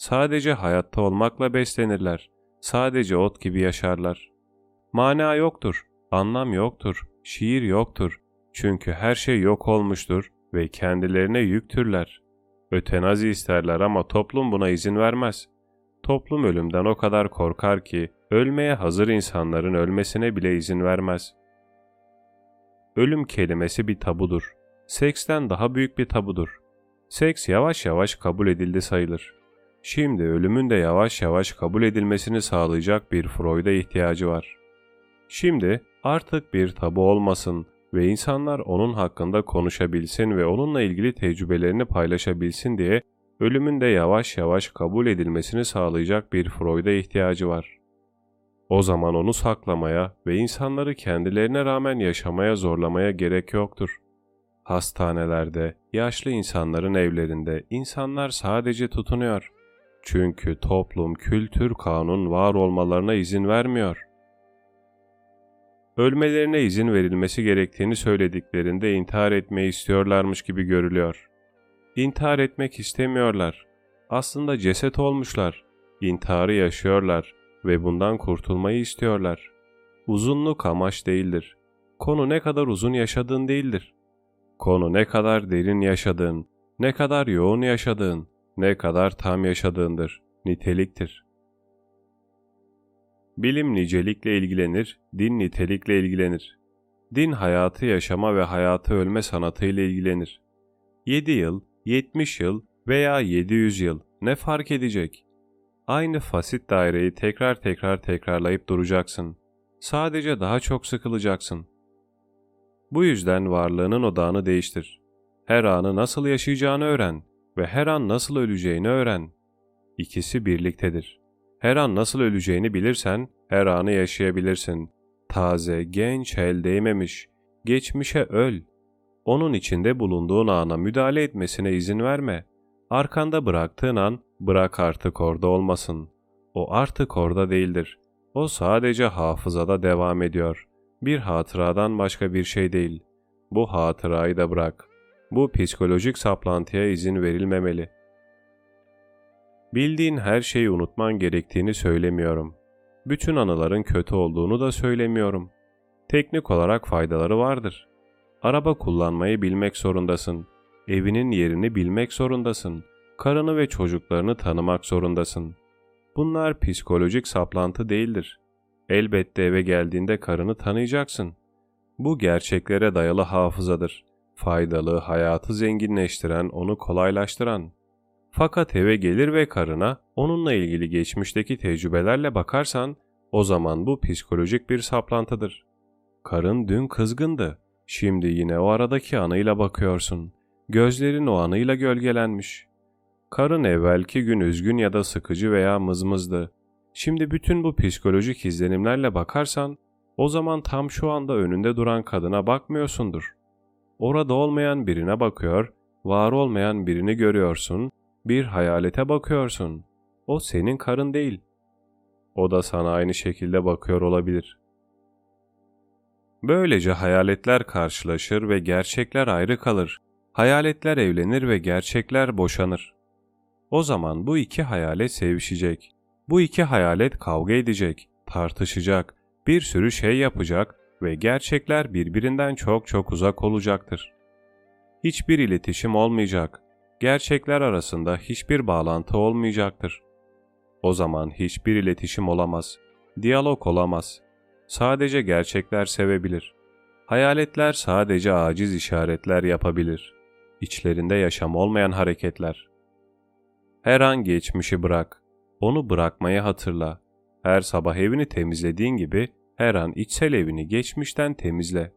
S1: Sadece hayatta olmakla beslenirler. Sadece ot gibi yaşarlar. Mana yoktur, anlam yoktur, şiir yoktur. Çünkü her şey yok olmuştur ve kendilerine yüktürler. Ötenazi isterler ama toplum buna izin vermez. Toplum ölümden o kadar korkar ki ölmeye hazır insanların ölmesine bile izin vermez. Ölüm kelimesi bir tabudur. Seksten daha büyük bir tabudur. Seks yavaş yavaş kabul edildi sayılır. Şimdi ölümün de yavaş yavaş kabul edilmesini sağlayacak bir Freud'a ihtiyacı var. Şimdi artık bir tabu olmasın ve insanlar onun hakkında konuşabilsin ve onunla ilgili tecrübelerini paylaşabilsin diye ölümün de yavaş yavaş kabul edilmesini sağlayacak bir Freud'a ihtiyacı var. O zaman onu saklamaya ve insanları kendilerine rağmen yaşamaya zorlamaya gerek yoktur. Hastanelerde, yaşlı insanların evlerinde insanlar sadece tutunuyor. Çünkü toplum, kültür, kanun var olmalarına izin vermiyor. Ölmelerine izin verilmesi gerektiğini söylediklerinde intihar etmeyi istiyorlarmış gibi görülüyor. İntihar etmek istemiyorlar. Aslında ceset olmuşlar. İntiharı yaşıyorlar ve bundan kurtulmayı istiyorlar. Uzunluk amaç değildir. Konu ne kadar uzun yaşadığın değildir. Konu ne kadar derin yaşadığın, ne kadar yoğun yaşadığın, ne kadar tam yaşadığındır, niteliktir. Bilim nicelikle ilgilenir, din nitelikle ilgilenir. Din hayatı yaşama ve hayatı ölme sanatıyla ilgilenir. 7 yıl, 70 yıl veya 700 yıl ne fark edecek? Aynı fasit daireyi tekrar tekrar tekrarlayıp duracaksın. Sadece daha çok sıkılacaksın. Bu yüzden varlığının odağını değiştir. Her anı nasıl yaşayacağını öğren ve her an nasıl öleceğini öğren. İkisi birliktedir. Her an nasıl öleceğini bilirsen her anı yaşayabilirsin. Taze, genç, el değmemiş. Geçmişe öl. Onun içinde bulunduğun ana müdahale etmesine izin verme. Arkanda bıraktığın an bırak artık orada olmasın. O artık orada değildir. O sadece hafızada devam ediyor. Bir hatıradan başka bir şey değil. Bu hatırayı da bırak. Bu psikolojik saplantıya izin verilmemeli. Bildiğin her şeyi unutman gerektiğini söylemiyorum. Bütün anıların kötü olduğunu da söylemiyorum. Teknik olarak faydaları vardır. Araba kullanmayı bilmek zorundasın. Evinin yerini bilmek zorundasın. Karını ve çocuklarını tanımak zorundasın. Bunlar psikolojik saplantı değildir. Elbette eve geldiğinde karını tanıyacaksın. Bu gerçeklere dayalı hafızadır. Faydalı, hayatı zenginleştiren, onu kolaylaştıran. Fakat eve gelir ve karına onunla ilgili geçmişteki tecrübelerle bakarsan o zaman bu psikolojik bir saplantıdır. Karın dün kızgındı. Şimdi yine o aradaki anıyla bakıyorsun. Gözlerin o anıyla gölgelenmiş. Karın evvelki gün üzgün ya da sıkıcı veya mızmızdı. Şimdi bütün bu psikolojik izlenimlerle bakarsan o zaman tam şu anda önünde duran kadına bakmıyorsundur. Orada olmayan birine bakıyor, var olmayan birini görüyorsun, bir hayalete bakıyorsun. O senin karın değil. O da sana aynı şekilde bakıyor olabilir. Böylece hayaletler karşılaşır ve gerçekler ayrı kalır. Hayaletler evlenir ve gerçekler boşanır. O zaman bu iki hayalet sevişecek. Bu iki hayalet kavga edecek, tartışacak, bir sürü şey yapacak ve gerçekler birbirinden çok çok uzak olacaktır. Hiçbir iletişim olmayacak. Gerçekler arasında hiçbir bağlantı olmayacaktır. O zaman hiçbir iletişim olamaz, diyalog olamaz. Sadece gerçekler sevebilir. Hayaletler sadece aciz işaretler yapabilir. İçlerinde yaşam olmayan hareketler. Her an geçmişi bırak. Onu bırakmayı hatırla. Her sabah evini temizlediğin gibi her an içsel evini geçmişten temizle.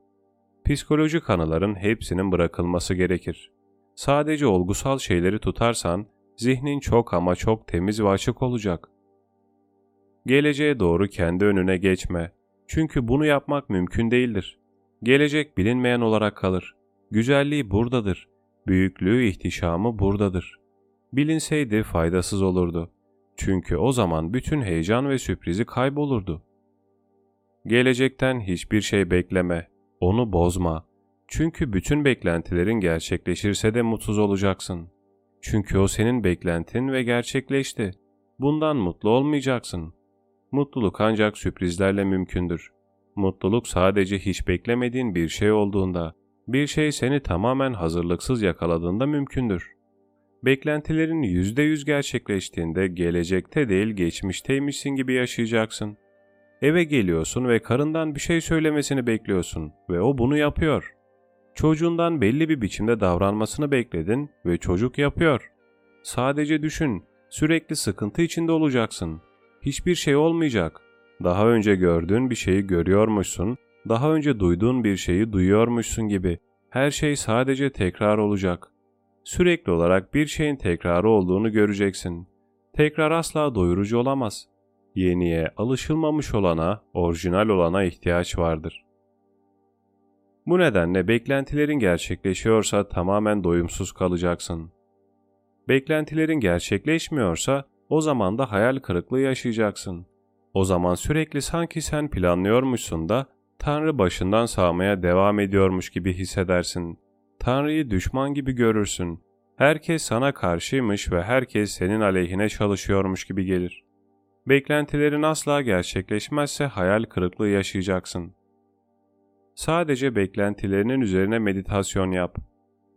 S1: Psikolojik anıların hepsinin bırakılması gerekir. Sadece olgusal şeyleri tutarsan zihnin çok ama çok temiz ve açık olacak. Geleceğe doğru kendi önüne geçme. Çünkü bunu yapmak mümkün değildir. Gelecek bilinmeyen olarak kalır. Güzelliği buradadır. Büyüklüğü, ihtişamı buradadır. Bilinseydi faydasız olurdu. Çünkü o zaman bütün heyecan ve sürprizi kaybolurdu. Gelecekten hiçbir şey bekleme, onu bozma. Çünkü bütün beklentilerin gerçekleşirse de mutsuz olacaksın. Çünkü o senin beklentin ve gerçekleşti. Bundan mutlu olmayacaksın. Mutluluk ancak sürprizlerle mümkündür. Mutluluk sadece hiç beklemediğin bir şey olduğunda, bir şey seni tamamen hazırlıksız yakaladığında mümkündür. Beklentilerin yüzde yüz gerçekleştiğinde gelecekte değil geçmişteymişsin gibi yaşayacaksın. Eve geliyorsun ve karından bir şey söylemesini bekliyorsun ve o bunu yapıyor. Çocuğundan belli bir biçimde davranmasını bekledin ve çocuk yapıyor. Sadece düşün, sürekli sıkıntı içinde olacaksın. Hiçbir şey olmayacak. Daha önce gördüğün bir şeyi görüyormuşsun, daha önce duyduğun bir şeyi duyuyormuşsun gibi. Her şey sadece tekrar olacak. Sürekli olarak bir şeyin tekrarı olduğunu göreceksin. Tekrar asla doyurucu olamaz. Yeniye, alışılmamış olana, orijinal olana ihtiyaç vardır. Bu nedenle beklentilerin gerçekleşiyorsa tamamen doyumsuz kalacaksın. Beklentilerin gerçekleşmiyorsa o zaman da hayal kırıklığı yaşayacaksın. O zaman sürekli sanki sen planlıyormuşsun da Tanrı başından sağmaya devam ediyormuş gibi hissedersin. Tanrı'yı düşman gibi görürsün. Herkes sana karşıymış ve herkes senin aleyhine çalışıyormuş gibi gelir. Beklentilerin asla gerçekleşmezse hayal kırıklığı yaşayacaksın. Sadece beklentilerinin üzerine meditasyon yap.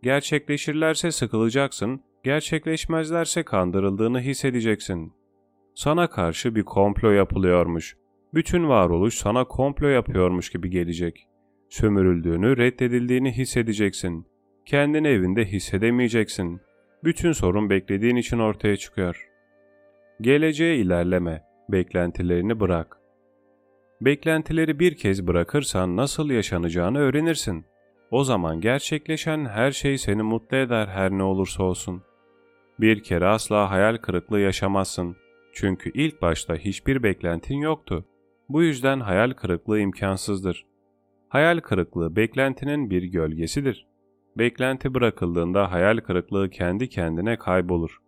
S1: Gerçekleşirlerse sıkılacaksın, gerçekleşmezlerse kandırıldığını hissedeceksin. Sana karşı bir komplo yapılıyormuş. Bütün varoluş sana komplo yapıyormuş gibi gelecek. Sömürüldüğünü, reddedildiğini hissedeceksin. Kendini evinde hissedemeyeceksin. Bütün sorun beklediğin için ortaya çıkıyor. Geleceğe ilerleme, beklentilerini bırak. Beklentileri bir kez bırakırsan nasıl yaşanacağını öğrenirsin. O zaman gerçekleşen her şey seni mutlu eder her ne olursa olsun. Bir kere asla hayal kırıklığı yaşamazsın. Çünkü ilk başta hiçbir beklentin yoktu. Bu yüzden hayal kırıklığı imkansızdır. Hayal kırıklığı beklentinin bir gölgesidir. Beklenti bırakıldığında hayal kırıklığı kendi kendine kaybolur.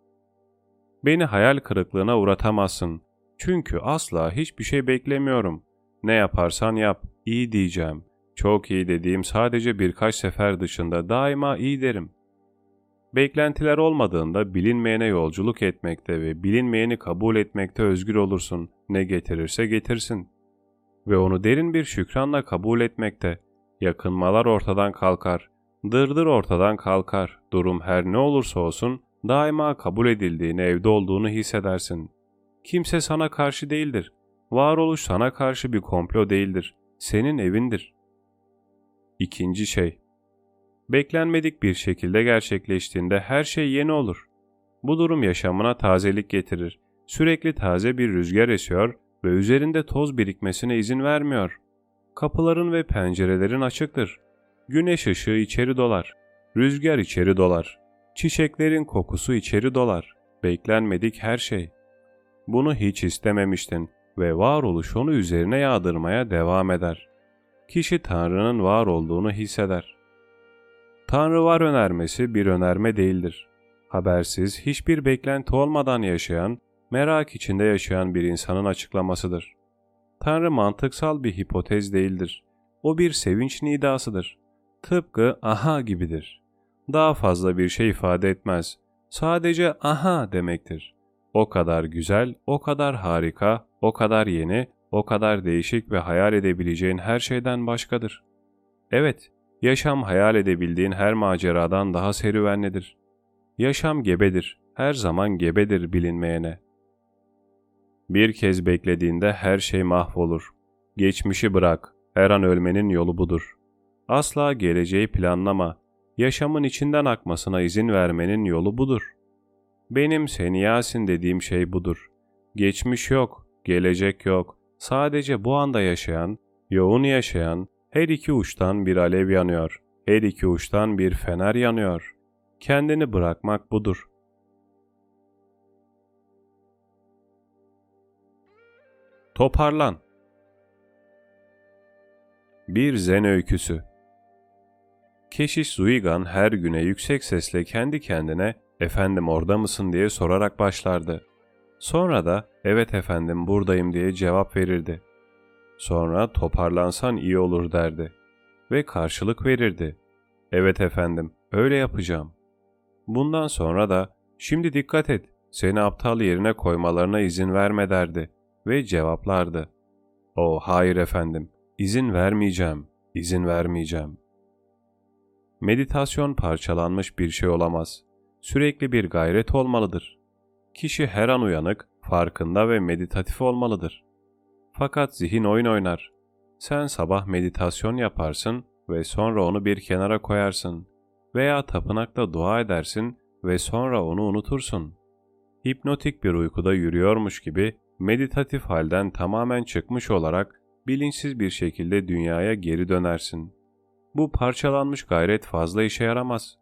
S1: Beni hayal kırıklığına uğratamazsın. Çünkü asla hiçbir şey beklemiyorum. Ne yaparsan yap, iyi diyeceğim. Çok iyi dediğim sadece birkaç sefer dışında daima iyi derim. Beklentiler olmadığında bilinmeyene yolculuk etmekte ve bilinmeyeni kabul etmekte özgür olursun. Ne getirirse getirsin. Ve onu derin bir şükranla kabul etmekte. Yakınmalar ortadan kalkar. Dırdır ortadan kalkar. Durum her ne olursa olsun daima kabul edildiğini, evde olduğunu hissedersin. Kimse sana karşı değildir. Varoluş sana karşı bir komplo değildir. Senin evindir. İkinci şey. Beklenmedik bir şekilde gerçekleştiğinde her şey yeni olur. Bu durum yaşamına tazelik getirir. Sürekli taze bir rüzgar esiyor ve üzerinde toz birikmesine izin vermiyor. Kapıların ve pencerelerin açıktır. Güneş ışığı içeri dolar. Rüzgar içeri dolar. Çiçeklerin kokusu içeri dolar. Beklenmedik her şey. Bunu hiç istememiştin ve varoluş onu üzerine yağdırmaya devam eder. Kişi Tanrı'nın var olduğunu hisseder. Tanrı var önermesi bir önerme değildir. Habersiz, hiçbir beklenti olmadan yaşayan, merak içinde yaşayan bir insanın açıklamasıdır. Tanrı mantıksal bir hipotez değildir. O bir sevinç nidasıdır. Tıpkı aha gibidir. Daha fazla bir şey ifade etmez. Sadece aha demektir. O kadar güzel, o kadar harika, o kadar yeni, o kadar değişik ve hayal edebileceğin her şeyden başkadır. Evet, yaşam hayal edebildiğin her maceradan daha serüvenlidir. Yaşam gebedir, her zaman gebedir bilinmeyene. Bir kez beklediğinde her şey mahvolur. Geçmişi bırak, her an ölmenin yolu budur. Asla geleceği planlama, yaşamın içinden akmasına izin vermenin yolu budur. Benim seni Yasin dediğim şey budur. Geçmiş yok, gelecek yok. Sadece bu anda yaşayan, yoğun yaşayan, her iki uçtan bir alev yanıyor. Her iki uçtan bir fener yanıyor. Kendini bırakmak budur. Toparlan. Bir Zen öyküsü. Keşiş Zuigan her güne yüksek sesle kendi kendine "Efendim orada mısın?" diye sorarak başlardı. Sonra da "Evet efendim buradayım." diye cevap verirdi. Sonra toparlansan iyi olur derdi ve karşılık verirdi. "Evet efendim, öyle yapacağım." Bundan sonra da "Şimdi dikkat et, seni aptal yerine koymalarına izin verme." derdi ve cevaplardı. "O hayır efendim, izin vermeyeceğim, izin vermeyeceğim." Meditasyon parçalanmış bir şey olamaz. Sürekli bir gayret olmalıdır. Kişi her an uyanık, farkında ve meditatif olmalıdır. Fakat zihin oyun oynar. Sen sabah meditasyon yaparsın ve sonra onu bir kenara koyarsın veya tapınakta dua edersin ve sonra onu unutursun. Hipnotik bir uykuda yürüyormuş gibi meditatif halden tamamen çıkmış olarak bilinçsiz bir şekilde dünyaya geri dönersin. Bu parçalanmış gayret fazla işe yaramaz.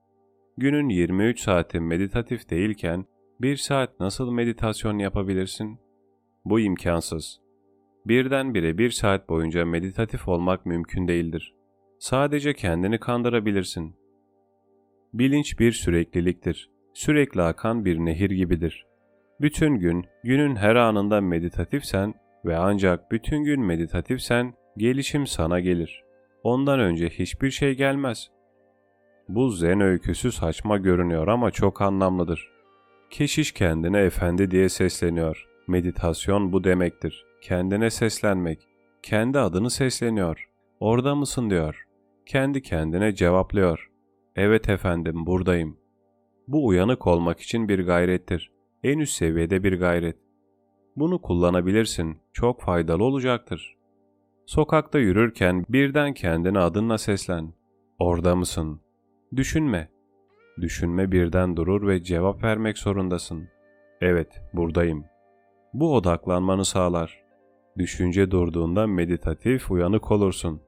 S1: Günün 23 saati meditatif değilken bir saat nasıl meditasyon yapabilirsin? Bu imkansız. Birdenbire bir saat boyunca meditatif olmak mümkün değildir. Sadece kendini kandırabilirsin. Bilinç bir sürekliliktir. Sürekli akan bir nehir gibidir. Bütün gün, günün her anında meditatifsen ve ancak bütün gün meditatifsen gelişim sana gelir. Ondan önce hiçbir şey gelmez. Bu zen öyküsü saçma görünüyor ama çok anlamlıdır. Keşiş kendine efendi diye sesleniyor. Meditasyon bu demektir. Kendine seslenmek. Kendi adını sesleniyor. Orada mısın diyor. Kendi kendine cevaplıyor. Evet efendim buradayım. Bu uyanık olmak için bir gayrettir. En üst seviyede bir gayret. Bunu kullanabilirsin. Çok faydalı olacaktır. Sokakta yürürken birden kendine adınla seslen. Orada mısın? Düşünme. Düşünme birden durur ve cevap vermek zorundasın. Evet, buradayım. Bu odaklanmanı sağlar. Düşünce durduğunda meditatif uyanık olursun.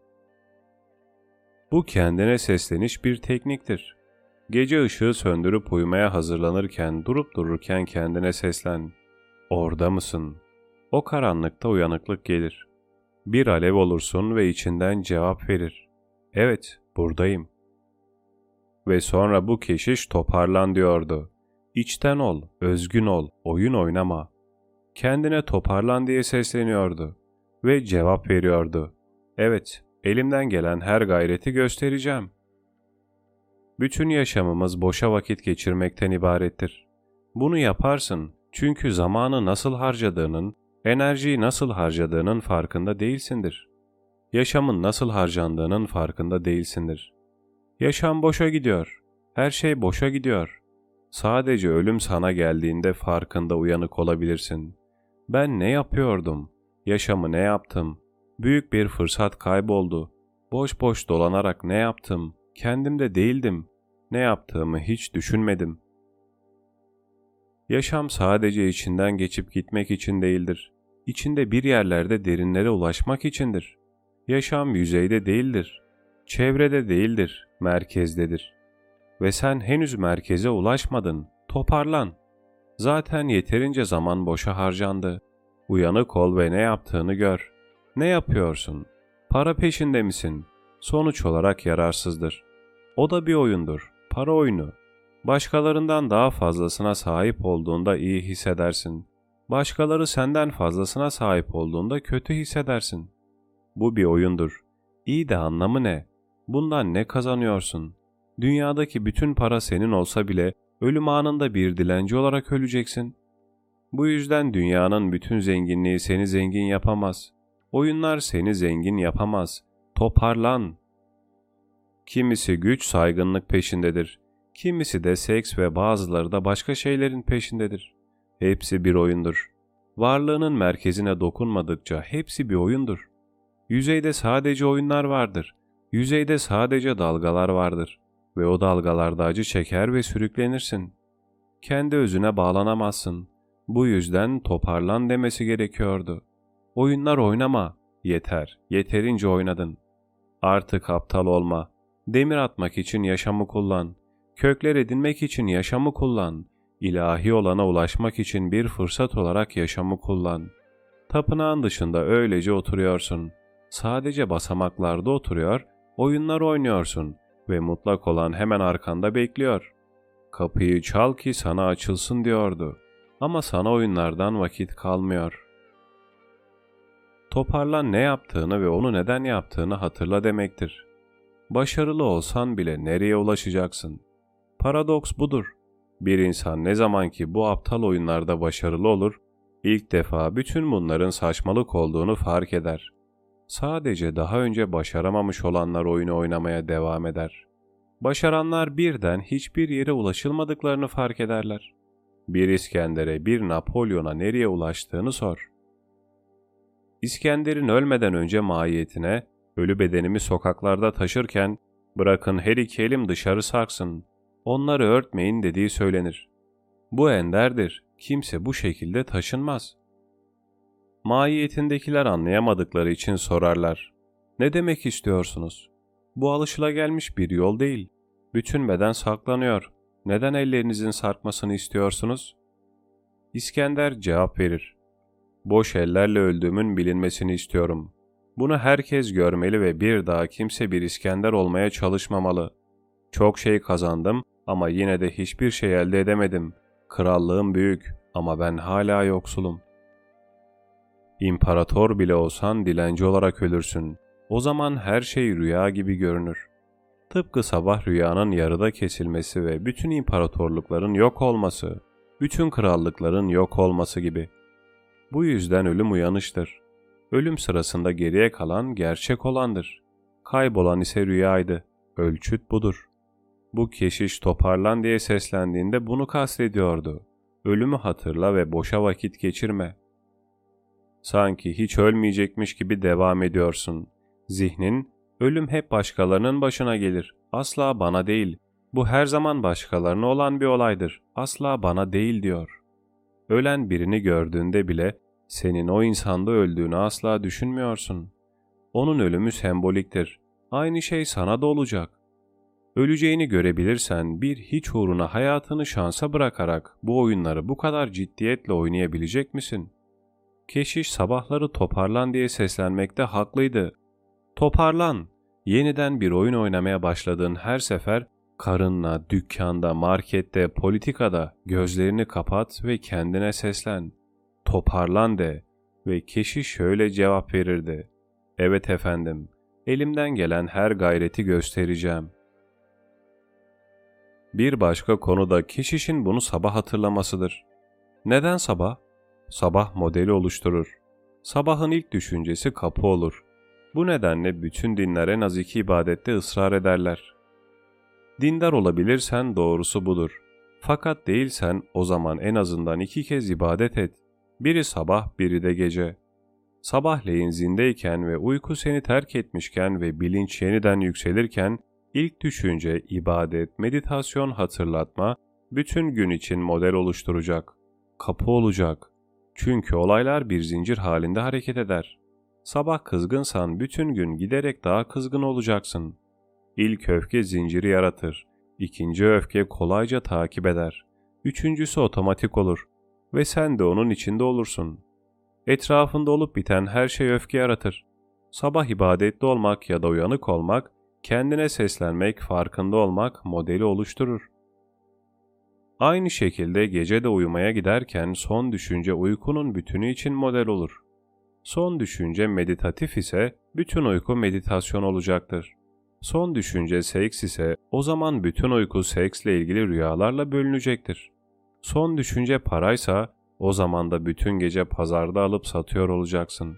S1: Bu kendine sesleniş bir tekniktir. Gece ışığı söndürüp uyumaya hazırlanırken durup dururken kendine seslen. Orada mısın? O karanlıkta uyanıklık gelir. Bir alev olursun ve içinden cevap verir. Evet, buradayım. Ve sonra bu keşiş toparlan diyordu. İçten ol, özgün ol, oyun oynama. Kendine toparlan diye sesleniyordu. Ve cevap veriyordu. Evet, elimden gelen her gayreti göstereceğim. Bütün yaşamımız boşa vakit geçirmekten ibarettir. Bunu yaparsın çünkü zamanı nasıl harcadığının, enerjiyi nasıl harcadığının farkında değilsindir. Yaşamın nasıl harcandığının farkında değilsindir. Yaşam boşa gidiyor. Her şey boşa gidiyor. Sadece ölüm sana geldiğinde farkında uyanık olabilirsin. Ben ne yapıyordum? Yaşamı ne yaptım? Büyük bir fırsat kayboldu. Boş boş dolanarak ne yaptım? Kendimde değildim. Ne yaptığımı hiç düşünmedim. Yaşam sadece içinden geçip gitmek için değildir. İçinde bir yerlerde derinlere ulaşmak içindir. Yaşam yüzeyde değildir. Çevrede değildir, merkezdedir. Ve sen henüz merkeze ulaşmadın. Toparlan. Zaten yeterince zaman boşa harcandı. Uyanık ol ve ne yaptığını gör. Ne yapıyorsun? Para peşinde misin? Sonuç olarak yararsızdır. O da bir oyundur. Para oyunu. Başkalarından daha fazlasına sahip olduğunda iyi hissedersin. Başkaları senden fazlasına sahip olduğunda kötü hissedersin. Bu bir oyundur. İyi de anlamı ne? Bundan ne kazanıyorsun? Dünyadaki bütün para senin olsa bile ölüm anında bir dilenci olarak öleceksin. Bu yüzden dünyanın bütün zenginliği seni zengin yapamaz. Oyunlar seni zengin yapamaz. Toparlan. Kimisi güç saygınlık peşindedir. Kimisi de seks ve bazıları da başka şeylerin peşindedir. Hepsi bir oyundur. Varlığının merkezine dokunmadıkça hepsi bir oyundur. Yüzeyde sadece oyunlar vardır. Yüzeyde sadece dalgalar vardır. Ve o dalgalarda acı çeker ve sürüklenirsin. Kendi özüne bağlanamazsın. Bu yüzden toparlan demesi gerekiyordu. Oyunlar oynama. Yeter. Yeterince oynadın. Artık aptal olma. Demir atmak için yaşamı kullan. Kökler edinmek için yaşamı kullan. İlahi olana ulaşmak için bir fırsat olarak yaşamı kullan. Tapınağın dışında öylece oturuyorsun. Sadece basamaklarda oturuyor, oyunlar oynuyorsun ve mutlak olan hemen arkanda bekliyor. Kapıyı çal ki sana açılsın diyordu. Ama sana oyunlardan vakit kalmıyor. Toparlan ne yaptığını ve onu neden yaptığını hatırla demektir. Başarılı olsan bile nereye ulaşacaksın? Paradoks budur. Bir insan ne zaman ki bu aptal oyunlarda başarılı olur, ilk defa bütün bunların saçmalık olduğunu fark eder. Sadece daha önce başaramamış olanlar oyunu oynamaya devam eder. Başaranlar birden hiçbir yere ulaşılmadıklarını fark ederler. Bir İskender'e, bir Napolyon'a nereye ulaştığını sor. İskender'in ölmeden önce mahiyetine, ölü bedenimi sokaklarda taşırken, bırakın her iki elim dışarı saksın, onları örtmeyin dediği söylenir. Bu enderdir, kimse bu şekilde taşınmaz. Mahiyetindekiler anlayamadıkları için sorarlar. Ne demek istiyorsunuz? Bu alışılagelmiş bir yol değil. Bütün beden saklanıyor. Neden ellerinizin sarkmasını istiyorsunuz? İskender cevap verir. Boş ellerle öldüğümün bilinmesini istiyorum. Bunu herkes görmeli ve bir daha kimse bir İskender olmaya çalışmamalı. Çok şey kazandım ama yine de hiçbir şey elde edemedim. Krallığım büyük ama ben hala yoksulum. İmparator bile olsan dilenci olarak ölürsün. O zaman her şey rüya gibi görünür. Tıpkı sabah rüyanın yarıda kesilmesi ve bütün imparatorlukların yok olması, bütün krallıkların yok olması gibi. Bu yüzden ölüm uyanıştır. Ölüm sırasında geriye kalan gerçek olandır. Kaybolan ise rüyaydı. Ölçüt budur. Bu keşiş toparlan diye seslendiğinde bunu kastediyordu. Ölümü hatırla ve boşa vakit geçirme. Sanki hiç ölmeyecekmiş gibi devam ediyorsun. Zihnin, ölüm hep başkalarının başına gelir, asla bana değil. Bu her zaman başkalarına olan bir olaydır, asla bana değil diyor. Ölen birini gördüğünde bile senin o insanda öldüğünü asla düşünmüyorsun. Onun ölümü semboliktir. Aynı şey sana da olacak. Öleceğini görebilirsen bir hiç uğruna hayatını şansa bırakarak bu oyunları bu kadar ciddiyetle oynayabilecek misin? Keşiş sabahları toparlan diye seslenmekte haklıydı. Toparlan! Yeniden bir oyun oynamaya başladığın her sefer karınla, dükkanda, markette, politikada gözlerini kapat ve kendine seslen. Toparlan de ve keşiş şöyle cevap verirdi. Evet efendim, elimden gelen her gayreti göstereceğim. Bir başka konu da keşişin bunu sabah hatırlamasıdır. Neden sabah? Sabah modeli oluşturur. Sabahın ilk düşüncesi kapı olur. Bu nedenle bütün dinler en az iki ibadette ısrar ederler. Dindar olabilirsen doğrusu budur. Fakat değilsen o zaman en azından iki kez ibadet et. Biri sabah, biri de gece. Sabahleyin zindeyken ve uyku seni terk etmişken ve bilinç yeniden yükselirken ilk düşünce, ibadet, meditasyon, hatırlatma bütün gün için model oluşturacak. Kapı olacak. Çünkü olaylar bir zincir halinde hareket eder. Sabah kızgınsan bütün gün giderek daha kızgın olacaksın. İlk öfke zinciri yaratır. İkinci öfke kolayca takip eder. Üçüncüsü otomatik olur ve sen de onun içinde olursun. Etrafında olup biten her şey öfke yaratır. Sabah ibadetli olmak ya da uyanık olmak, kendine seslenmek, farkında olmak modeli oluşturur. Aynı şekilde gece de uyumaya giderken son düşünce uykunun bütünü için model olur. Son düşünce meditatif ise bütün uyku meditasyon olacaktır. Son düşünce seks ise o zaman bütün uyku seksle ilgili rüyalarla bölünecektir. Son düşünce paraysa o zaman da bütün gece pazarda alıp satıyor olacaksın.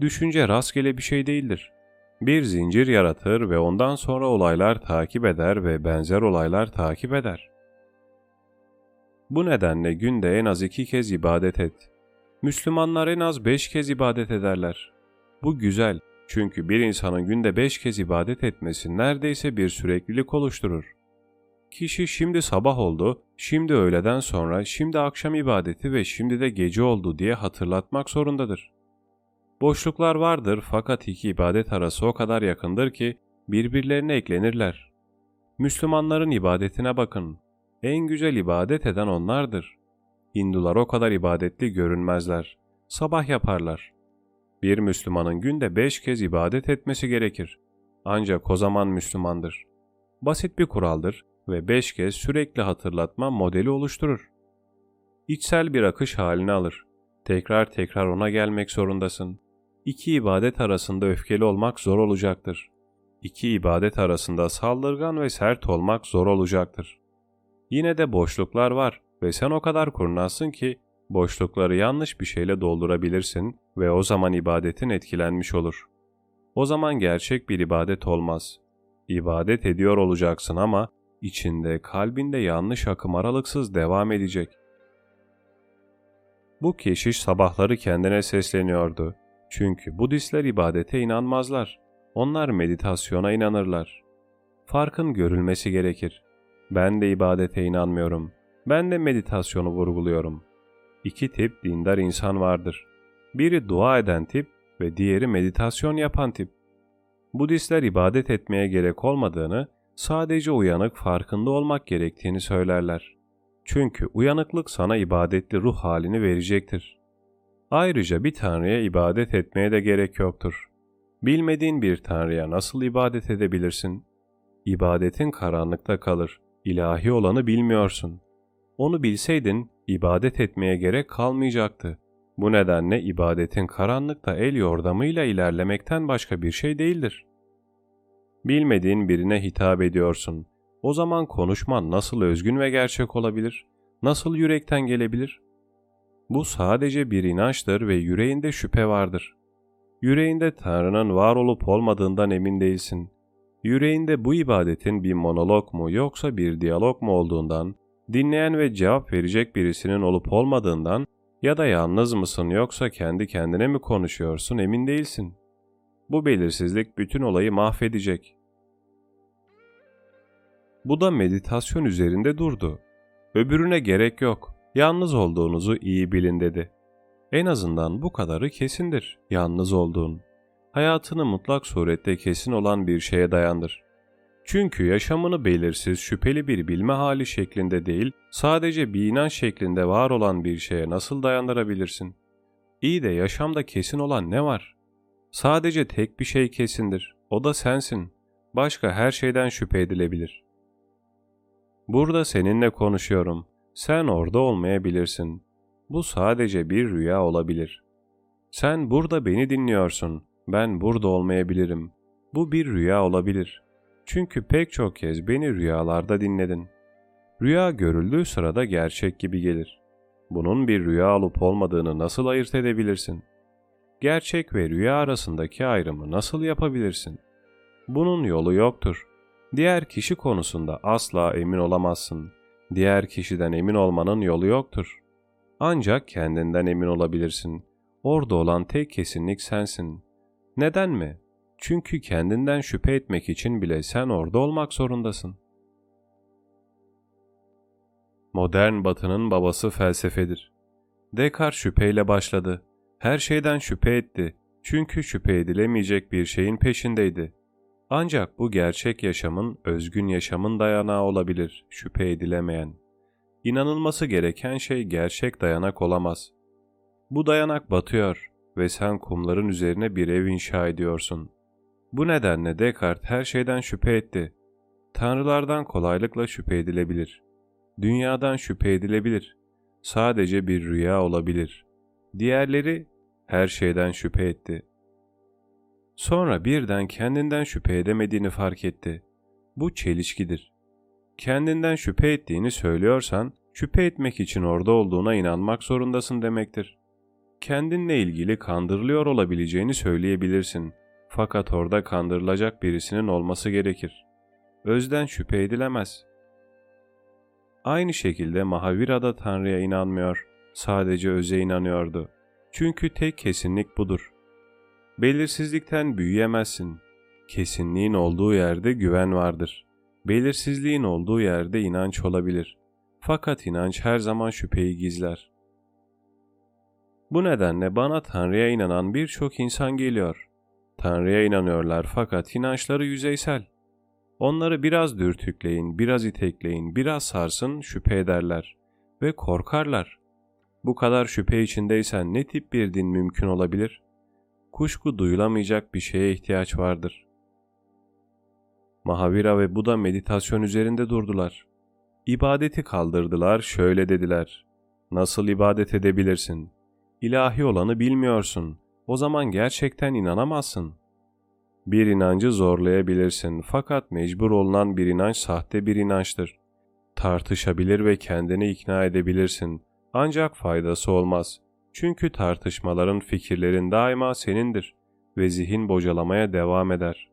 S1: Düşünce rastgele bir şey değildir. Bir zincir yaratır ve ondan sonra olaylar takip eder ve benzer olaylar takip eder. Bu nedenle günde en az iki kez ibadet et. Müslümanlar en az beş kez ibadet ederler. Bu güzel çünkü bir insanın günde beş kez ibadet etmesi neredeyse bir süreklilik oluşturur. Kişi şimdi sabah oldu, şimdi öğleden sonra, şimdi akşam ibadeti ve şimdi de gece oldu diye hatırlatmak zorundadır. Boşluklar vardır fakat iki ibadet arası o kadar yakındır ki birbirlerine eklenirler. Müslümanların ibadetine bakın. En güzel ibadet eden onlardır. Hindular o kadar ibadetli görünmezler. Sabah yaparlar. Bir Müslümanın günde beş kez ibadet etmesi gerekir. Ancak o zaman Müslümandır. Basit bir kuraldır ve beş kez sürekli hatırlatma modeli oluşturur. İçsel bir akış halini alır. Tekrar tekrar ona gelmek zorundasın. İki ibadet arasında öfkeli olmak zor olacaktır. İki ibadet arasında saldırgan ve sert olmak zor olacaktır. Yine de boşluklar var ve sen o kadar kurnazsın ki boşlukları yanlış bir şeyle doldurabilirsin ve o zaman ibadetin etkilenmiş olur. O zaman gerçek bir ibadet olmaz. İbadet ediyor olacaksın ama içinde, kalbinde yanlış akım aralıksız devam edecek. Bu keşiş sabahları kendine sesleniyordu. Çünkü Budistler ibadete inanmazlar. Onlar meditasyona inanırlar. Farkın görülmesi gerekir. Ben de ibadete inanmıyorum. Ben de meditasyonu vurguluyorum. İki tip dindar insan vardır. Biri dua eden tip ve diğeri meditasyon yapan tip. Budistler ibadet etmeye gerek olmadığını, sadece uyanık farkında olmak gerektiğini söylerler. Çünkü uyanıklık sana ibadetli ruh halini verecektir. Ayrıca bir tanrıya ibadet etmeye de gerek yoktur. Bilmediğin bir tanrıya nasıl ibadet edebilirsin? İbadetin karanlıkta kalır. İlahi olanı bilmiyorsun. Onu bilseydin ibadet etmeye gerek kalmayacaktı. Bu nedenle ibadetin karanlıkta el yordamıyla ilerlemekten başka bir şey değildir. Bilmediğin birine hitap ediyorsun. O zaman konuşman nasıl özgün ve gerçek olabilir? Nasıl yürekten gelebilir? Bu sadece bir inançtır ve yüreğinde şüphe vardır. Yüreğinde Tanrı'nın var olup olmadığından emin değilsin. Yüreğinde bu ibadetin bir monolog mu yoksa bir diyalog mu olduğundan, dinleyen ve cevap verecek birisinin olup olmadığından ya da yalnız mısın yoksa kendi kendine mi konuşuyorsun emin değilsin. Bu belirsizlik bütün olayı mahvedecek. Bu da meditasyon üzerinde durdu. Öbürüne gerek yok. Yalnız olduğunuzu iyi bilin dedi. En azından bu kadarı kesindir. Yalnız olduğun. Hayatını mutlak surette kesin olan bir şeye dayandır. Çünkü yaşamını belirsiz, şüpheli bir bilme hali şeklinde değil, sadece bir inanç şeklinde var olan bir şeye nasıl dayandırabilirsin? İyi de yaşamda kesin olan ne var? Sadece tek bir şey kesindir. O da sensin. Başka her şeyden şüphe edilebilir. Burada seninle konuşuyorum. Sen orada olmayabilirsin. Bu sadece bir rüya olabilir. Sen burada beni dinliyorsun. Ben burada olmayabilirim. Bu bir rüya olabilir. Çünkü pek çok kez beni rüyalarda dinledin. Rüya görüldüğü sırada gerçek gibi gelir. Bunun bir rüya olup olmadığını nasıl ayırt edebilirsin? Gerçek ve rüya arasındaki ayrımı nasıl yapabilirsin? Bunun yolu yoktur. Diğer kişi konusunda asla emin olamazsın. Diğer kişiden emin olmanın yolu yoktur. Ancak kendinden emin olabilirsin. Orada olan tek kesinlik sensin. Neden mi? Çünkü kendinden şüphe etmek için bile sen orada olmak zorundasın. Modern batının babası felsefedir. Descartes şüpheyle başladı. Her şeyden şüphe etti. Çünkü şüphe edilemeyecek bir şeyin peşindeydi. Ancak bu gerçek yaşamın, özgün yaşamın dayanağı olabilir, şüphe edilemeyen. İnanılması gereken şey gerçek dayanak olamaz. Bu dayanak batıyor ve sen kumların üzerine bir ev inşa ediyorsun. Bu nedenle Descartes her şeyden şüphe etti. Tanrılardan kolaylıkla şüphe edilebilir. Dünyadan şüphe edilebilir. Sadece bir rüya olabilir. Diğerleri her şeyden şüphe etti. Sonra birden kendinden şüphe edemediğini fark etti. Bu çelişkidir. Kendinden şüphe ettiğini söylüyorsan, şüphe etmek için orada olduğuna inanmak zorundasın demektir. Kendinle ilgili kandırılıyor olabileceğini söyleyebilirsin. Fakat orada kandırılacak birisinin olması gerekir. Özden şüphe edilemez. Aynı şekilde Mahavira da Tanrı'ya inanmıyor, sadece öze inanıyordu. Çünkü tek kesinlik budur. Belirsizlikten büyüyemezsin. Kesinliğin olduğu yerde güven vardır. Belirsizliğin olduğu yerde inanç olabilir. Fakat inanç her zaman şüpheyi gizler. Bu nedenle bana Tanrı'ya inanan birçok insan geliyor. Tanrı'ya inanıyorlar fakat inançları yüzeysel. Onları biraz dürtükleyin, biraz itekleyin, biraz sarsın şüphe ederler ve korkarlar. Bu kadar şüphe içindeysen ne tip bir din mümkün olabilir? Kuşku duyulamayacak bir şeye ihtiyaç vardır. Mahavira ve Buda meditasyon üzerinde durdular. İbadeti kaldırdılar, şöyle dediler. Nasıl ibadet edebilirsin? İlahi olanı bilmiyorsun. O zaman gerçekten inanamazsın. Bir inancı zorlayabilirsin fakat mecbur olunan bir inanç sahte bir inançtır. Tartışabilir ve kendini ikna edebilirsin ancak faydası olmaz. Çünkü tartışmaların fikirlerin daima senindir ve zihin bocalamaya devam eder.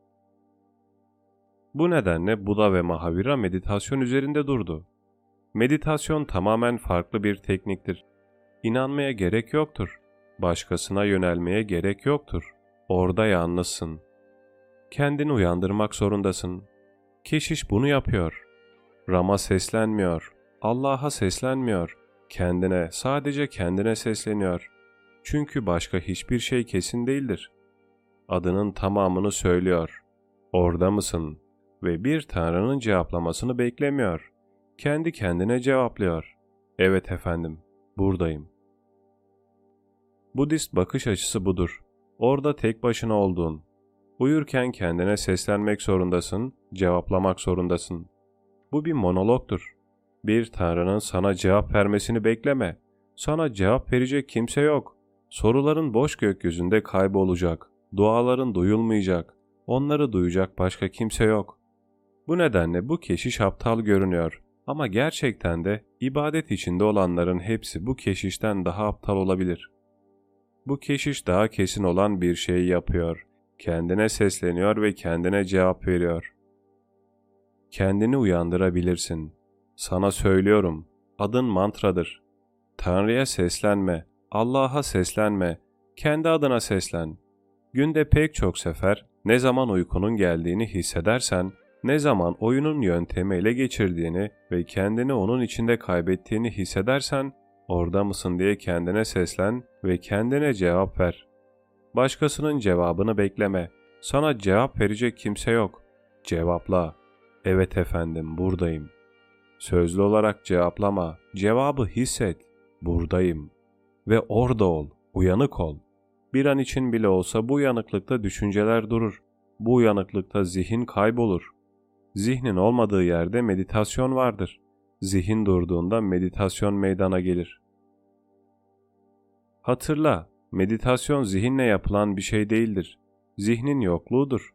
S1: Bu nedenle Buda ve Mahavira meditasyon üzerinde durdu. Meditasyon tamamen farklı bir tekniktir. İnanmaya gerek yoktur. Başkasına yönelmeye gerek yoktur. Orada yalnızsın. Kendini uyandırmak zorundasın. Keşiş bunu yapıyor. Rama seslenmiyor. Allah'a seslenmiyor. Kendine, sadece kendine sesleniyor. Çünkü başka hiçbir şey kesin değildir. Adının tamamını söylüyor. Orada mısın? Ve bir tanrının cevaplamasını beklemiyor. Kendi kendine cevaplıyor. Evet efendim, buradayım. Budist bakış açısı budur. Orada tek başına olduğun. Uyurken kendine seslenmek zorundasın, cevaplamak zorundasın. Bu bir monologtur. Bir tanrının sana cevap vermesini bekleme. Sana cevap verecek kimse yok. Soruların boş gökyüzünde kaybolacak. Duaların duyulmayacak. Onları duyacak başka kimse yok. Bu nedenle bu keşiş aptal görünüyor. Ama gerçekten de ibadet içinde olanların hepsi bu keşişten daha aptal olabilir. Bu keşiş daha kesin olan bir şey yapıyor. Kendine sesleniyor ve kendine cevap veriyor. Kendini uyandırabilirsin. Sana söylüyorum, adın mantradır. Tanrı'ya seslenme, Allah'a seslenme, kendi adına seslen. Günde pek çok sefer ne zaman uykunun geldiğini hissedersen, ne zaman oyunun yöntemi ele geçirdiğini ve kendini onun içinde kaybettiğini hissedersen, orada mısın diye kendine seslen ve kendine cevap ver. Başkasının cevabını bekleme. Sana cevap verecek kimse yok. Cevapla. Evet efendim buradayım. Sözlü olarak cevaplama. Cevabı hisset. Buradayım. Ve orada ol. Uyanık ol. Bir an için bile olsa bu uyanıklıkta düşünceler durur. Bu uyanıklıkta zihin kaybolur. Zihnin olmadığı yerde meditasyon vardır. Zihin durduğunda meditasyon meydana gelir. Hatırla, meditasyon zihinle yapılan bir şey değildir. Zihnin yokluğudur.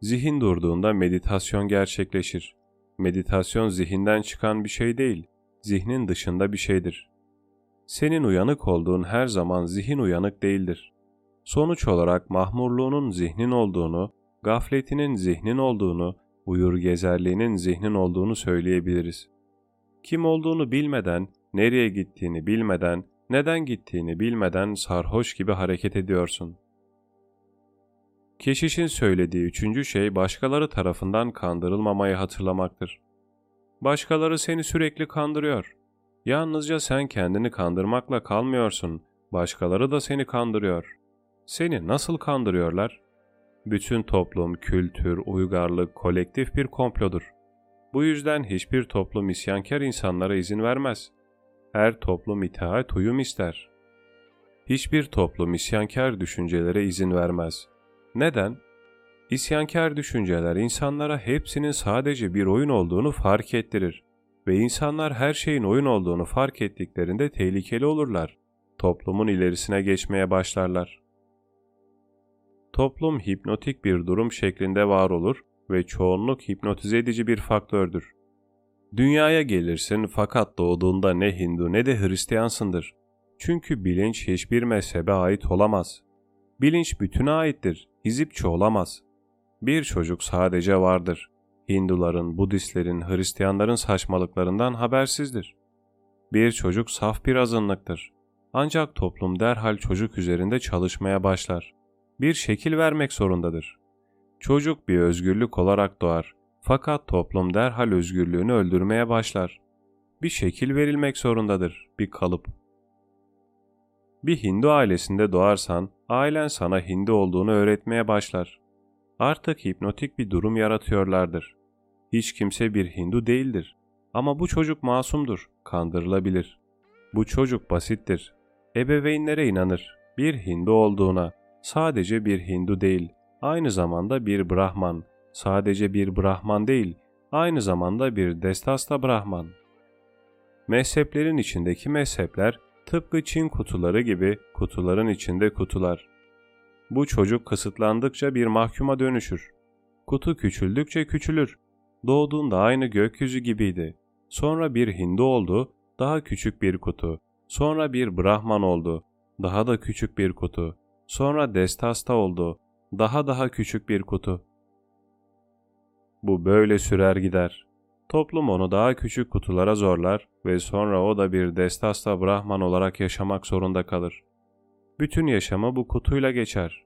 S1: Zihin durduğunda meditasyon gerçekleşir. Meditasyon zihinden çıkan bir şey değil, zihnin dışında bir şeydir. Senin uyanık olduğun her zaman zihin uyanık değildir. Sonuç olarak mahmurluğunun zihnin olduğunu, gafletinin zihnin olduğunu, uyur gezerliğinin zihnin olduğunu söyleyebiliriz. Kim olduğunu bilmeden, nereye gittiğini bilmeden, Neden gittiğini bilmeden sarhoş gibi hareket ediyorsun. Keşişin söylediği üçüncü şey başkaları tarafından kandırılmamayı hatırlamaktır. Başkaları seni sürekli kandırıyor. Yalnızca sen kendini kandırmakla kalmıyorsun, başkaları da seni kandırıyor. Seni nasıl kandırıyorlar? Bütün toplum, kültür, uygarlık kolektif bir komplodur. Bu yüzden hiçbir toplum isyankar insanlara izin vermez. Her toplum itaat uyum ister. Hiçbir toplum isyankar düşüncelere izin vermez. Neden? İsyankar düşünceler insanlara hepsinin sadece bir oyun olduğunu fark ettirir ve insanlar her şeyin oyun olduğunu fark ettiklerinde tehlikeli olurlar. Toplumun ilerisine geçmeye başlarlar. Toplum hipnotik bir durum şeklinde var olur ve çoğunluk hipnotize edici bir faktördür. Dünyaya gelirsin fakat doğduğunda ne Hindu ne de Hristiyansındır. Çünkü bilinç hiçbir mezhebe ait olamaz. Bilinç bütüne aittir, hizipçi olamaz. Bir çocuk sadece vardır. Hinduların, Budistlerin, Hristiyanların saçmalıklarından habersizdir. Bir çocuk saf bir azınlıktır. Ancak toplum derhal çocuk üzerinde çalışmaya başlar. Bir şekil vermek zorundadır. Çocuk bir özgürlük olarak doğar. Fakat toplum derhal özgürlüğünü öldürmeye başlar. Bir şekil verilmek zorundadır, bir kalıp. Bir Hindu ailesinde doğarsan, ailen sana Hindu olduğunu öğretmeye başlar. Artık hipnotik bir durum yaratıyorlardır. Hiç kimse bir Hindu değildir. Ama bu çocuk masumdur, kandırılabilir. Bu çocuk basittir. Ebeveynlere inanır. Bir Hindu olduğuna, sadece bir Hindu değil, aynı zamanda bir Brahman, sadece bir Brahman değil, aynı zamanda bir Destasta Brahman. Mezheplerin içindeki mezhepler tıpkı Çin kutuları gibi kutuların içinde kutular. Bu çocuk kısıtlandıkça bir mahkuma dönüşür. Kutu küçüldükçe küçülür. Doğduğunda aynı gökyüzü gibiydi. Sonra bir Hindu oldu, daha küçük bir kutu. Sonra bir Brahman oldu, daha da küçük bir kutu. Sonra Destasta oldu, daha daha küçük bir kutu. Bu böyle sürer gider. Toplum onu daha küçük kutulara zorlar ve sonra o da bir Destasta Brahman olarak yaşamak zorunda kalır. Bütün yaşamı bu kutuyla geçer.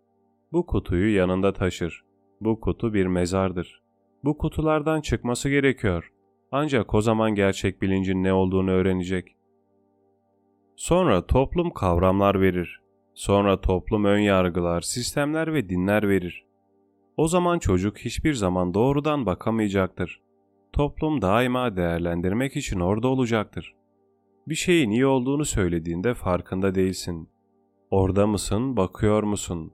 S1: Bu kutuyu yanında taşır. Bu kutu bir mezardır. Bu kutulardan çıkması gerekiyor. Ancak o zaman gerçek bilincin ne olduğunu öğrenecek. Sonra toplum kavramlar verir. Sonra toplum ön yargılar, sistemler ve dinler verir. O zaman çocuk hiçbir zaman doğrudan bakamayacaktır. Toplum daima değerlendirmek için orada olacaktır. Bir şeyin iyi olduğunu söylediğinde farkında değilsin. Orada mısın, bakıyor musun?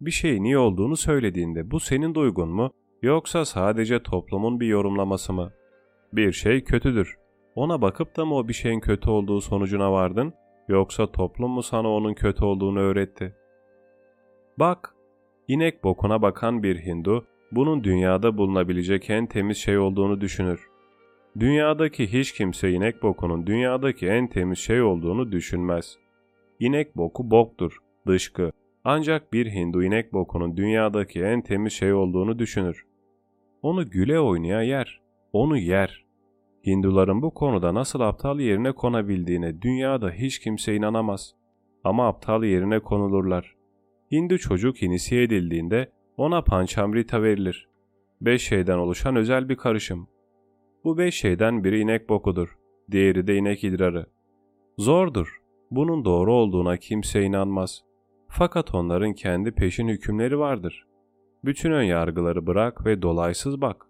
S1: Bir şeyin iyi olduğunu söylediğinde bu senin duygun mu yoksa sadece toplumun bir yorumlaması mı? Bir şey kötüdür. Ona bakıp da mı o bir şeyin kötü olduğu sonucuna vardın yoksa toplum mu sana onun kötü olduğunu öğretti? Bak, inek bokuna bakan bir Hindu bunun dünyada bulunabilecek en temiz şey olduğunu düşünür. Dünyadaki hiç kimse inek bokunun dünyadaki en temiz şey olduğunu düşünmez. İnek boku boktur, dışkı. Ancak bir Hindu inek bokunun dünyadaki en temiz şey olduğunu düşünür. Onu güle oynaya yer, onu yer. Hinduların bu konuda nasıl aptal yerine konabildiğine dünyada hiç kimse inanamaz. Ama aptal yerine konulurlar. Hindu çocuk inisiye edildiğinde ona panchamrita verilir. Beş şeyden oluşan özel bir karışım. Bu beş şeyden biri inek bokudur, diğeri de inek idrarı. Zordur. Bunun doğru olduğuna kimse inanmaz. Fakat onların kendi peşin hükümleri vardır. Bütün ön yargıları bırak ve dolaysız bak.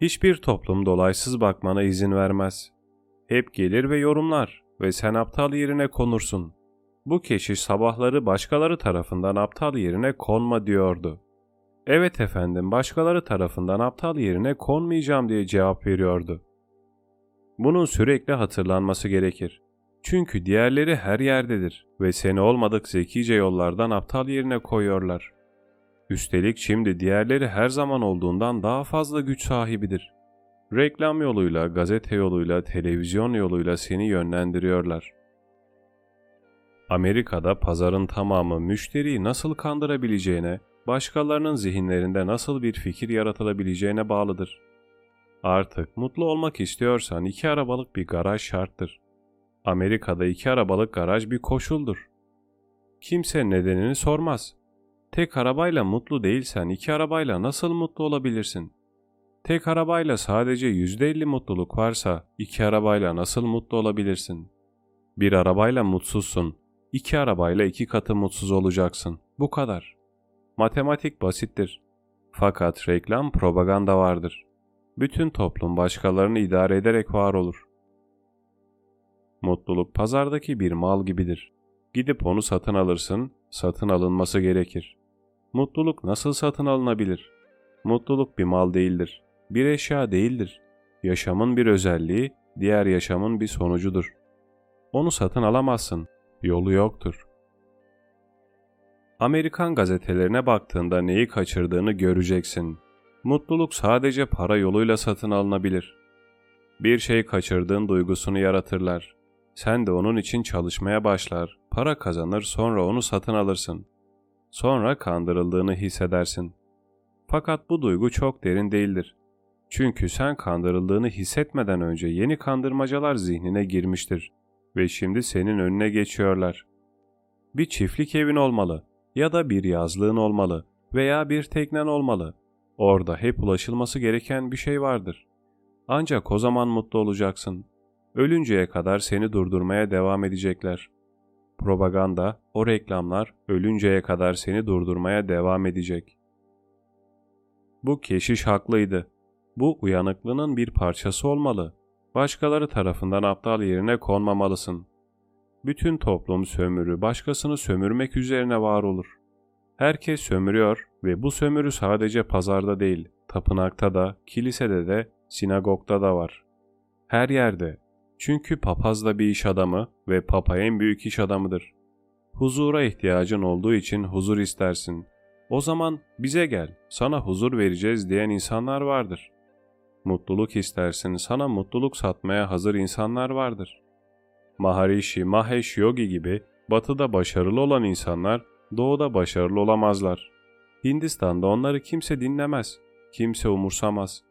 S1: Hiçbir toplum dolaysız bakmana izin vermez. Hep gelir ve yorumlar ve sen aptal yerine konursun. Bu keşiş sabahları başkaları tarafından aptal yerine konma diyordu. Evet efendim başkaları tarafından aptal yerine konmayacağım diye cevap veriyordu. Bunun sürekli hatırlanması gerekir. Çünkü diğerleri her yerdedir ve seni olmadık zekice yollardan aptal yerine koyuyorlar. Üstelik şimdi diğerleri her zaman olduğundan daha fazla güç sahibidir. Reklam yoluyla, gazete yoluyla, televizyon yoluyla seni yönlendiriyorlar. Amerika'da pazarın tamamı müşteriyi nasıl kandırabileceğine, başkalarının zihinlerinde nasıl bir fikir yaratılabileceğine bağlıdır. Artık mutlu olmak istiyorsan iki arabalık bir garaj şarttır. Amerika'da iki arabalık garaj bir koşuldur. Kimse nedenini sormaz. Tek arabayla mutlu değilsen iki arabayla nasıl mutlu olabilirsin? Tek arabayla sadece %50 mutluluk varsa iki arabayla nasıl mutlu olabilirsin? Bir arabayla mutsuzsun, iki arabayla iki katı mutsuz olacaksın. Bu kadar. Matematik basittir. Fakat reklam propaganda vardır. Bütün toplum başkalarını idare ederek var olur. Mutluluk pazardaki bir mal gibidir. Gidip onu satın alırsın, satın alınması gerekir. Mutluluk nasıl satın alınabilir? Mutluluk bir mal değildir, bir eşya değildir. Yaşamın bir özelliği, diğer yaşamın bir sonucudur. Onu satın alamazsın, yolu yoktur. Amerikan gazetelerine baktığında neyi kaçırdığını göreceksin. Mutluluk sadece para yoluyla satın alınabilir. Bir şey kaçırdığın duygusunu yaratırlar. Sen de onun için çalışmaya başlar, para kazanır sonra onu satın alırsın. Sonra kandırıldığını hissedersin. Fakat bu duygu çok derin değildir. Çünkü sen kandırıldığını hissetmeden önce yeni kandırmacalar zihnine girmiştir ve şimdi senin önüne geçiyorlar. Bir çiftlik evin olmalı ya da bir yazlığın olmalı veya bir teknen olmalı. Orada hep ulaşılması gereken bir şey vardır. Ancak o zaman mutlu olacaksın. Ölünceye kadar seni durdurmaya devam edecekler. Propaganda, o reklamlar ölünceye kadar seni durdurmaya devam edecek. Bu keşiş haklıydı. Bu uyanıklığının bir parçası olmalı. Başkaları tarafından aptal yerine konmamalısın. Bütün toplum sömürü başkasını sömürmek üzerine var olur. Herkes sömürüyor ve bu sömürü sadece pazarda değil, tapınakta da, kilisede de, sinagogda da var. Her yerde. Çünkü papaz da bir iş adamı ve papa en büyük iş adamıdır. Huzura ihtiyacın olduğu için huzur istersin. O zaman bize gel, sana huzur vereceğiz diyen insanlar vardır. Mutluluk istersin, sana mutluluk satmaya hazır insanlar vardır. Maharishi, Mahesh Yogi gibi batıda başarılı olan insanlar doğuda başarılı olamazlar. Hindistan'da onları kimse dinlemez, kimse umursamaz.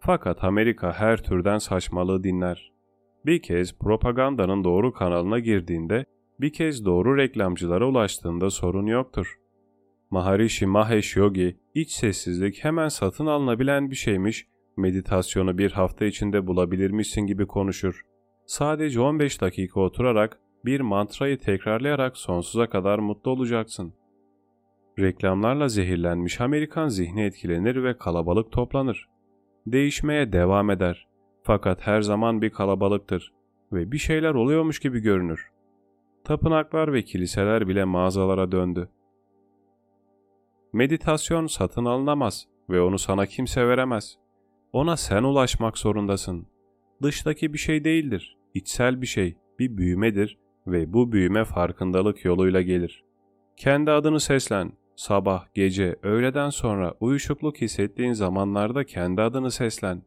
S1: Fakat Amerika her türden saçmalığı dinler. Bir kez propagandanın doğru kanalına girdiğinde, bir kez doğru reklamcılara ulaştığında sorun yoktur. Maharishi Mahesh Yogi, iç sessizlik hemen satın alınabilen bir şeymiş, meditasyonu bir hafta içinde bulabilirmişsin gibi konuşur. Sadece 15 dakika oturarak bir mantrayı tekrarlayarak sonsuza kadar mutlu olacaksın. Reklamlarla zehirlenmiş Amerikan zihni etkilenir ve kalabalık toplanır. Değişmeye devam eder. Fakat her zaman bir kalabalıktır ve bir şeyler oluyormuş gibi görünür. Tapınaklar ve kiliseler bile mağazalara döndü. Meditasyon satın alınamaz ve onu sana kimse veremez. Ona sen ulaşmak zorundasın. Dıştaki bir şey değildir, içsel bir şey, bir büyümedir ve bu büyüme farkındalık yoluyla gelir. Kendi adını seslen. Sabah, gece, öğleden sonra uyuşukluk hissettiğin zamanlarda kendi adını seslen.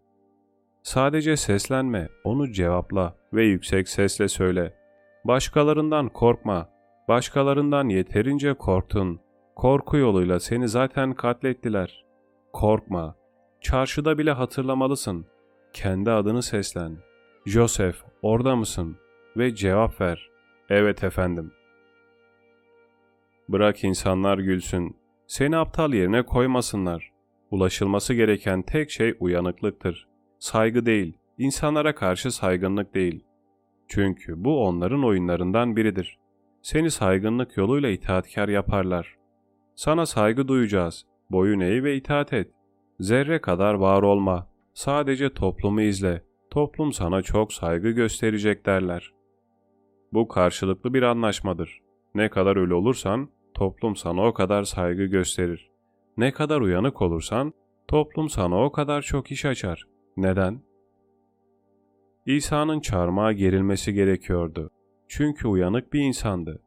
S1: Sadece seslenme, onu cevapla ve yüksek sesle söyle. Başkalarından korkma. Başkalarından yeterince korktun. Korku yoluyla seni zaten katlettiler. Korkma. Çarşıda bile hatırlamalısın. Kendi adını seslen. Joseph, orada mısın? Ve cevap ver. Evet efendim. Bırak insanlar gülsün. Seni aptal yerine koymasınlar. Ulaşılması gereken tek şey uyanıklıktır. Saygı değil, insanlara karşı saygınlık değil. Çünkü bu onların oyunlarından biridir. Seni saygınlık yoluyla itaatkar yaparlar. Sana saygı duyacağız. Boyun eğ ve itaat et. Zerre kadar var olma. Sadece toplumu izle. Toplum sana çok saygı gösterecek derler. Bu karşılıklı bir anlaşmadır. Ne kadar ölü olursan toplum sana o kadar saygı gösterir. Ne kadar uyanık olursan toplum sana o kadar çok iş açar. Neden? İsa'nın çarmıha gerilmesi gerekiyordu. Çünkü uyanık bir insandı.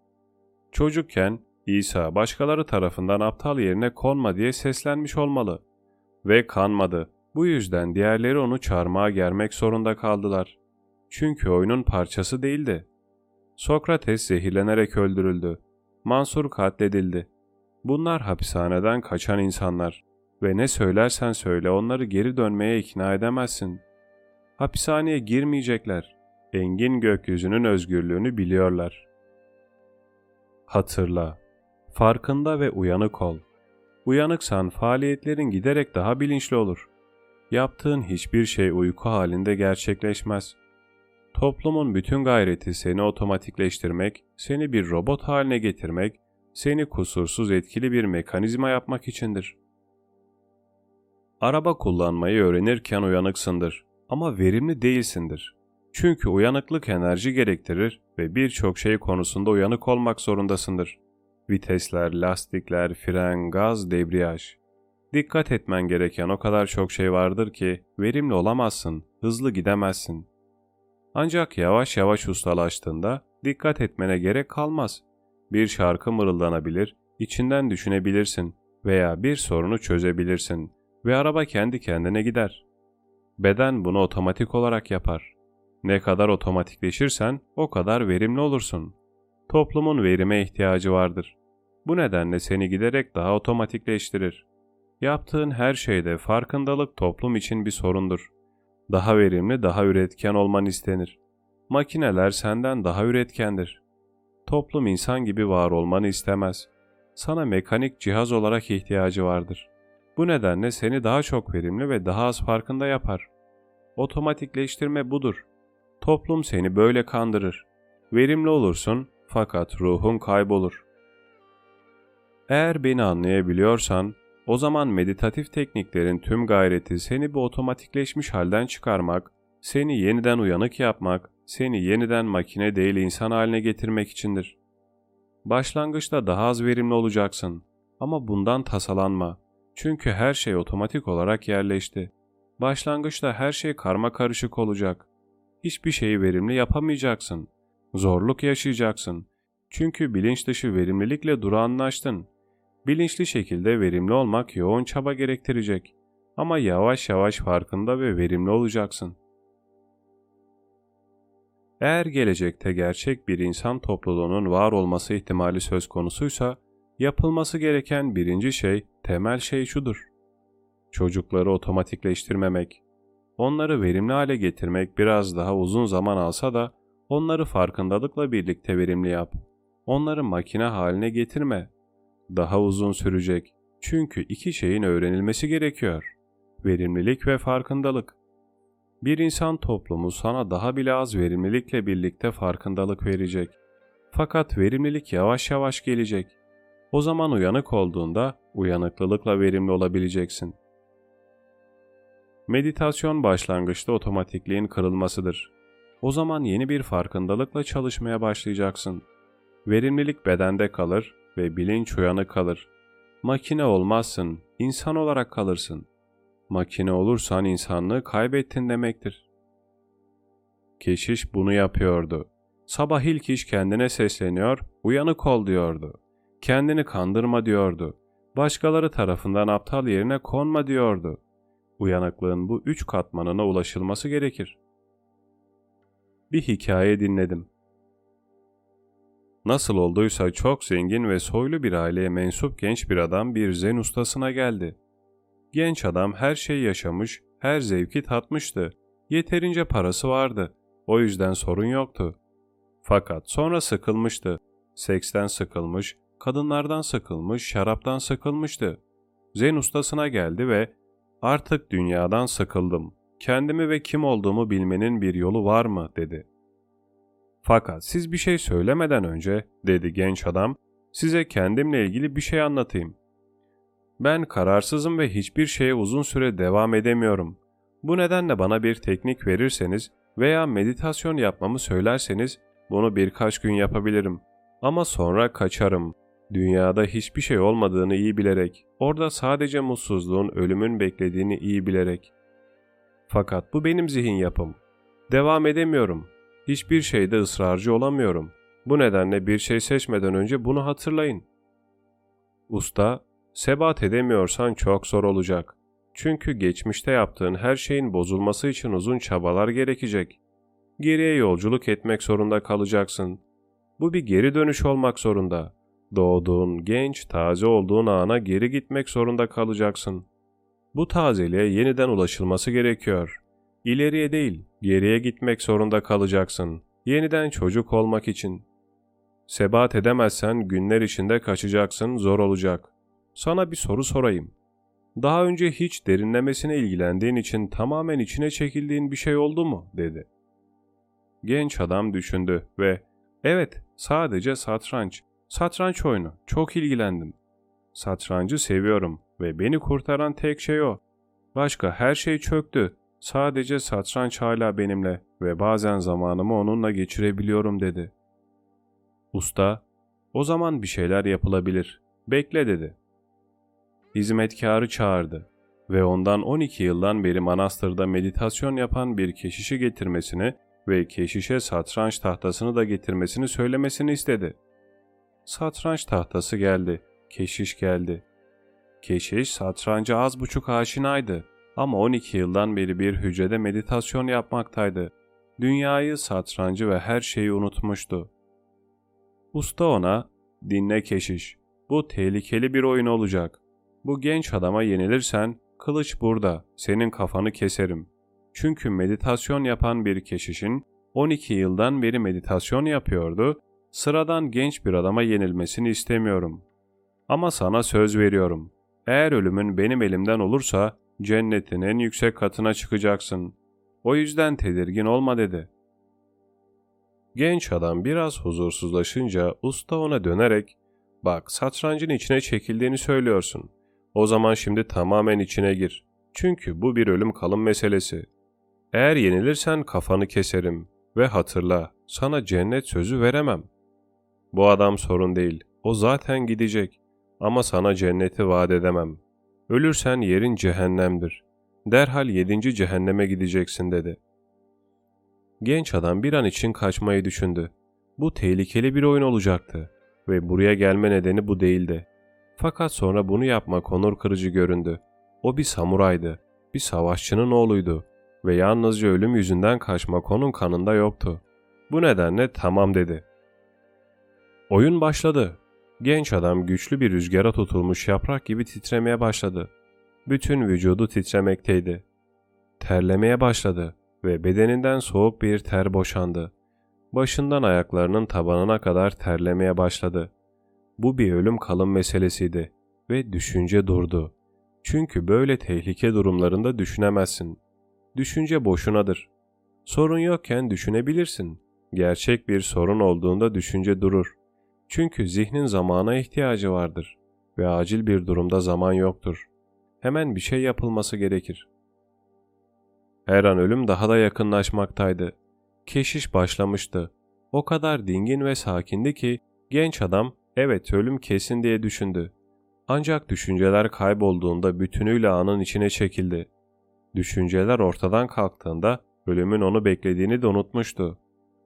S1: Çocukken İsa başkaları tarafından aptal yerine konma diye seslenmiş olmalı. Ve kanmadı. Bu yüzden diğerleri onu çarmıha germek zorunda kaldılar. Çünkü oyunun parçası değildi. Sokrates zehirlenerek öldürüldü. Mansur katledildi. Bunlar hapishaneden kaçan insanlar ve ne söylersen söyle onları geri dönmeye ikna edemezsin. Hapishaneye girmeyecekler. engin gökyüzünün özgürlüğünü biliyorlar. Hatırla, farkında ve uyanık ol. Uyanıksan faaliyetlerin giderek daha bilinçli olur. Yaptığın hiçbir şey uyku halinde gerçekleşmez. Toplumun bütün gayreti seni otomatikleştirmek, seni bir robot haline getirmek, seni kusursuz etkili bir mekanizma yapmak içindir. Araba kullanmayı öğrenirken uyanıksındır ama verimli değilsindir. Çünkü uyanıklık enerji gerektirir ve birçok şey konusunda uyanık olmak zorundasındır. Vitesler, lastikler, fren, gaz, debriyaj. Dikkat etmen gereken o kadar çok şey vardır ki verimli olamazsın, hızlı gidemezsin. Ancak yavaş yavaş ustalaştığında dikkat etmene gerek kalmaz. Bir şarkı mırıldanabilir, içinden düşünebilirsin veya bir sorunu çözebilirsin ve araba kendi kendine gider. Beden bunu otomatik olarak yapar. Ne kadar otomatikleşirsen o kadar verimli olursun. Toplumun verime ihtiyacı vardır. Bu nedenle seni giderek daha otomatikleştirir. Yaptığın her şeyde farkındalık toplum için bir sorundur. Daha verimli, daha üretken olman istenir. Makineler senden daha üretkendir. Toplum insan gibi var olmanı istemez. Sana mekanik cihaz olarak ihtiyacı vardır. Bu nedenle seni daha çok verimli ve daha az farkında yapar. Otomatikleştirme budur. Toplum seni böyle kandırır. Verimli olursun fakat ruhun kaybolur. Eğer beni anlayabiliyorsan, o zaman meditatif tekniklerin tüm gayreti seni bu otomatikleşmiş halden çıkarmak, seni yeniden uyanık yapmak, seni yeniden makine değil insan haline getirmek içindir. Başlangıçta daha az verimli olacaksın ama bundan tasalanma. Çünkü her şey otomatik olarak yerleşti. Başlangıçta her şey karma karışık olacak. Hiçbir şeyi verimli yapamayacaksın. Zorluk yaşayacaksın. Çünkü bilinç dışı verimlilikle durağanlaştın. Bilinçli şekilde verimli olmak yoğun çaba gerektirecek. Ama yavaş yavaş farkında ve verimli olacaksın. Eğer gelecekte gerçek bir insan topluluğunun var olması ihtimali söz konusuysa, yapılması gereken birinci şey, temel şey şudur. Çocukları otomatikleştirmemek. Onları verimli hale getirmek biraz daha uzun zaman alsa da onları farkındalıkla birlikte verimli yap. Onları makine haline getirme. Daha uzun sürecek. Çünkü iki şeyin öğrenilmesi gerekiyor. Verimlilik ve farkındalık. Bir insan toplumu sana daha bile az verimlilikle birlikte farkındalık verecek. Fakat verimlilik yavaş yavaş gelecek. O zaman uyanık olduğunda uyanıklılıkla verimli olabileceksin. Meditasyon başlangıçta otomatikliğin kırılmasıdır. O zaman yeni bir farkındalıkla çalışmaya başlayacaksın. Verimlilik bedende kalır ve bilinç uyanık kalır. Makine olmazsın, insan olarak kalırsın. Makine olursan insanlığı kaybettin demektir. Keşiş bunu yapıyordu. Sabah ilk iş kendine sesleniyor, uyanık ol diyordu. Kendini kandırma diyordu. Başkaları tarafından aptal yerine konma diyordu. Uyanıklığın bu üç katmanına ulaşılması gerekir. Bir hikaye dinledim. Nasıl olduysa çok zengin ve soylu bir aileye mensup genç bir adam bir zen ustasına geldi. Genç adam her şeyi yaşamış, her zevki tatmıştı. Yeterince parası vardı. O yüzden sorun yoktu. Fakat sonra sıkılmıştı. Seksten sıkılmış, kadınlardan sıkılmış, şaraptan sıkılmıştı. Zen ustasına geldi ve ''Artık dünyadan sıkıldım. Kendimi ve kim olduğumu bilmenin bir yolu var mı?'' dedi. Fakat siz bir şey söylemeden önce, dedi genç adam, size kendimle ilgili bir şey anlatayım. Ben kararsızım ve hiçbir şeye uzun süre devam edemiyorum. Bu nedenle bana bir teknik verirseniz veya meditasyon yapmamı söylerseniz bunu birkaç gün yapabilirim. Ama sonra kaçarım. Dünyada hiçbir şey olmadığını iyi bilerek, orada sadece mutsuzluğun, ölümün beklediğini iyi bilerek. Fakat bu benim zihin yapım. Devam edemiyorum. Hiçbir şeyde ısrarcı olamıyorum. Bu nedenle bir şey seçmeden önce bunu hatırlayın. Usta, sebat edemiyorsan çok zor olacak. Çünkü geçmişte yaptığın her şeyin bozulması için uzun çabalar gerekecek. Geriye yolculuk etmek zorunda kalacaksın. Bu bir geri dönüş olmak zorunda. Doğduğun, genç, taze olduğun ana geri gitmek zorunda kalacaksın. Bu tazeliğe yeniden ulaşılması gerekiyor. İleriye değil, geriye gitmek zorunda kalacaksın. Yeniden çocuk olmak için. Sebat edemezsen günler içinde kaçacaksın, zor olacak. Sana bir soru sorayım. Daha önce hiç derinlemesine ilgilendiğin için tamamen içine çekildiğin bir şey oldu mu? dedi. Genç adam düşündü ve evet sadece satranç, satranç oyunu, çok ilgilendim. Satrancı seviyorum ve beni kurtaran tek şey o. Başka her şey çöktü. Sadece satranç hala benimle ve bazen zamanımı onunla geçirebiliyorum dedi. Usta, o zaman bir şeyler yapılabilir. Bekle dedi. Hizmetkarı çağırdı ve ondan 12 yıldan beri manastırda meditasyon yapan bir keşişi getirmesini ve keşişe satranç tahtasını da getirmesini söylemesini istedi. Satranç tahtası geldi, keşiş geldi. Keşiş satranca az buçuk aşinaydı ama 12 yıldan beri bir hücrede meditasyon yapmaktaydı. Dünyayı, satrancı ve her şeyi unutmuştu. Usta ona, dinle keşiş, bu tehlikeli bir oyun olacak. Bu genç adama yenilirsen, kılıç burada, senin kafanı keserim. Çünkü meditasyon yapan bir keşişin 12 yıldan beri meditasyon yapıyordu, sıradan genç bir adama yenilmesini istemiyorum. Ama sana söz veriyorum. Eğer ölümün benim elimden olursa cennetin en yüksek katına çıkacaksın. O yüzden tedirgin olma dedi. Genç adam biraz huzursuzlaşınca usta ona dönerek ''Bak satrancın içine çekildiğini söylüyorsun. O zaman şimdi tamamen içine gir. Çünkü bu bir ölüm kalım meselesi. Eğer yenilirsen kafanı keserim ve hatırla sana cennet sözü veremem. Bu adam sorun değil. O zaten gidecek. Ama sana cenneti vaat edemem. Ölürsen yerin cehennemdir. Derhal yedinci cehenneme gideceksin dedi. Genç adam bir an için kaçmayı düşündü. Bu tehlikeli bir oyun olacaktı ve buraya gelme nedeni bu değildi. Fakat sonra bunu yapmak onur kırıcı göründü. O bir samuraydı, bir savaşçının oğluydu ve yalnızca ölüm yüzünden kaçmak onun kanında yoktu. Bu nedenle tamam dedi. Oyun başladı. Genç adam güçlü bir rüzgara tutulmuş yaprak gibi titremeye başladı. Bütün vücudu titremekteydi. Terlemeye başladı ve bedeninden soğuk bir ter boşandı. Başından ayaklarının tabanına kadar terlemeye başladı. Bu bir ölüm kalım meselesiydi ve düşünce durdu. Çünkü böyle tehlike durumlarında düşünemezsin. Düşünce boşunadır. Sorun yokken düşünebilirsin. Gerçek bir sorun olduğunda düşünce durur. Çünkü zihnin zamana ihtiyacı vardır ve acil bir durumda zaman yoktur. Hemen bir şey yapılması gerekir. Her an ölüm daha da yakınlaşmaktaydı. Keşiş başlamıştı. O kadar dingin ve sakindi ki genç adam evet ölüm kesin diye düşündü. Ancak düşünceler kaybolduğunda bütünüyle anın içine çekildi. Düşünceler ortadan kalktığında ölümün onu beklediğini de unutmuştu.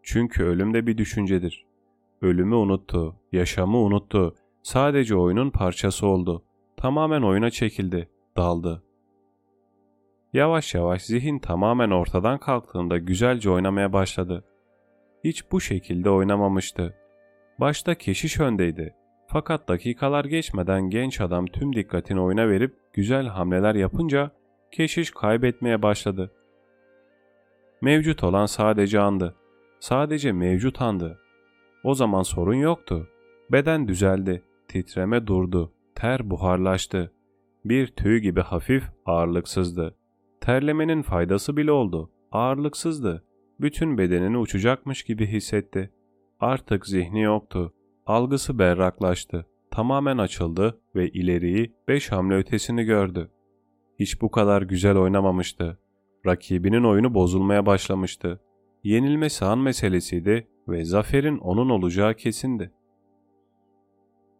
S1: Çünkü ölüm de bir düşüncedir. Ölümü unuttu, yaşamı unuttu. Sadece oyunun parçası oldu. Tamamen oyuna çekildi, daldı. Yavaş yavaş zihin tamamen ortadan kalktığında güzelce oynamaya başladı. Hiç bu şekilde oynamamıştı. Başta keşiş öndeydi. Fakat dakikalar geçmeden genç adam tüm dikkatini oyuna verip güzel hamleler yapınca keşiş kaybetmeye başladı. Mevcut olan sadece andı. Sadece mevcut andı. O zaman sorun yoktu. Beden düzeldi, titreme durdu, ter buharlaştı. Bir tüy gibi hafif, ağırlıksızdı. Terlemenin faydası bile oldu. Ağırlıksızdı. Bütün bedenini uçacakmış gibi hissetti. Artık zihni yoktu. Algısı berraklaştı. Tamamen açıldı ve ileriyi beş hamle ötesini gördü. Hiç bu kadar güzel oynamamıştı. Rakibinin oyunu bozulmaya başlamıştı. Yenilmesi an meselesiydi ve zaferin onun olacağı kesindi.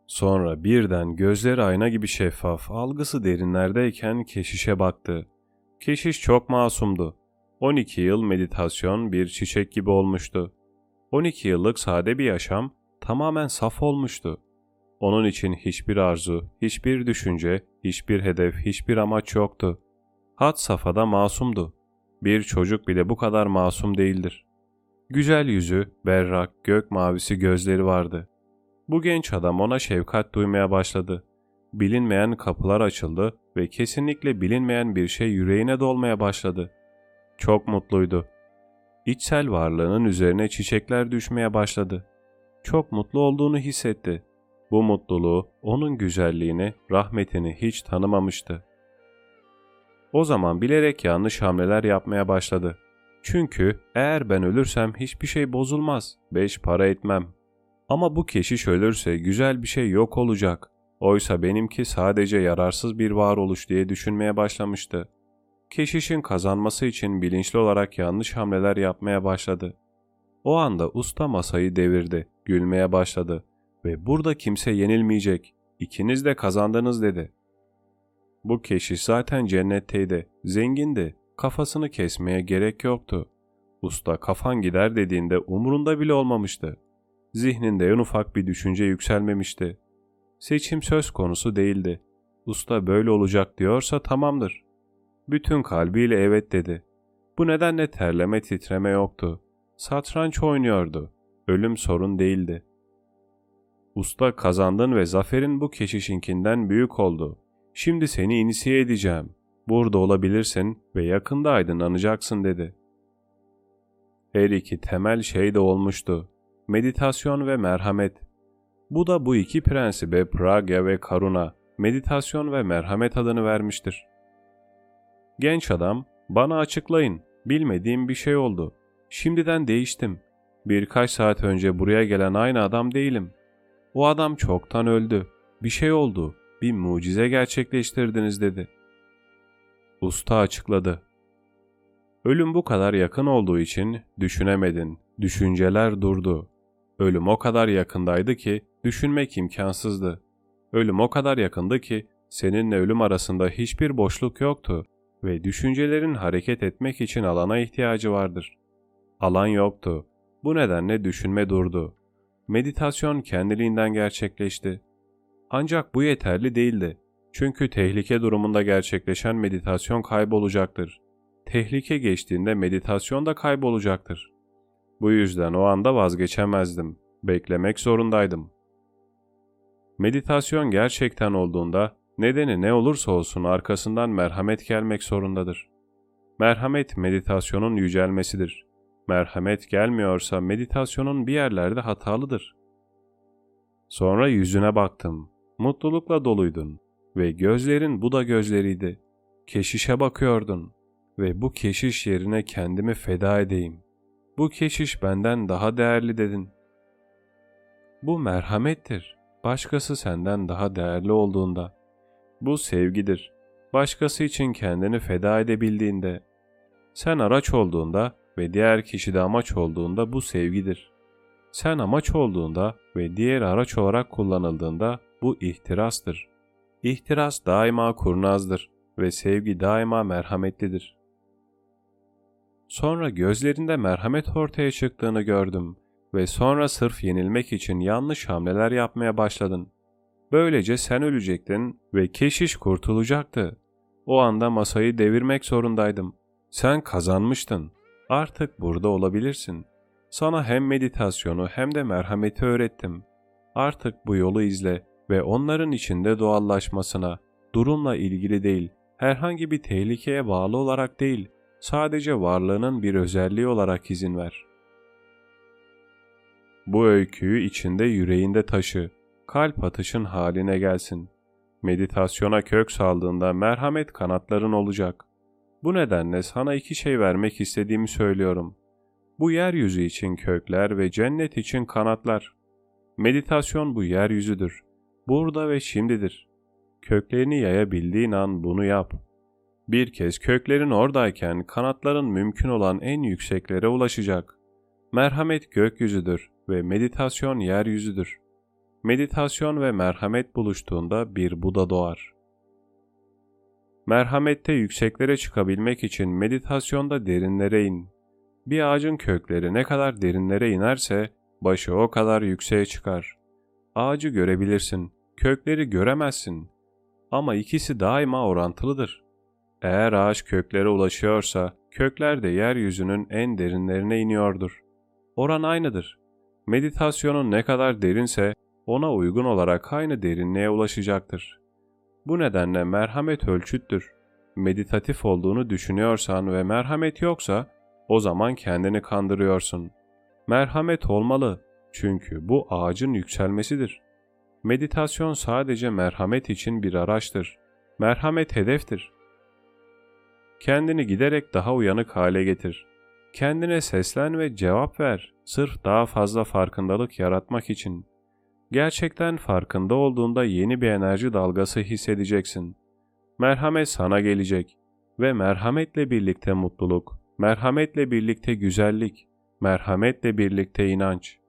S1: Sonra birden gözleri ayna gibi şeffaf, algısı derinlerdeyken keşişe baktı. Keşiş çok masumdu. 12 yıl meditasyon bir çiçek gibi olmuştu. 12 yıllık sade bir yaşam tamamen saf olmuştu. Onun için hiçbir arzu, hiçbir düşünce, hiçbir hedef, hiçbir amaç yoktu. Hat safhada masumdu. Bir çocuk bile bu kadar masum değildir. Güzel yüzü, berrak, gök mavisi gözleri vardı. Bu genç adam ona şefkat duymaya başladı. Bilinmeyen kapılar açıldı ve kesinlikle bilinmeyen bir şey yüreğine dolmaya başladı. Çok mutluydu. İçsel varlığının üzerine çiçekler düşmeye başladı. Çok mutlu olduğunu hissetti. Bu mutluluğu, onun güzelliğini, rahmetini hiç tanımamıştı. O zaman bilerek yanlış hamleler yapmaya başladı. Çünkü eğer ben ölürsem hiçbir şey bozulmaz, beş para etmem. Ama bu keşiş ölürse güzel bir şey yok olacak. Oysa benimki sadece yararsız bir varoluş diye düşünmeye başlamıştı. Keşişin kazanması için bilinçli olarak yanlış hamleler yapmaya başladı. O anda usta masayı devirdi, gülmeye başladı ve burada kimse yenilmeyecek, ikiniz de kazandınız dedi. Bu keşiş zaten cennetteydi, zengindi, kafasını kesmeye gerek yoktu. Usta kafan gider dediğinde umurunda bile olmamıştı. Zihninde en ufak bir düşünce yükselmemişti. Seçim söz konusu değildi. Usta böyle olacak diyorsa tamamdır. Bütün kalbiyle evet dedi. Bu nedenle terleme titreme yoktu. Satranç oynuyordu. Ölüm sorun değildi. Usta kazandın ve zaferin bu keşişinkinden büyük oldu. Şimdi seni inisiye edeceğim. Burada olabilirsin ve yakında aydınlanacaksın dedi. Her iki temel şey de olmuştu. Meditasyon ve merhamet. Bu da bu iki prensibe Pragya ve Karuna, meditasyon ve merhamet adını vermiştir. Genç adam, bana açıklayın, bilmediğim bir şey oldu. Şimdiden değiştim. Birkaç saat önce buraya gelen aynı adam değilim. O adam çoktan öldü. Bir şey oldu. Bir mucize gerçekleştirdiniz dedi. Usta açıkladı. Ölüm bu kadar yakın olduğu için düşünemedin. Düşünceler durdu. Ölüm o kadar yakındaydı ki düşünmek imkansızdı. Ölüm o kadar yakındı ki seninle ölüm arasında hiçbir boşluk yoktu ve düşüncelerin hareket etmek için alana ihtiyacı vardır. Alan yoktu. Bu nedenle düşünme durdu. Meditasyon kendiliğinden gerçekleşti. Ancak bu yeterli değildi. Çünkü tehlike durumunda gerçekleşen meditasyon kaybolacaktır. Tehlike geçtiğinde meditasyon da kaybolacaktır. Bu yüzden o anda vazgeçemezdim. Beklemek zorundaydım. Meditasyon gerçekten olduğunda nedeni ne olursa olsun arkasından merhamet gelmek zorundadır. Merhamet meditasyonun yücelmesidir. Merhamet gelmiyorsa meditasyonun bir yerlerde hatalıdır. Sonra yüzüne baktım. Mutlulukla doluydun ve gözlerin bu da gözleriydi. Keşişe bakıyordun ve bu keşiş yerine kendimi feda edeyim. Bu keşiş benden daha değerli dedin. Bu merhamettir. Başkası senden daha değerli olduğunda. Bu sevgidir. Başkası için kendini feda edebildiğinde. Sen araç olduğunda ve diğer kişi de amaç olduğunda bu sevgidir. Sen amaç olduğunda ve diğer araç olarak kullanıldığında bu ihtirastır. İhtiras daima kurnazdır ve sevgi daima merhametlidir. Sonra gözlerinde merhamet ortaya çıktığını gördüm ve sonra sırf yenilmek için yanlış hamleler yapmaya başladın. Böylece sen ölecektin ve keşiş kurtulacaktı. O anda masayı devirmek zorundaydım. Sen kazanmıştın. Artık burada olabilirsin. Sana hem meditasyonu hem de merhameti öğrettim. Artık bu yolu izle ve onların içinde doğallaşmasına, durumla ilgili değil, herhangi bir tehlikeye bağlı olarak değil, sadece varlığının bir özelliği olarak izin ver. Bu öyküyü içinde yüreğinde taşı, kalp atışın haline gelsin. Meditasyona kök saldığında merhamet kanatların olacak. Bu nedenle sana iki şey vermek istediğimi söylüyorum. Bu yeryüzü için kökler ve cennet için kanatlar. Meditasyon bu yeryüzüdür. Burada ve şimdidir. Köklerini yayabildiğin an bunu yap. Bir kez köklerin oradayken kanatların mümkün olan en yükseklere ulaşacak. Merhamet gökyüzüdür ve meditasyon yeryüzüdür. Meditasyon ve merhamet buluştuğunda bir Buda doğar. Merhamette yükseklere çıkabilmek için meditasyonda derinlere in. Bir ağacın kökleri ne kadar derinlere inerse başı o kadar yükseğe çıkar. Ağacı görebilirsin, kökleri göremezsin. Ama ikisi daima orantılıdır. Eğer ağaç köklere ulaşıyorsa, kökler de yeryüzünün en derinlerine iniyordur. Oran aynıdır. Meditasyonun ne kadar derinse, ona uygun olarak aynı derinliğe ulaşacaktır. Bu nedenle merhamet ölçüttür. meditatif olduğunu düşünüyorsan ve merhamet yoksa o zaman kendini kandırıyorsun. Merhamet olmalı çünkü bu ağacın yükselmesidir. Meditasyon sadece merhamet için bir araçtır. Merhamet hedeftir. Kendini giderek daha uyanık hale getir. Kendine seslen ve cevap ver. Sırf daha fazla farkındalık yaratmak için. Gerçekten farkında olduğunda yeni bir enerji dalgası hissedeceksin. Merhamet sana gelecek ve merhametle birlikte mutluluk, merhametle birlikte güzellik, merhametle birlikte inanç.